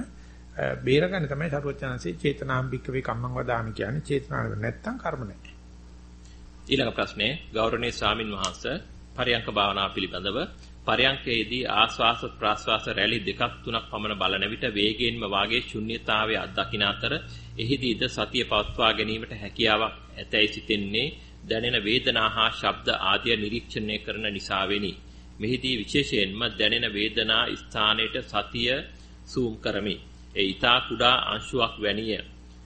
බේරගන්න තමයි සරුවචනන්සේ චේතනාම්බික වේ කම්මං වදාමි කියන්නේ චේතනාව නැත්තම් කර්ම නැහැ. ඊළඟ ප්‍රශ්නේ ගෞරවනීය ස්වාමින් වහන්සේ පරයන්ක භාවනා පිළිබඳව පරයන්කේදී ආස්වාස ප්‍රාස්වාස රැලි දෙකක් තුනක් පමණ බලන විට වේගයෙන්ම වාගේ ශුන්්‍යතාවයේ අත්දකින්න අතර එහිදීද සතිය පවත්වා ගැනීමට හැකියාවක් ඇතැයි සිතෙන්නේ දැනෙන වේදනා හා ශබ්ද ආදිය නිරීක්ෂණය කරන නිසා වෙනි. මෙහිදී විශේෂයෙන්ම දැනෙන වේදනා ස්ථානයට සතිය සූම් කරමි. ඒ ඊතා කුඩා අංශුවක් වැනිය.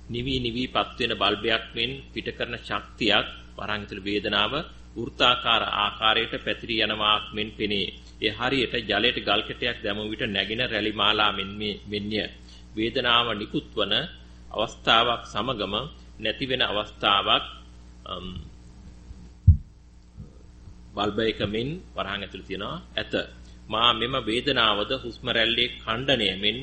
නිවි නිවි පත්වෙන බල්බයක් මෙන් පිට කරන ශක්තියක් වරංගිතල වේදනාව වෘත්තාකාර ආකාරයට පැතිරී යනවාක් මෙන් පෙනේ. ඒ හරියට ජලයට ගල් කැටයක් දැමුව විට නැගින රැලි මාලා මෙන්ය. වේදනාව නිකුත්වන අවස්ථාවක් සමගම නැති වෙන අවස්ථාවක් බල්බයකමින් වරහන් ඇතුළේ තියනවා ඇත. මා මෙම වේදනාවද හුස්ම රැල්ලේ ඛණ්ඩණයමින්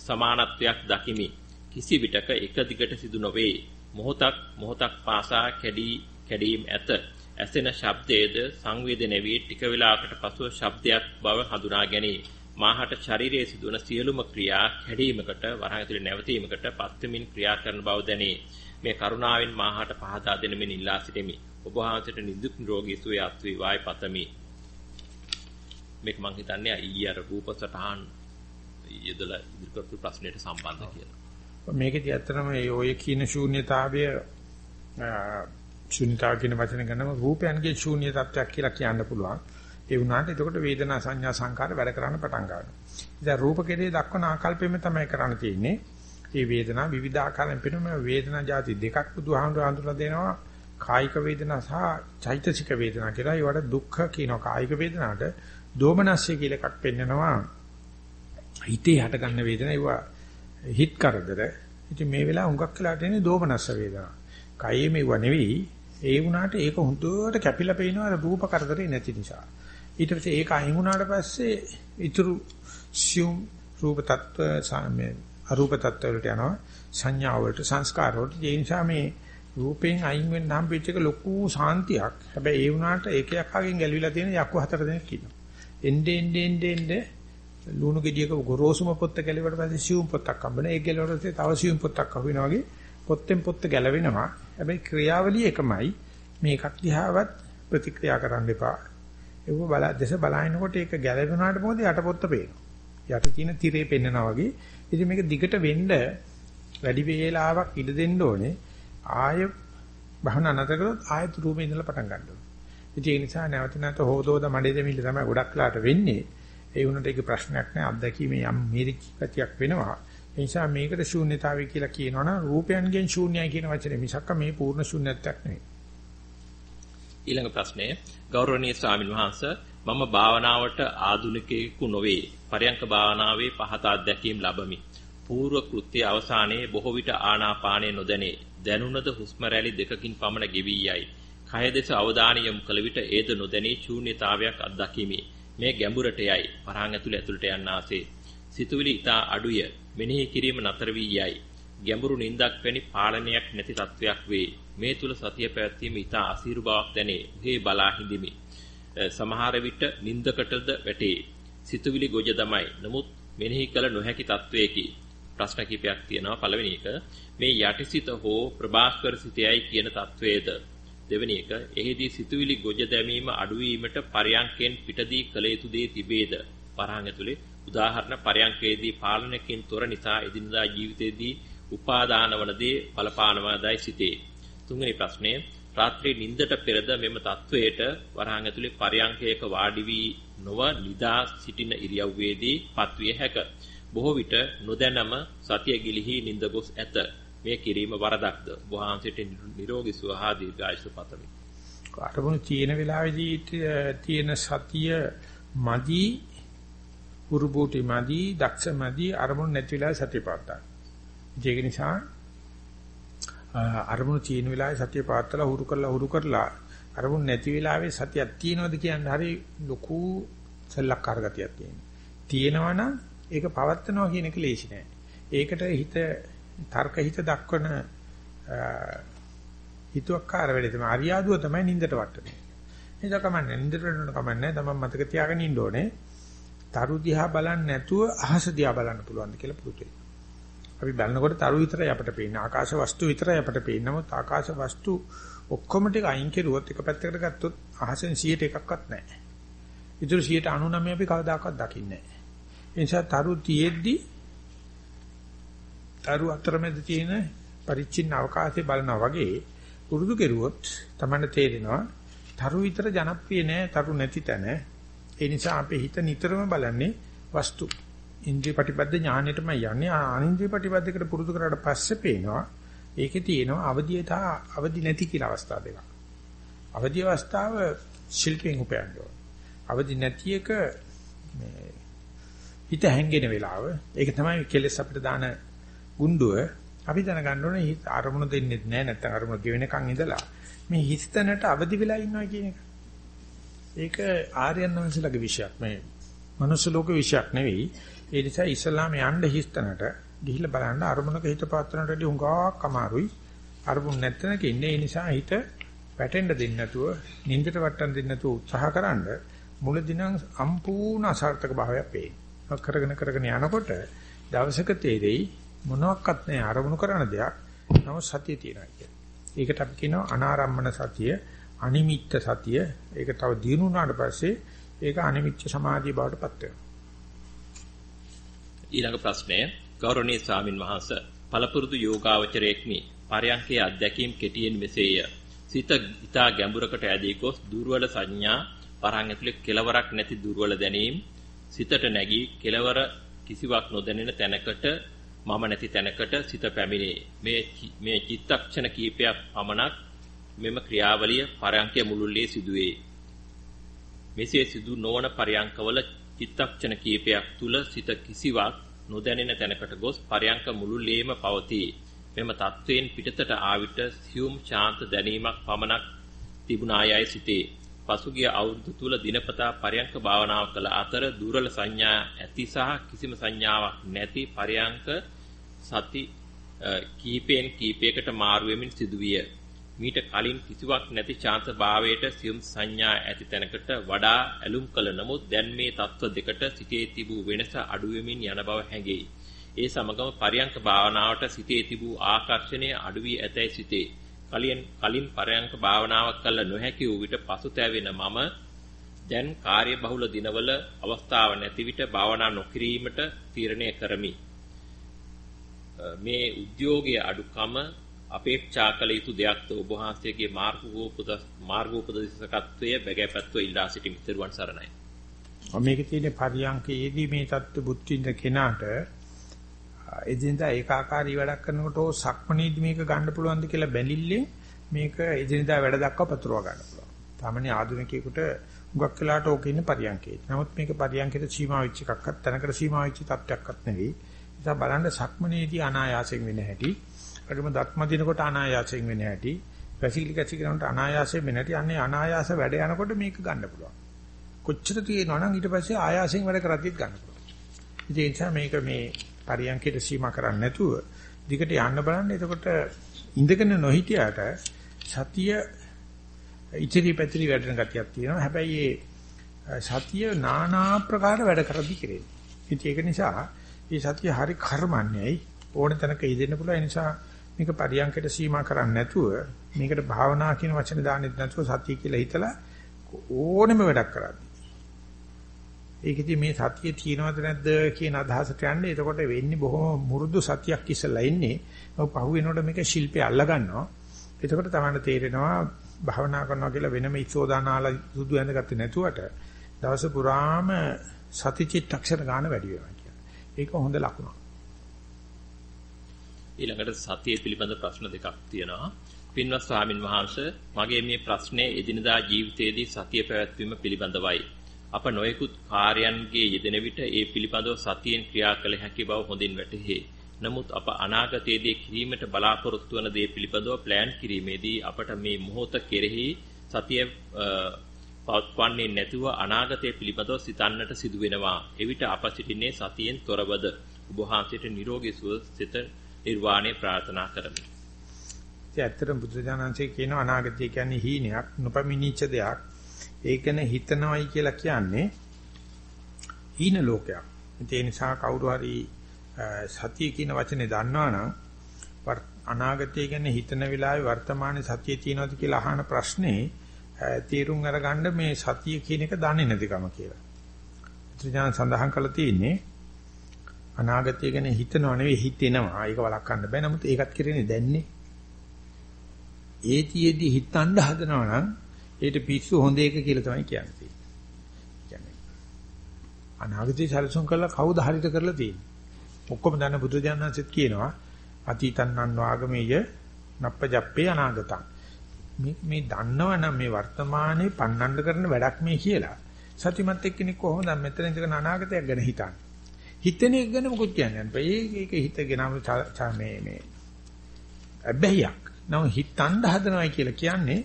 සමානත්වයක් දකිමි. කිසි විටක එක දිගට සිදු නොවේ. මොහොතක් මොහොතක් පාසා කැඩී කැඩීම් ඇත. ඇසෙන ශබ්දයේද සංවේදනය වී ටික වේලාවකට පසුව ශබ්දයක් බව හඳුනා ගැනී. මාහට ශරීරයේ සිදුවන සියලුම ක්‍රියා කැඩීමකට වරහන් ඇතුළේ නැවතීමකට පත්වමින් ක්‍රියා කරන බව දැනේ. මේ කරුණාවෙන් මාහට පහදා දෙන මෙන් ඉල්ලා සිටිමි. ඔබ වහන්සේට නිදුක් නිරෝගී සුවය අත් වේවායි පතමි. මේක මං හිතන්නේ ඊයේ අර රූප සටහන් යෙදලා ඉදිරිපත් ප්‍රශ්නෙට සම්බන්ධ කියලා. මේකෙදි ඇත්තටම ඔය කියන ශූන්‍යතාවය ශූන්‍යතාව කියන වචන ගන්නම රූපයන්ගේ ශූන්‍ය තත්වයක් කියලා කියන්න පුළුවන්. ඒ වුණාට එතකොට වේදනා සංඥා සංකාර වැඩ කරන්න පටන් ගන්නවා. ඉතින් රූප කෙරේ දක්වන ආකල්පෙම තමයි කරන්න තියෙන්නේ. මේ වේදනා විවිධ ආකාරයෙන් පෙනෙන වේදනා જાති දෙකක් බුදුහාමුදුර හඳුනලා දෙනවා. කායික වේදනා සහ චෛතසික වේදනා කියලා. ඒවට දුක්ඛ කියනවා. කායික වේදනාට දෝමනස්ය කියලා එකක් පෙන්නනවා. හිතේ හට ගන්න වේදනා ඒවා හිත කරදර. ඉතින් මේ වෙලාව හුඟක් වෙලා තියෙන්නේ දෝමනස්ස වේදනා. කයේ මේව නෙවෙයි. ඒ වුණාට ඒක හොඳට කැපිලා පේනවා රූප කරදරේ නැති නිසා. ඊට පස්සේ ඒක අයින් වුණාට පස්සේ ඊතුරු සියුම් රූප tattwa සාමයේ අරූප tattwa වලට යනවා සංඥා වලට සංස්කාර වලට ඒ නිසා මේ රූපයෙන් අයින් වෙන්න හම්බෙච්ච එක ලොකු සාන්තියක්. හැබැයි ඒ වුණාට ඒකයක් අගෙන් ගැලවිලා තියෙන යක්කු හතර දෙනෙක් ඉන්නවා. එnde ende ende ende ලුණු ගෙඩියක ගොරෝසුම පොත්ත ගැලවෙවට පස්සේ සියුම් පොත්තක් හම්බෙන. ඒ ගැලවෙවට පස්සේ තව සියුම් පොත්තක් හම්බෙනවා වගේ පොත්තෙන් පොත්ත ගැලවෙනවා. හැබැයි ක්‍රියාවලිය එකමයි. මේ එකක් දිහාවත් ප්‍රතික්‍රියා කරන්න එපා. ඒක බල දැස බලනකොට ඒක ගැලවෙනාට මොකද යටපොත්ත පේනවා. යට තියෙන තිරේ පෙන්නනවා වගේ. ඉතින් මේක දිගට වෙන්න වැඩි වේලාවක් ඉඳ දෙන්න ඕනේ. ආය බහන නැතර කරොත් ආයත රූමේ ඉඳලා පටන් ගන්න ඕනේ. ඉතින් ඒ නිසා නැවත නැවත හොදෝද මඩේ දෙමිල්ල තමයි ගොඩක් ලාට වෙන්නේ. ඒ වුණත් ඒක ප්‍රශ්නයක් නෑ. අත්දැකීමේ යම් මිරිකතියක් වෙනවා. ඒ නිසා මේකට ශූන්‍යතාවය කියලා කියනවනම් රූපයන්ගෙන් ශූන්‍යයි කියන වචනේ මිසක්ක මේ පූර්ණ ශූන්‍යත්වයක් නෙවෙයි. ඊළඟ ප්‍රශ්නය ගෞරවනීය ස්වාමින් වහන්සේ මම භාවනාවට ආධුනිකයෙකු නොවේ. පරයන්ක භාවනාවේ පහත අත්දැකීම් ලැබමි. పూర్ව කෘත්‍ය අවසානයේ බොහෝ විට ආනාපානය නොදැනේ. දැනුණද හුස්ම රැලි දෙකකින් පමණ ගෙවි යයි. කය දෙස අවධානය යොමු කළ විට ඒද නොදැනී ශූන්‍යතාවයක් අත්දැකීමි. මේ ගැඹුරට යයි. පරහන් ඇතුළේ ඇතුළට යන්න ආසේ. සිතුවිලි ඊතා අඩුය. මෙනෙහි කිරීම නතර වී යයි. ගැඹුරු නින්දක් වැනි පාලනයක් නැති තත්වයක් වේ. මේ තුල සතිය පැවැත්වීම ඊතා අසීරු බවක් දැනේ. උහි බලා හිඳිමි. සමහර විට නින්දකටද වැටේ. සිතුවිලි ගොජ දමයි. නමුත් මෙනෙහි කළ නොහැකි තත්වයකි. ප්‍රශ්න කිපයක් තියෙනවා. පළවෙනි එක මේ යටිසිත හෝ ප්‍රභාස්කර සිතයයි කියන තත්වයේද දෙවෙනි එක එහිදී සිතුවිලි ගොජ දැමීම අඩුවීමට පරයන්කෙන් පිටදී කළ යුතු දේ තිබේද? පරහන් ඇතුලේ උදාහරණ පරයන්කේදී පාලනකින් තොර නිසා එදිනදා ජීවිතයේදී උපාදාන වන දේ බලපානවාදයි සිතේ. තුන්වෙනි ප්‍රශ්නය රාත්‍රී නිින්දට පෙරද මෙම තත්වයට වරහන් ඇතුලේ පරයන්කයක වාඩි වී නොව නිදා සිටින ඉරියව්වේදී පත්විය හැක. බොහෝ විට නොදැනම සතිය ගිලිහි නිින්ද ගොස් ඇත. මේ කිරීම වරදක්ද? වහන්සේට නිරෝගී සුව හා දීර්ඝායුෂ පතමි. අරමුණු තියෙන වෙලාවේදී තියෙන සතිය මදි උරුබෝටි මදි දක්ෂ මදි අරමුණු නැති වෙලාවේ සතිය පාත්තා. ඒක නිසා අරමුණු තියෙන වෙලාවේ සතිය පාත්තලා හුරු කරලා හුරු කරලා අරමුණු නැති වෙලාවේ සතියක් තියෙනවද කියන්නේ හරි ලොකු සෙල්ලක්කාර ගතියක් තියෙනවා. තියෙනවනම් ඒක පවත්නවා කියන එක ලේසි නෑ. ඒකට හිත තර්ක හිත දක්වන හිතුවක්කාර වෙලේ තමයි අරියාදුව තමයි නින්දට වටන්නේ. එනිසා කමන්නේ නින්දට වටන්න කමන්නේ තමයි මතක තියාගෙන ඉන්න ඕනේ. තරු දිහා බලන්නේ නැතුව අහස දිහා බලන්න පුළුවන්ද කියලා පුරුදු අපි බලනකොට තරු විතරයි අපිට පේන්නේ. ආකාශ වස්තු විතරයි අපිට පේන්නේ. නමුත් ආකාශ වස්තු ඔක්කොම ටික අයින් කෙරුවොත් එක පැත්තකට ගත්තොත් අහසෙන් 100ට එකක්වත් නැහැ. ඉතුරු 99 අපි කවදාකවත් දකින්නේ නැහැ. ඒ නිසා තරු තියෙද්දි තරු අතරමැද තියෙන පරිච්ඡින්න අවකාශය බලනවා වගේ පුරුදු කෙරුවොත් තමයි තේරෙනවා තරු විතර ජනප්‍රිය නෑ තරු නැති තැන. ඒ නිසා අපේ හිත නිතරම බලන්නේ වස්තු. ඉන්ද්‍රිය ප්‍රතිපද ඥානෙටම යන්නේ ආනින්ද්‍රිය ප්‍රතිපදයකට පුරුදු කරාට පස්සේ පේනවා ඒකේ තියෙනවා අවදියට අවදි නැති කියලා අවස්ථා දෙකක්. අවදි අවස්ථාව ශිල්පයෙන් උපයන්න ඕන. අවදි නැති එක මේ හිත හැංගෙන වෙලාව ඒක තමයි කෙලස් අපිට දාන ගුණ්ඩුව අපි දැනගන්න ඕනේ හිත අරමුණු දෙන්නේ නැහැ නැත්නම් අරමුණ ගෙවෙනකන් ඉඳලා මේ හිස්තැනට අවදි වෙලා ඉන්නවා කියන එක. ඒක ආර්යයන් වහන්සේලාගේ විශයක් මේ මනුස්ස ලෝක විශයක් නෙවෙයි. ඒ නිසා ඉස්ලාම යන්න හිස්තැනට ගිහිල්ලා බලන්න අරමුණක හිත පාත්‍රනට වඩා හුඟක් අමාරුයි. අරමුණ නැත්නම්ක ඉන්නේ ඒ නිසා හිත වැටෙන්න දෙන්නේ නැතුව නින්දට වටන්න දෙන්නේ නැතුව උත්සාහකරනද මුලදී නම් සම්පූර්ණ අසාර්ථක භාවයක් පේනවා. කරගෙන කරගෙන යනකොට දවසක තේරෙයි මොනවත් නැහැ අරමුණු කරන දෙයක්. නමුත් සතිය තියෙනවා කියන්නේ. ඒකට අපි කියනවා අනාරම්මන සතිය, අනිමිත්ත සතිය. ඒක තව දිනු වුණාට පස්සේ ඒක අනිමිත්‍ය සමාධිය බවට පත් වෙනවා. ඊළඟ ප්‍රශ්නය ගෞරවනීය ස්වාමින් වහන්සේ පළපුරුදු යෝගාවචරයේක්නි පරයන්කේ අධ්‍යක්ීම් කෙටියෙන් මෙසේය. සිත ඊතා ගැඹුරකට ඇදී ගොස් දුර්වල සංඥා වරහන් ඇතුලේ කෙලවරක් නැති දුර්වල දැනීම් සිතට නැගී කෙලවර කිසිවක් නොදැනෙන තැනකට මම නැති තැනකට සිත පැමිණේ. මේ මේ චිත්තක්ෂණ කීපයක් පමණක් මෙම ක්‍රියාවලිය පරයන්කය මුළුල්ලේ සිදුවේ. මෙසේ සිදු නොවන පරයන්කවල චිත්තක්ෂණ කීපයක් තුල සිත කිසිවක් නොදැනෙන තැනකට ගොස් පරයන්ක මුළුල්ලේම පවතී. මෙම தත්වයෙන් පිටතට ආවිත සියුම් ශාන්ත දැනීමක් පමණක් තිබුණායයි සිතේ. පසුගිය අවුරුදු තුල දිනපතා පරයන්ක භාවනාව කළ අතර දුර්වල සංඥා ඇති සහ කිසිම සංඥාවක් නැති පරයන්ක සති කීපෙන් කීපයකට මාරු වෙමින් සිදුවිය. මීට කලින් කිසිවක් නැති ශාන්ත භාවයට සියුම් සංඥා ඇති තැනකට වඩා ඇලුම් කළ නමුත් දැන් මේ தত্ত্ব දෙකට සිටේ තිබූ වෙනස අඩු වෙමින් යන බව හැඟෙයි. ඒ සමගම පරයන්ක භාවනාවට සිටේ තිබූ ආකර්ෂණය අඩු වී ඇතැයි සිටේ. කලින් කලින් පරයන්ක භාවනාවක් කළ නොහැකි වූ විට පසුතැවෙන මම දැන් කාර්යබහුල දිනවල අවස්ථාව නැති විට භාවනා නොකිරීමට තීරණය කරමි. මේ උද්‍යෝගයේ අඩුකම අපේක්ෂා කළ යුතු දෙයක්ද ඔබ වහන්සේගේ මාර්ගෝපදස් මාර්ගෝපදේශකත්වයේ බැගෑපත්ව ඉල්ලා සිටින් ඉතිරුවන් සරණයි. මේකේ තියෙන පරියන්කයේදී මේ தත්ත්ව බුද්ධින්ද කෙනාට එදිනදා ඒකාකාරී වැඩක් කරනකොට ඕ සක්මණේදී මේක ගන්න පුළුවන්ද කියලා බැලිල්ලෙන් මේක එදිනදා වැඩ දක්වා පතුරව ගන්න පුළුවන්. සාමාන්‍ය ආධුනිකයෙකුට හුඟක් වෙලාට ඕක ඉන්නේ පරියන්කේ. නමුත් මේක පරියන්කේට සීමා වෙච්ච එකක්වත් තැනකට සීමා වෙච්ච තත්ත්වයක්වත් නෙවෙයි. ඒ නිසා බලන්න සක්මණේදී අනායාසයෙන් වෙන හැටි, අරම දත්ම දිනකොට අනායාසයෙන් වෙන හැටි, පැසිලි කැසි කරනකොට අනායාසයෙන් වෙන හැටි, අන්නේ අනායාස වැඩ යනකොට මේක ගන්න පුළුවන්. කොච්චර තියෙනවා නම් ඊට පස්සේ ආයාසයෙන් වැඩ කරද්දිත් ගන්න පුළුවන්. ඒ නිසා මේක මේ පරියන්කයට සීමා කරන්නේ නැතුව දිගට යන්න බලන්න. එතකොට ඉඳගෙන නොහිටියට සතිය ඉතිරි පැතිරි වැඩෙන ගතියක් තියෙනවා. හැබැයි ඒ සතිය নানা ප්‍රකාර වැඩ කරදි කෙරේ. ඉතින් ඒක නිසා මේ සතිය හරි කර්මන්නේයි ඕන තැනක ඉදෙන්න පුළුවන්. ඒ නිසා මේක පරියන්කයට සීමා කරන්නේ නැතුව මේකට භාවනා කියන වචනේ දාන්නෙත් නැතුව සතිය කියලා හිතලා ඕනෙම වැඩක් කරන්නේ. ඒකෙදි මේ සතිය තියෙනවද නැද්ද කියන අදහසට යන්නේ. එතකොට වෙන්නේ බොහොම මුරුදු සතියක් ඉස්සලා ඉන්නේ. ඔව් පහු වෙනකොට මේක ශිල්පේ අල්ල ගන්නවා. එතකොට තමයි තේරෙනවා භාවනා කරනවා කියලා වෙනම ඉස්සෝදානාලා සුදු ඇඳගත්තේ නැතුවට දවස පුරාම සති චිත්තක්ෂර ගන්න වැඩි වෙනවා කියන්නේ. ඒක හොඳ ලකුණක්. ඊළඟට සතිය පිළිබඳ ප්‍රශ්න දෙකක් තියෙනවා. පින්වත් ස්වාමින් වහන්සේ මගේ මේ ප්‍රශ්නේ එදිනදා ජීවිතයේදී සතිය පැවැත්වීම පිළිබඳවයි. අප නොයෙකුත් කාර්යයන්ගේ යෙදෙන විට ඒ පිළිබඳව සතියෙන් ක්‍රියා කළ හැකි බව හොඳින් වැටහේ. නමුත් අප අනාගතයේදී කිරීමට බලාපොරොත්තු වන දේ පිළිබඳව ප්ලෑන් කිරීමේදී අපට මේ මොහොත කෙරෙහි සතිය පවත්වන්නේ නැතුව අනාගතය පිළිබඳව සිතන්නට සිදු වෙනවා. එවිට අප සිටින්නේ සතියෙන් තොරවද. ඔබ වහන්සේට නිරෝගී සුව සිත නිර්වාණය ප්‍රාර්ථනා කරමි. ඒ ඇත්තටම බුදුජානන්සේ කියන අනාගතය කියන්නේ හීනයක්, නොපමිනිච්ච දෙයක්. ඒකන හිතනවයි කියලා කියන්නේ හීන ලෝකයක්. ඒ නිසා කවුරු හරි සතිය කියන වචනේ දන්නවනම් අනාගතය ගැන හිතන වෙලාවේ වර්තමානයේ සතිය තියෙනවද කියලා අහන ප්‍රශ්නේ තීරුම් අරගන්න මේ සතිය කියන එක දන්නේ නැතිකම කියලා. ත්‍රිඥාන සඳහන් කරලා තියෙන්නේ අනාගතය ගැන හිතනව නෙවෙයි හිතෙනවා. ඒක වළක්වන්න බෑ. නමුත් ඒකත් කරන්නේ දැන්නේ. ඒතියෙදි හිතන්න හදනවා නම් ඒට පිස්සු හොඳ එක කියලා තමයි කියන්නේ. කියන්නේ අනාගතේ සැලසුම් කරලා කවුද හරියට කරලා තියෙන්නේ. ඔක්කොම දන්න බුදුජානනාංශෙත් කියනවා අතීතන්නන් වාගමේය නප්පජප්පේ අනාගතං. මේ මේ දන්නවනම් මේ වර්තමානයේ පන්නන්න කරන වැඩක් මේ කියලා. සතිමත් එක්කෙනෙක් කොහොමද මෙතන ඉඳගෙන අනාගතයක් ගැන හිතන්නේ. හිතන එක ගැන මොකුත් කියන්නේ නැහැ. ඒක හිතගෙනම මේ මේ අබ්බැහියක්. නම හිතන්න හදනවයි කියලා කියන්නේ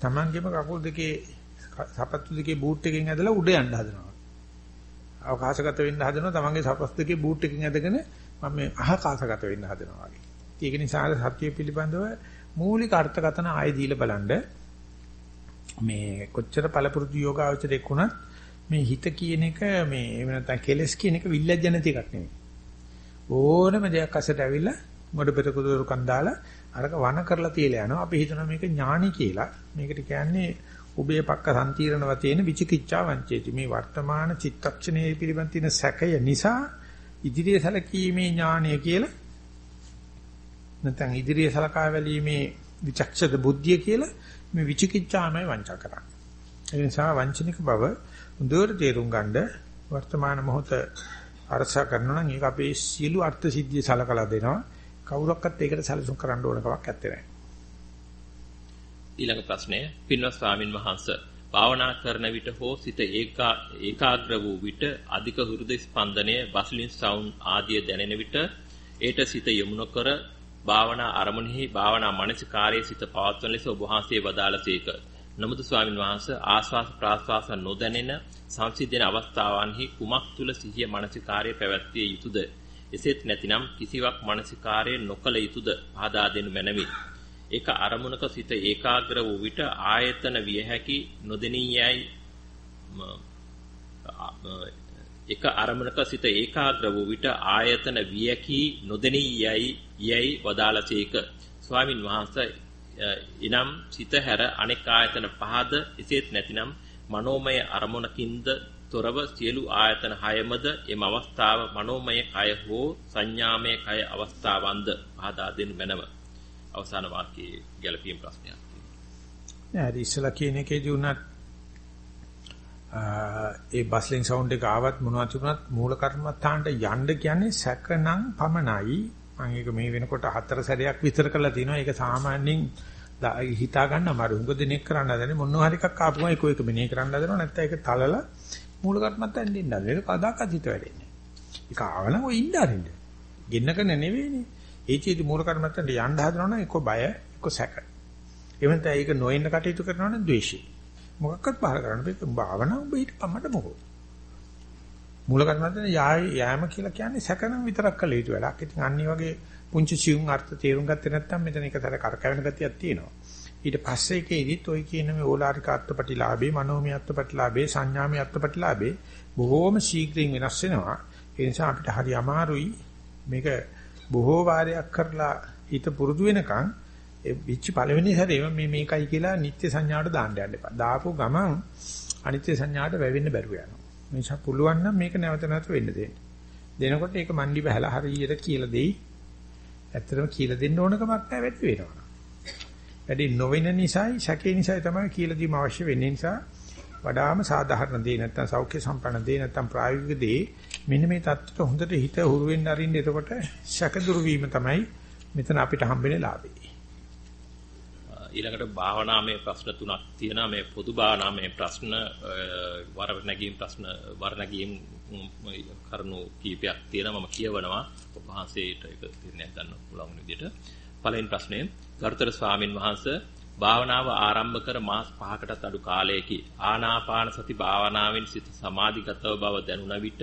Tamangeම කකුල් දෙකේ සපත්තු දෙකේ බූට් එකකින් ඇදලා උඩ යන්න හදනවා. අවකාශගත වෙන්න හදනවා Tamange සපස් දෙකේ බූට් එකකින් ඇදගෙන මම මේ අහකාශගත වෙන්න හදනවා වගේ. ඒක නිසා සත්‍ය පිළිබඳව මූලික අර්ථකථන ආයෙ දීලා බලන්න මේ කොච්චර පළපුරුදු යෝගාවචරයක් වුණත් මේ හිත කියන එක මේ එහෙම නැත්නම් කෙලස් කියන එක විල්ලජ්ජ නැති එකක් නෙමෙයි. ඕනම දෙයක් අසට ඇවිල්ලා මොඩ පෙර කුදුරු කන්දාලා අරක වන කරලා තියලා යනවා. අපි හිතනවා මේක ඥානි කියලා. මේකට කියන්නේ උබේ පක්ක සම්තිරණව තියෙන විචිකිච්ඡා වංචේති. මේ වර්තමාන චිත්තක්ෂණයේ පිළිබඳ තියෙන සැකය නිසා ඉදිරියේ සැලකීමේ ඥානය කියලා නැත්නම් ඉදිරියේ සලකා බැලීමේ විචක්ෂද බුද්ධිය කියලා මේ විචිකිච්ඡාමයි වංචා කරන්නේ. ඒ නිසා වංචනික බව හොඳට තේරුම් ගන්න වර්තමාන මොහොත අරසා කරනවා නම් ඒක අපේ සියලු අර්ථ සිද්ධිය සලකලා දෙනවා. කවුරක්වත් ඒකට සැලසුම් කරන්න ඕන කමක් නැත්තේ නෑ. ඊළඟ ප්‍රශ්නය පින්වත් ස්වාමින් වහන්සේ භාවනා කරන විට හෝ සිත ඒකාග්‍ර වූ විට අධික හෘද ස්පන්දනය බස්ලින් සවුන්ඩ් ආදිය දැනෙන විට ඒට සිත යොමු කර භාවනා අරමුණෙහි භාවනා මනසිකාරයේ සිත පවත්වන ලෙස ඔබ වහන්සේ වදාළසේක. නමුත් ස්වාමින් වහන්සේ ආස්වාස ප්‍රාස්වාස නොදැනෙන සංසිද්ධන අවස්ථාවන්හි කුමක් තුල සිහිය මනසිකාරයේ පැවැත්විය යුතුද? එසේත් නැතිනම් කිසිවක් මනසිකාරයේ නොකල යුතුද? පහදා දෙනු මැනවි. ඒක අරමුණක සිත ඒකාග්‍ර වූ විට ආයතන විය හැකි නොදෙනියයි එක අරමුණක සිත ඒකාග්‍ර වූ විට ආයතන වියකි නොදෙනියයි යයි වදාළසේක ස්වාමින් වහන්සේ ඉනම් සිත හැර අනෙක් ආයතන පහද එසේත් නැතිනම් මනෝමය අරමුණකින්ද තොරව සියලු ආයතන හයමද එම අවස්ථාව මනෝමය කය හෝ සංඥාමය කය අවස්ථාවන්ද පහදා දෙනු මැනව. අවසාන වාක්‍යයේ ගැළපීම් ප්‍රශ්නයක් නෑ ඉස්සලා කියන එකේදී උනත් ඒ බස්ලින් සවුන්ඩ් එක ආවත් මොනවද තිබුණත් මූල කර්මත්තාන්ට යන්න කියන්නේ සැකනම් පමණයි. මම ඒක මේ වෙනකොට හතර සැරයක් විතර කරලා තිනවා. ඒක සාමාන්‍යයෙන් හිතා ගන්න අමාරු. උඟ දිනෙක කරන්න හදනේ මොනවා හරි එකක් ආපුම ඒක එක මෙනේ කරන්න හදනවා. නැත්නම් ඒක තලලා මූල කර්මත්තෙන් දෙන්න හදනවා. ඒක කදාකත් හිත වැඩෙන්නේ. ඒක ආවනම් ඔය ඉන්න අරින්න. ගෙන්නකන නෙවෙයිනේ. ඒ චේති මූල කර්මත්තෙන් යන්න හදනවනම් එක්ක බය එක්ක සැක. එවනත ඒක නොඉන්න කටයුතු කරනවනම් ද්වේෂය. මොකක්වත් පහල කරන්න බෑ. උඹ ආවනම් උඹ ඊට පමඩ මොකෝ. මූල කර්මත්තෙන් යෑම කියලා කියන්නේ සැකනම් විතරක් කළ යුතු වැඩක්. ඉතින් අනිත් වගේ පුංචි සියුම් අර්ථ තේරුම් ගත්තේ නැත්නම් මෙතන එකතර කරකැවෙන ගතියක් තියෙනවා. ඊට පස්සේ ඒකෙදිත් ඔය කියන මේ ඕලාරික අත්පටිලාභේ, මනෝමය අත්පටිලාභේ, සංඥාමය අත්පටිලාභේ බොහෝම ශීඝ්‍රයෙන් වෙනස් වෙනවා. ඒ නිසා අපිට හරි අමාරුයි මේක බොහෝ වාරයක් කරලා හිත පුරුදු වෙනකන් ඒ පිච්ච පළවෙනි හැරේම මේ මේකයි කියලා නිත්‍ය සංඥාවට දාන්න යන්න එපා. දාපු ගමන් අනිත්‍ය සංඥාවට වැවෙන්න බැරුව යනවා. මේ නිසා පුළුවන් නම් මේක නැවත නැවත වෙන්න දෙන්න. දෙනකොට ඒක මණ්ඩි බහලා හරියට කියලා දෙයි. ඇත්තටම කියලා දෙන්න ඕන කමක් නැහැ වැඩි වෙනවා. වැඩි නොවෙන නිසායි සැකේ නිසායි තමයි කියලා දීම අවශ්‍ය වෙන්නේ. නිසා වඩාම සාධාරණ දේ නැත්තම් සෞඛ්‍ය සම්පන්න දේ නැත්තම් ප්‍රායෝගික දේ මෙන්න මේ தත්තට හොඳට හිත හුරු වෙන්න අරින්න එතකොට සැක දුරු වීම තමයි මෙතන අපිට හම්බෙන්නේ ලාභේ. ඊළඟට භාවනාමය ප්‍රශ්න තුනක් තියෙනවා. මේ පොදු භාවනාමය ප්‍රශ්න වර නැගීම් ප්‍රශ්න වර නැගීම් කරුණු කීපයක් තියෙනවා. මම කියවනවා. ඔබ වහන්සේට ඒක තීරණයක් ගන්න පුළුවන් විදිහට. පළවෙනි ප්‍රශ්නය ගරුතර ස්වාමින් වහන්සේ භාවනාව ආරම්භ කර මාස 5කටත් අඩු කාලයකි ආනාපාන සති භාවනාවෙන් සිත සමාධිගතව බව දැනුණ විට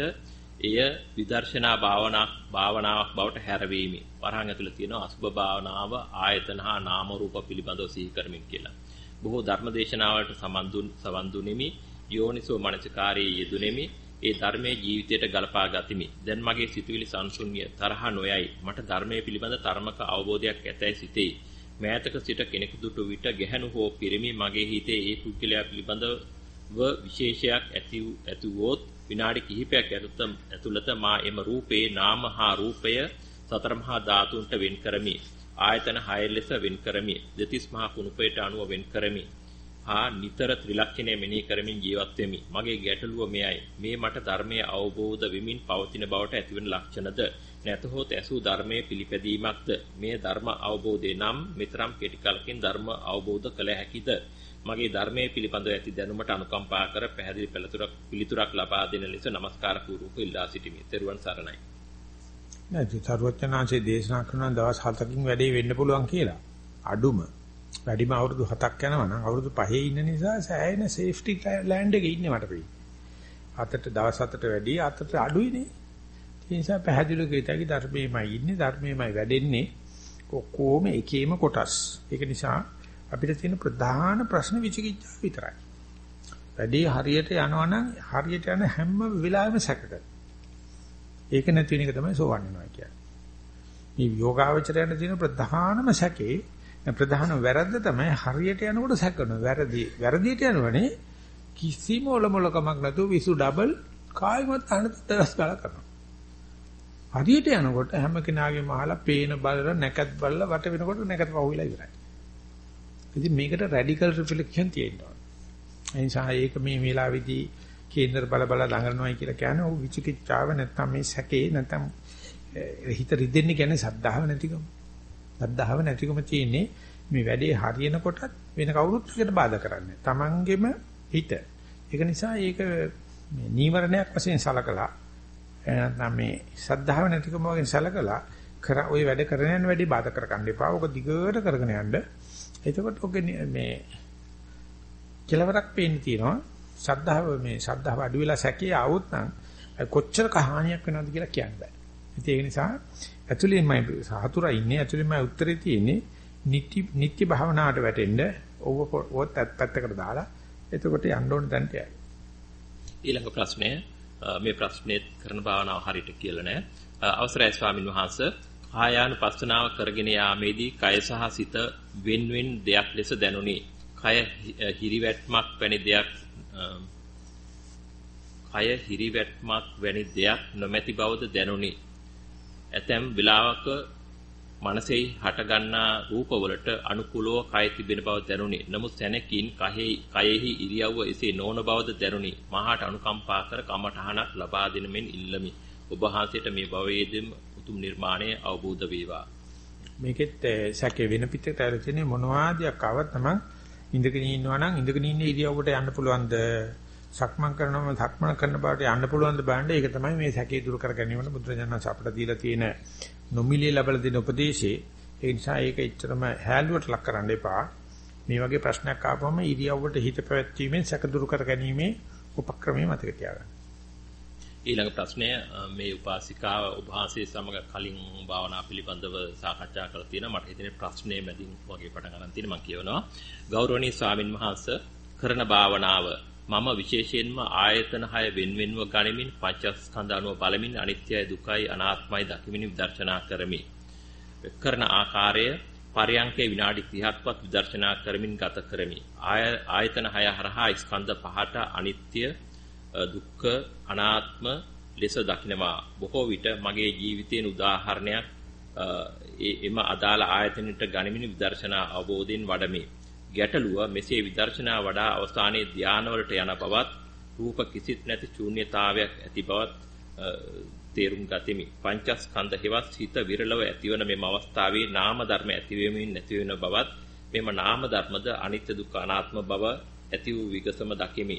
එය විදර්ශනා භාවනාවක් භාවනාවක් බවට හැරවීමි. වරහන් ඇතුළේ තියෙන අසුභ භාවනාව ආයතන හා නාම රූප පිළිබඳව සිහි කරමින් කියලා. බොහෝ ධර්මදේශනාවලට සම්බන්ධුන් සම්බන්ධුනිමි යෝනිසෝ මනසිකාරයේ යෙදුණෙමි. ඒ ධර්මයේ ජීවිතයට ගලපා ගතිමි. දැන් මගේ සිතුවිලි සංසුන්්‍ය තරහ නොයයි. මට ධර්මයේ පිළිබඳ තරමක අවබෝධයක් ඇතැයි සිතේ. මෑතක සිට කෙනෙකු දුටු විට ගැහණු හෝ පිරිමි මගේ හිතේ ඒ පුද්ගලයා පිළිබඳව විශේෂයක් ඇති ඇතුවොත් විනාඩි කිහිපයක් ඇතුළත මා එම රූපේ නාම හා රූපය සතර මහා ධාතුන්ට වෙන් කරමි. ආයතන 6 ලෙස වෙන් කරමි. දෙතිස් මහා කුණුපයට අනුව වෙන් කරමි. හා නිතර ත්‍රිලක්ෂණය මෙනෙහි කරමින් ජීවත් වෙමි. මගේ ගැටලුව මෙයයි. මේ මට ධර්මයේ අවබෝධ වෙමින් පවතින බවට ඇතිවන ලක්ෂණද නැතහොත් ඇසූ ධර්මයේ පිළිපැදීමක්ද මේ ධර්ම අවබෝධය නම් මෙතරම් කෙටි කලකින් ධර්ම අවබෝධ කළ හැකිද මගේ ධර්මයේ පිළිබඳව ඇති දැනුමට අනුකම්පා කර පැහැදිලි පිළිතුරක් පිළිතුරක් ලබා දෙන ලෙස নমස්කාර පූර්වක ඉල්ලා සිටිමි. ත්වන් සරණයි. නැති සරුවචනාංශයේ දේශනා කරන දවස් 7කින් වැඩේ වෙන්න පුළුවන් කියලා. අඩුම වැඩිම අවුරුදු 7ක් යනවා නම් අවුරුදු 5 ඉන්න නිසා සෑහෙන සේෆ්ටි ලෑන්ඩ් එකේ ඉන්නේ මට පෙයි. අතට දවස් 7ට වැඩි අතට අඩුයිනේ. ඒ නිසා පැහැදිලිව කියතයි ධර්මයේමයි ඉන්නේ ධර්මයේමයි වැඩෙන්නේ. ඔක්කොම එකේම කොටස්. ඒක නිසා අපිට තියෙන ප්‍රධාන ප්‍රශ්න විචිකිච්ඡාව විතරයි. වැඩි හරියට යනවා නම් හරියට යන හැම වෙලාවෙම සැකකර. ඒක නැති වෙන එක තමයි සෝවන් වෙනවා කියන්නේ. මේ යෝගාවචරයට තියෙන ප්‍රධානම සැකේ ප්‍රධාන වැරද්ද තමයි හරියට යනකොට සැකනවා. වැරදි වැරදියට යනවනේ කිසිම ඔලොමලකමක් නැතුව විසු ඩබල් කායිමත් අහන දවස් ගාලා කරනවා. හරියට යනකොට හැම කෙනාගේම අහලා පේන බලලා නැකත් බලලා වට වෙනකොට නැකත් පහුවිලා ඉවරයි. ඉතින් මේකට රැඩිකල් රිෆ්ලෙක්ෂන් තියෙනවා. ඒ නිසා ඒක මේ වෙලාවේදී කේන්දර බල බල දඟලනවායි කියලා කියන්නේ ඔව් විචිකිච්ඡාව නැත්තම් මේ සැකේ නැත්තම් හිත රිදෙන්නේ කියන්නේ සද්ධාව නැතිකම. සද්ධාව නැතිකම තියෙන්නේ මේ වැඩේ හරියනකොටත් වෙන කවුරුත් එකට බාධා කරන්නේ. Tamanගෙම හිත. ඒක නිසා ඒක මේ නීවරණයක් වශයෙන් සලකලා නැත්නම් මේ සද්ධාව නැතිකම වගේ සලකලා කර ওই වැඩ කරන යන වැඩි බාධා කරගන්න එපා. ඔක දිගට කරගෙන යන්න. එතකොට ඔක මේ කෙලවරක් පේන්න තියෙනවා. සද්ධාව මේ සද්ධාව අඩු වෙලා සැකේ ආවොත් නම් කොච්චර කහානියක් වෙනවද කියලා කියන්න බෑ. ඒ නිසා ඇතුළෙන්මයි සහතුරා ඉන්නේ ඇතුළෙන්මයි උත්තරේ තියෙන්නේ. නිත්‍ය නිත්‍ය භාවනාවට වැටෙන්න ඕව ඕත් පැත්තකට දාලා එතකොට යන්න ඕන තැනට යයි. ඊළඟ ප්‍රශ්නය මේ ප්‍රශ්නේ කරන භාවනාව හරියට කියලා නෑ. අවසරයි ස්වාමින් වහන්සේ කායානුපස්සනාව කරගෙන යාමේදී කය සහ සිත වෙන්වෙන් දෙයක් ලෙස දැනුනි. කය හිරිවැට්මක් වැනි දෙයක් කය හිරිවැට්මක් වැනි දෙයක් නොමැති බවද දැනුනි. ඇතැම් වෙලාවක මනසෙහි හටගන්නා රූපවලට අනුකූලව කය තිබෙන බව දැනුනි. නමුත් සැනකින් කයෙහි කයෙහි ඉරියව්ව එසේ නොවන බවද දැනුනි. මහාට අනුකම්පා කර කමඨහනක් ලබා දෙන මෙන් ඉල්ලමි. ඔබ වහන්සේට මේ භවයේදීම උතුම් නිර්මාණය අවබෝධ වේවා. මේකෙත් සැකේ වෙන පිටට ඇර තියෙන මොනවාදියක් ආවත් තමයි ඉඳගෙන ඉන්නවා නම් ඉඳගෙන ඉන්න ඉරියව්වට යන්න පුළුවන්ද? සක්මන් කරනවම සක්මන් කරන බවට යන්න පුළුවන්ද බලන්න. ඒක තමයි මේ සැකේ දුරු කර ගැනීමට බුදුරජාණන් අපට දීලා තියෙන නොමිලේ ලැබලා දෙන උපදේශේ ඒ නිසා ඒක එච්චරම හැලුවට ලක් කරන්න එපා. මේ වගේ ප්‍රශ්නයක් ආවම ඉරියව්වට හිත පැවැත්වීමෙන් සැක දුරු කර ගැනීමේ උපක්‍රමයේ මතක තියාගන්න. ඊළඟ ප්‍රශ්නය මේ උපාසිකාව උභාසයේ සමග කලින් භාවනා පිළිබඳව සාකච්ඡා කරලා තියෙනවා මට හිතෙන්නේ ප්‍රශ්නේ මැදින් වගේ පටන් ගන්න තියෙන මම කියවනවා. ගෞරවනීය ස්වාමින් වහන්සේ කරන භාවනාව මම විශේෂයෙන්ම ආයතන 6 වෙන්වෙන්ව ගනිමින් පංචස්කන්ධ අනුව බලමින් අනිත්‍යයි දුකයි අනාත්මයි දකිමින් විදර්ශනා කරමි. කරන ආකාරය පරයන්කේ විනාඩි 30ක්වත් විදර්ශනා කරමින් ගත කරමි. ආයතන 6 හරහා ස්කන්ධ පහට අනිත්‍ය දුක්ඛ අනාත්ම ලෙස දකිනවා. බොහෝ විට මගේ ජීවිතයේ උදාහරණයක් එම අදාළ ආයතනයට ගනිමින් විදර්ශනා අවබෝධයෙන් වඩමි. ගැටලුව මෙසේ විදර්ශනා වඩා අවසානයේ ධානවලට යන බවත් රූප කිසිත් නැති ශූන්‍යතාවයක් ඇති බවත් තේරුම් ගතිමි. පංචස්කන්ධ හේවත් හිත විරලව ඇතිවන මෙම අවස්ථාවේ නාම ධර්ම ඇතිවෙමින් නැති වෙන බවත් මෙම නාම ධර්මද අනිත්‍ය දුක්ඛ අනාත්ම බව ඇති වූ විගසම දකිමි.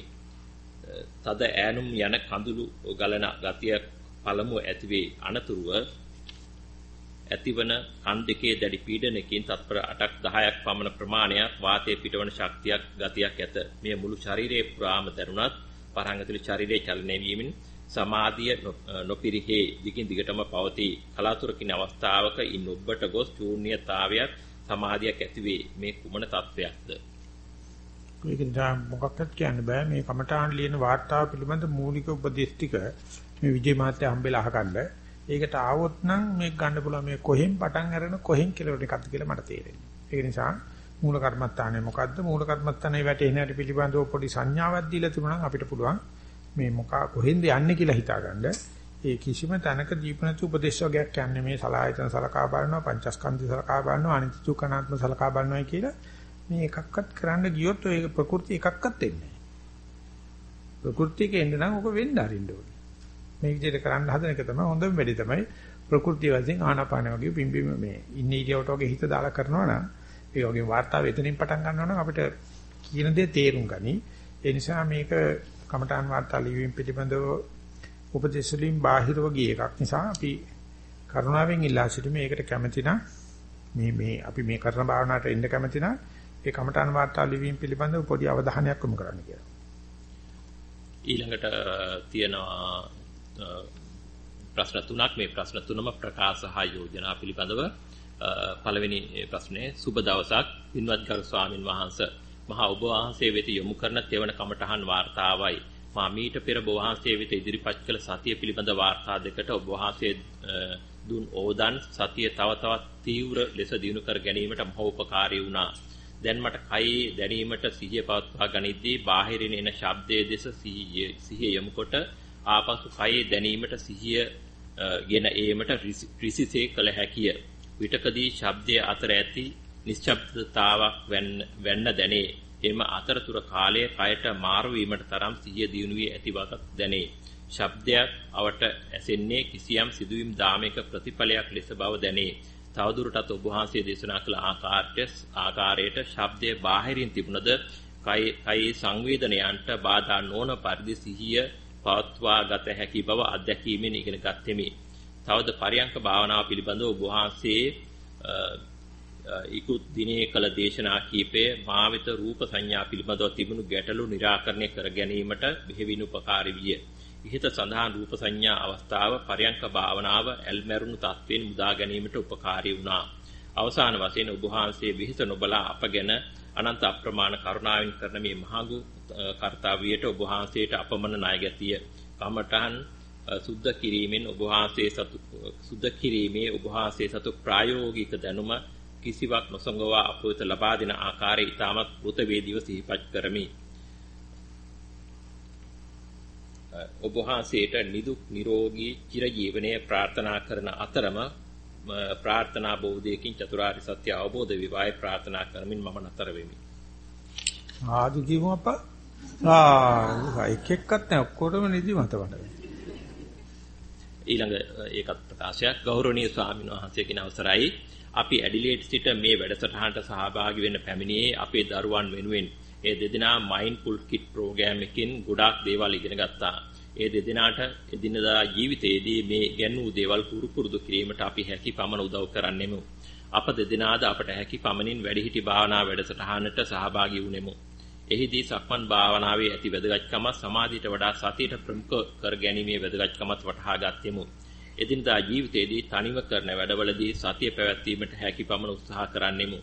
තද ඈනුම් යන කඳුළු ගලන ගතිය පළමුව ඇතිවේ. අනතුරුව ඇතිවන කන් දෙකේ දැඩි පීඩනයකින් තත්පර 8ක් 10ක් පමණ ප්‍රමාණයක් වාතයේ පිටවන ශක්තියක් ගතියක් ඇත. මේ මුළු ශරීරයේ පුරාම දරුණත් පරංගතුලි ශරීරයේ චලනය වීමෙන් සමාධිය නොපිරිහේ දිගින් දිගටම පවතී. කලාතුරකින් අවස්ථාවක ඉන් ඔබට ගොස් ශූන්‍යතාවයක් සමාධියක් ඇතිවේ. මේ කුමන තත්වයක්ද? මේක නිසා මොකක්වත් කියන්න බෑ. මේ කමඨාන් ලියන වාර්තාව පිළිබඳ මූලික උපදේශ ටික මේ විජේ මහත්තයා හම්බෙලා අහගන්න. ඒකට ආවොත් නම් මේක ගන්න පුළුවන් මේ කොහෙන් පටන් අරගෙන කොහෙන් කෙලවර එකක්ද කියලා මට තේරෙන්නේ. ඒ නිසා මූල කර්මත්තානේ මොකද්ද? මූල කර්මත්තානේ වැටෙන හැටි පිළිබඳව පොඩි සංඥාවක් දීලා තිබුණා අපිට පුළුවන් මේ මොක කොහෙන්ද යන්නේ කියලා හිතාගන්න. ඒ කිසිම තැනක දීපනතු උපදේශ වර්ගයක් කියන්නේ මේ සලායතන සලකා බලනවා, පංචස්කන්ධ සලකා බලනවා, අනිත්‍ය දුක්ඛනාත්ම සලකා බලනවා කියලා මේ එකක්වත් කරන්න ගියොත් ඔය ප්‍රകൃති එකක්වත් වෙන්නේ නැහැ. ප්‍රകൃතියක එන්න නම් ඔක වෙන්න අරින්න ඕනේ. මේ විදිහට කරන්න හදන එක තමයි හොඳම වැඩි තමයි ප්‍රകൃති වශයෙන් ආනාපාන වගේ පිම්බීම මේ ඉන්න ඉරියවට වගේ හිත දාලා කරනවා නම් ඒ වගේ වාර්තාව එතනින් පටන් ගන්නවා නම් අපිට කියන දේ තේරුම් ගනි. ඒ නිසා මේක කමඨාන් වාර්තා ලිවීම පිළිබඳව උපදේශ වලින් බාහිරව ගිය එකක් නිසා අපි කරුණාවෙන් ඉල්ලා සිටු මේකට කැමති නම් මේ මේ අපි මේ කරන භාවනාවට එන්න කැමති නම් ඒ කමඨාන වාර්තා ලිවීම පිළිබඳව පොඩි අවධානයක් යොමු කරන්න කියලා. ඊළඟට තියෙනවා ප්‍රශ්න තුනක් මේ ප්‍රශ්න තුනම ප්‍රකාශ හා යෝජනා පිළිබඳව පළවෙනි ප්‍රශ්නේ සුබ දවසක් පින්වත් ගරු ස්වාමින් වහන්සේ මහා ඔබ වහන්සේ වෙත යොමු කරන තෙවන කමඨහන් වාර්තාවයි මා මීට පෙර ඔබ වහන්සේ වෙත ඉදිරිපත් කළ සතිය පිළිබඳ වාර්තා දෙකට ඔබ වහන්සේ දුන් ඕදන් සතිය තව තවත් තීව්‍ර ලෙස දිනු කර ගැනීමට මහෝපකාරී වුණා. දැන් මට කයේ දැනීමට සිහිය පවත්වා ගනිද්දී බාහිරින් එන ශබ්දයේ දෙස සිහිය යොමුකොට ආපසු කයේ දැනීමට සිහිය ගෙන ඒමට රිසිසේ කළ හැකිය. විටකදී ශබ්දයේ අතර ඇති නිශ්ශබ්දතාවක් වෙන්න දැනේ. එම අතරතුර කාලයේ කයට මාරු වීමට තරම් සිහිය දියුණු වී ඇති බවක් දැනේ. ශබ්දයක් අවට ඇසෙන්නේ කිසියම් සිදුවීම් දාමයක ප්‍රතිඵලයක් ලෙස බව දැනේ. තවදුරටත් ඔබ වහන්සේ දේශනා කළ ආකාරයට ආකාරයට ශබ්දයේ බාහිරින් තිබුණද කයි සංවේදනයන්ට බාධා නොවන පරිදි සිහිය පවත්වා ගත හැකි බව අත්දැකීමෙන් ඉගෙන ගත්ෙමි. තවද පරියංක භාවනාව පිළිබඳව ඔබ වහන්සේ ඉක්ුත් දිනේ කළ දේශනා කීපය මා වෙත රූප සංඥා පිළිබඳව තිබුණු ගැටලු निराකරණය කර ගැනීමට බෙහෙවින් උපකාරී විය. ඉහත සඳහන් රූප සංඥා අවස්ථාව පරියංක භාවනාව ඇල්මැරුණු තත්වෙන් මුදා ගැනීමට උපකාරී වුණා. අවසාන වශයෙන් ඔබ වහන්සේ විහිත නොබලා අපගෙන අනන්ත අප්‍රමාණ කරුණාවෙන් කරන මේ මහඟු කාර්යයට ඔබ වහන්සේට අපමණ ණයගතිය කමඨහන් සුද්ධ කිරීමෙන් ඔබ වහන්සේ සතු සුද්ධ කිරීමේ ඔබ වහන්සේ සතු ප්‍රායෝගික දැනුම කිසිවක් නොසඟවා අප වෙත ලබා දෙන ආකාරය ඊටමත් වෘත වේදීව සිහිපත් කරමි. ඔබ වහන්සේට නිදුක් නිරෝගී චිරජීවනයේ ප්‍රාර්ථනා කරන අතරම ප්‍රාර්ථනා බෝධියකින් චතුරාර්ය සත්‍ය අවබෝධ විවාය ප්‍රාර්ථනා කරමින් මම නතර වෙමි. ආදි කිව්වම අප්පා. ආ එක එක්කත් නැහැ ඔක්කොටම නිදි මත වඩ. ඊළඟ ඒකත් ප්‍රකාශයක් ගෞරවනීය ස්වාමීන් වහන්සේගෙන් අවසරයි. අපි ඇඩිලේඩ් සිට මේ වැඩසටහනට සහභාගී වෙන්න පැමිණියේ අපේ දරුවන් වෙනුවෙන්. ඒ දෙදෙනා මයින්ඩ්ෆුල් කිඩ් ප්‍රෝග්‍රෑම් එකකින් ගොඩාක් දේවල් ඉගෙන ගත්තා. ඒ දෙදෙනාට එදිනදා ජීවිතයේදී මේ ගැන්වූ දේවල් පුරු පුරුදු කිරීමට අපි හැකි පමණ උදව් කරන්නෙමු. අප දෙදෙනාද අපට හැකි පමණින් වැඩිහිටි භාවනා වැඩසටහනට සහභාගී වුනෙමු. එහිදී සක්මන් භාවනාවේ ඇති වැදගත්කම සමාධියට වඩා සතියට ප්‍රමුඛ කර ගැනීමේ වැදගත්කමත් වටහා ගත්තෙමු. එදිනදා ජීවිතයේදී තනිව කරන වැඩවලදී සතිය පැවැත්වීමට හැකි පමණ උත්සාහ කරන්නෙමු.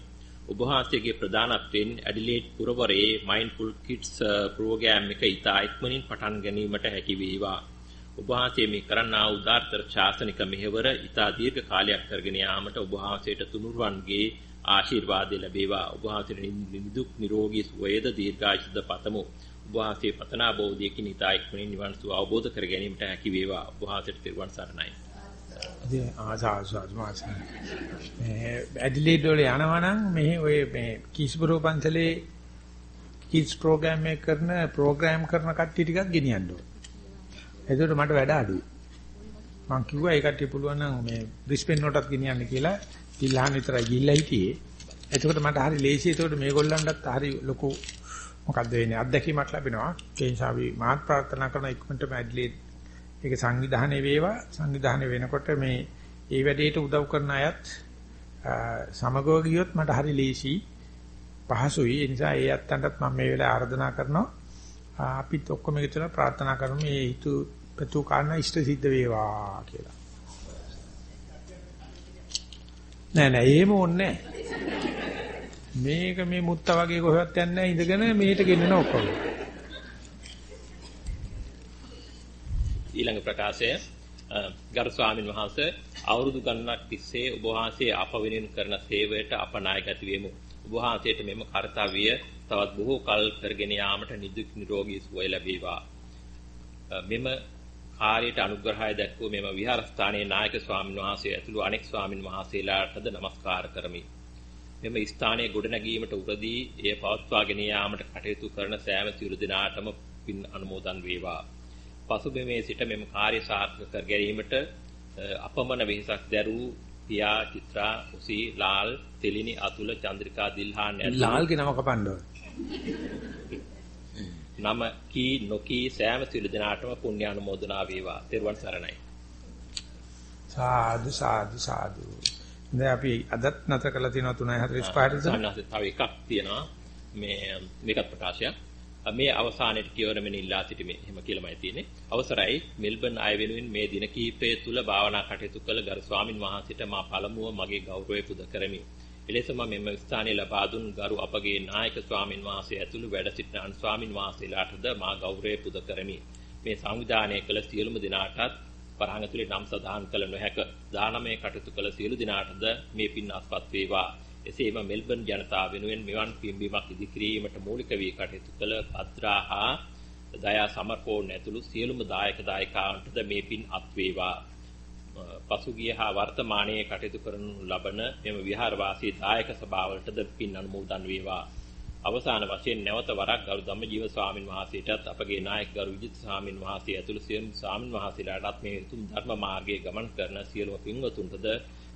ඔබ වහන්සේගේ ප්‍රධානත්වයෙන් ඇඩිලේඩ් පුරවරයේ මයින්ඩ්ෆුල් කිඩ්ස් ප්‍රෝග්‍රෑම් එක ඉතා ඉක්මනින් පටන් ගැනීමට හැකි වේවා. ඔබ වහන්සේ මේ කරන්නා උදාර්ථ ශාසනික මෙහෙවර ඉතා දීර්ඝ කාලයක් කරගෙන යාමට ඔබ වහන්සේට තුනුරුවන්ගේ ආශිර්වාද ලැබේවා. ඔබ වහන්සේට නිදුක් නිරෝගී සුවයද දීර්ඝායුෂද පතමු. ඔබ වහන්සේ පතනා බෝධියකින් ඉතා ඉක්මනින් නිවන් සුව අවබෝධ කර ගැනීමට හැකි වේවා. ඔබ වහන්සේට තිරුවන් සරණයි. ඉතින් ආසාසාස් මාස මේ ඇඩිලේඩ් වල යනවා නම් මේ ඔය මේ කීස්බරෝ පන්සලේ කිඩ්ස් ප්‍රෝග්‍රෑම් එක කරන ප්‍රෝග්‍රෑම් කරන කට්ටිය ටිකක් ගෙනියන්න ඕන. එතකොට මට වැඩ අඩුයි. මං කිව්වා ඒ කට්ටිය පුළුවන් නම් මේ බ්‍රිස්බේන් වලටත් ගෙනියන්න කියලා ඉල්ලහන් විතරයි ගිහිල්ලා හිටියේ. එතකොට මට හරි ලේසියි. එතකොට මේගොල්ලන්ටත් හරි ලොකු මොකද්ද වෙන්නේ අත්දැකීමක් ලැබෙනවා. ඒ නිසා අපි මාත් ප්‍රාර්ථනා කරන ඉක්මනටම ඇඩ්ලේඩ් ඒක සංවිධානයේ වේවා. සංවිධානය වෙනකොට මේ ඒ වැඩේට උදව් කරන අයත් සමගව ගියොත් මට හරි ලේසි පහසුයි. ඒ නිසා ඒ අත්තන්ටත් මම මේ වෙලාවේ ආරාධනා කරනවා. අපිත් ඔක්කොම එකතුලා ප්‍රාර්ථනා කරමු. මේ හිතු පතු කාරණා ඉෂ්ට සිද්ධ වේවා කියලා. නෑ නෑ. එහෙම ඕනේ මේක මේ මුත්තා වගේ කොහෙවත් යන්නේ නැහැ ඉඳගෙන මෙහෙට ගෙන්නන ඔක්කොම. ඊළඟ ප්‍රකාශය ගරු ස්වාමින් වහන්සේ අවුරුදු ගණනක් තිස්සේ ඔබ වහන්සේ අප වෙනුවෙන් කරන සේවයට අප නායකත්ව වෙමු. ඔබ වහන්සේට මෙම කාර්යය තවත් බොහෝ කල් කරගෙන යාමට නිදුක් නිරෝගී සුවය ලැබේවා. මෙම කාර්යයට අනුග්‍රහය දක්වූ මෙම විහාරස්ථානයේ නායක ස්වාමින් වහන්සේ ඇතුළු අනෙක් ස්වාමින් වහන්සේලාටද নমස්කාර කරමි. මෙම ස්ථානයේ ගොඩනැගීමට උරදී එය පවත්වාගෙන යාමට කටයුතු කරන සෑම සියලු දෙනාටම පින් අනුමෝදන් වේවා. පසුබිමේ සිට මෙම කාර්ය සාර්ථක කර ගැනීමට අපමණ වෙහෙසක් දැරූ පියා චිත්‍රා උසී ලාල් තෙලිනි අතුල චන්ද්‍රිකා දිල්හාන් ඇතුළු ලාල්ගේ නම කපන්න නම කී නොකී සෑම සිළු දිනාටම පුණ්‍ය අනුමෝදනා වේවා. තෙරුවන් සරණයි. සාදු සාදු සාදු. දැන් අපි අදත් නැතර කළා තියෙනවා 3:45ට සාමාන්‍යයෙන් තව එකක් තියෙනවා මේ මේකත් ප්‍රකාශයක්. මේ අවසානයේ කියවරමින් ඉල්ලා සිටීමේ එහෙම කියලාමයි තියෙන්නේ. අවසරයි මෙල්බන් අය වෙනුවෙන් මේ දින කිහිපය තුල භාවනා කටයුතු කළ ගරු ස්වාමින් වහන්සේට මා පළමුව මගේ ගෞරවය පුද කරමි. එලෙසම මෙම ස්ථානයේ ලබා දුන් ගරු අපගේ නායක ස්වාමින් වහන්සේ ඇතුළු වැඩ සිටින අන් ස්වාමින් වහන්සේලාටද මා ගෞරවය පුද කරමි. මේ සංවිධානය කළ සියලුම දෙනාටත් වරහන් ඇතුලේ නම් සදාන් කළ නොහැක. දානමය කටයුතු කළ සියලු දෙනාටද මේ පින් අත්පත් වේවා. එසේම මෙල්බන් ජනතාව වෙනුවෙන් මෙවන් පින්බීමක් ඉදිකිරීමට මූලික වී කටයුතු කළ භද්‍රා හා දයා සමර්පෝන් ඇතුළු සියලුම දායක දායකාවන්ටද මේ පින් අත් වේවා. පසුගිය හා වර්තමානයේ කටයුතු කරනු ලබන මෙම විහාරවාසී දායක සභාවලටද පින් අනුමෝදන් වේවා. අවසාන වශයෙන් නැවත වරක් ගරු ධම්මජීව ස්වාමින් වහන්සේටත් අපගේ නායක ගරු විජිත ස්වාමින් වහන්සේ ඇතුළු සියලු ස්වාමින් වහන්සේලාටත් මේ උතුම් ධර්ම මාර්ගයේ ගමන් කරන සියලුම පින්වතුන්ටද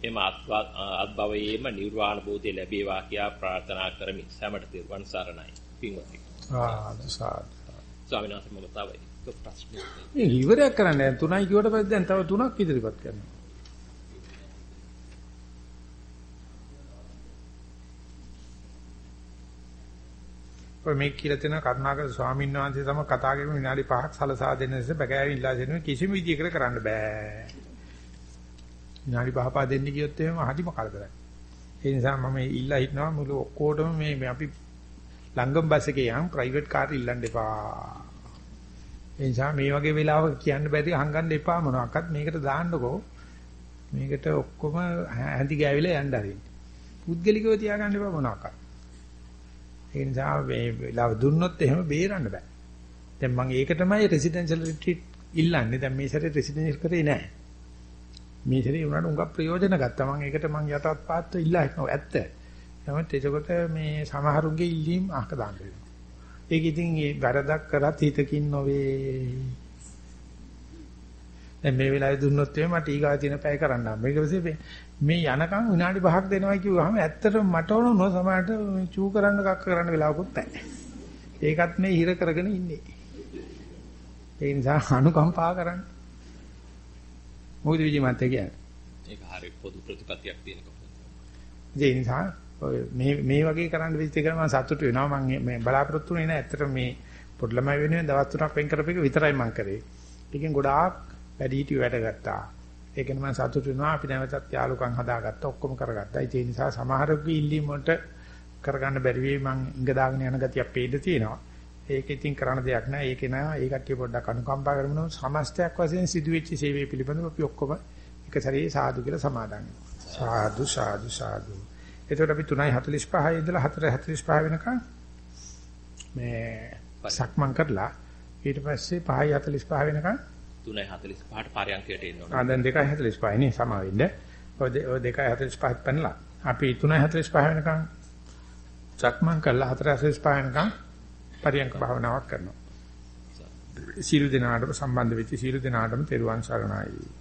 මෙම අත්භවයේම නිර්වාණ බෝධිය ලැබේවා කියා ප්‍රාර්ථනා කරමි. සෑමට තිරුවන් සරණයි. පින්වත්නි. සාදු සාදු. ස්වාමීන් වහන්සේ මම තව එක ප්‍රශ්නයක්. මේ ඉවරයක් කරන්න තුනයි කිව්වට පස්සේ දැන් තව තුනක් ඉදිරිපත් කරනවා. ඔය මේ කියලා තියෙන කරුණාකර ස්වාමීන් වහන්සේ තම කතා කරගෙන විනාඩි 5ක් සලසා දෙන්න නිසා බගෑවින් ඉල්ලා දෙන්න කිසිම විදියකට කරන්න බෑ. විනාඩි 5 පහ දෙන්න කියොත් එහෙම හදිම කරදරයි. ඒ නිසා මම ඉල්ලා හිටනවා මුළු ඔක්කොටම මේ අපි ලංගම් බස් එකේ යන් ප්‍රයිවට් කාර් ඉල්ලන්න එපා. ඒ නිසා මේ වගේ වෙලාවක කියන්න බැරි හංගන්න එපා මොනවාක්වත් මේකට දාන්නකෝ. මේකට ඔක්කොම හැඳි ගෑවිලා යන්න ආරින්. පුද්ගලිකව තියාගන්න එපා මොනවාක්වත්. ඒ නිසා මේ වෙලාව දුන්නොත් එහෙම බේරන්න බෑ. දැන් මම ඒක තමයි රෙසිඩෙන්ෂල් රිට්‍රීට් ඉල්ලන්නේ. දැන් මේ සැරේ රෙසිඩෙන්ෂල් කරේ නෑ. මේ සැරේ උනාට උඟක් ප්‍රයෝජන ගත්තා. මම ඒකට මම යටත් පාත්ව ඉල්ලා හිටනවා. ඇත්ත. නමුත් එතකොට මේ සමහරුගේ ඉල්ලීම් අහක දාන්න වෙනවා. ඒක ඉතින් ඒ වැරදක් කරත් හිතකින් නොවේ. දැන් මේ වෙලාවේ දුන්නොත් එමේ මට ඊගා තියෙන පැය කරන්න. මේක පස්සේ මේ යනකම් විනාඩි 5ක් දෙනවා කිව්වහම ඇත්තටම මට ඕන නෝ සමහරට චූ කරන්න කක්ක කරන්න වෙලාවකුත් නැහැ. ඒකත් මේ හිර කරගෙන ඉන්නේ. ඒ නිසා අනුකම්පා කරන්න. මොකද විජි මන්ට කියන්නේ? ඒක හරි පොදු ප්‍රතිපත්තියක් තියෙන කොට. ඒ නිසා මේ මේ වගේ කරන්න වෙච්ච එක මම සතුටු වෙනවා. මම මේ බලාපොරොත්තු වෙන්නේ නැහැ. ඇත්තට මේ පොඩි ළමයි වෙනුවෙන් දවස් තුනක් වෙන් කරපු එක විතරයි මම කරේ. ඒකෙන් ගොඩාක් වැඩි හිටිය වැඩ ගත්තා. ඒකෙන් මම සතුටු වෙනවා. අපි නැවතත් යාළුකම් හදාගත්තා. ඔක්කොම කරගත්තා. ඒ නිසා සමහරකගේ ඉල්ලීම් වලට කරගන්න බැරි වෙයි මං ඉඟ දාගෙන යන ගතියක් පේන්න තියෙනවා. ඒක ඉතින් කරන්න දෙයක් නැහැ. ඒක නෑ ඒ කට්ටිය පොඩ්ඩක් අනුකම්පා කරමුනො සමස්තයක් වශයෙන් සිදුවෙච්ච සේවය පිළිබඳව අපි ඔක්කොම එක සැරේ සාදු කියලා සමාදන්. සාදු සාදු සාදු. එතකොට අපි 3:45 ඉඳලා 4:45 වෙනකන් මේ සක්මන් කරලා ඊට පස්සේ 5:45 වෙනකන් 3:45ට පරයන්කයට එන්න ඕන. ආ දැන් 2:45 නේ සමා වෙන්න. ඔය 2:45 පෙන්නලා අපි 3:45 වෙනකන් සක්මන් කරලා 4:45 වෙනකන් පරියන්ක භාවනාවක් කරනවා. සීල දිනාටම සම්බන්ධ වෙච්ච සීල දිනාටම තෙරුවන් සරණයි.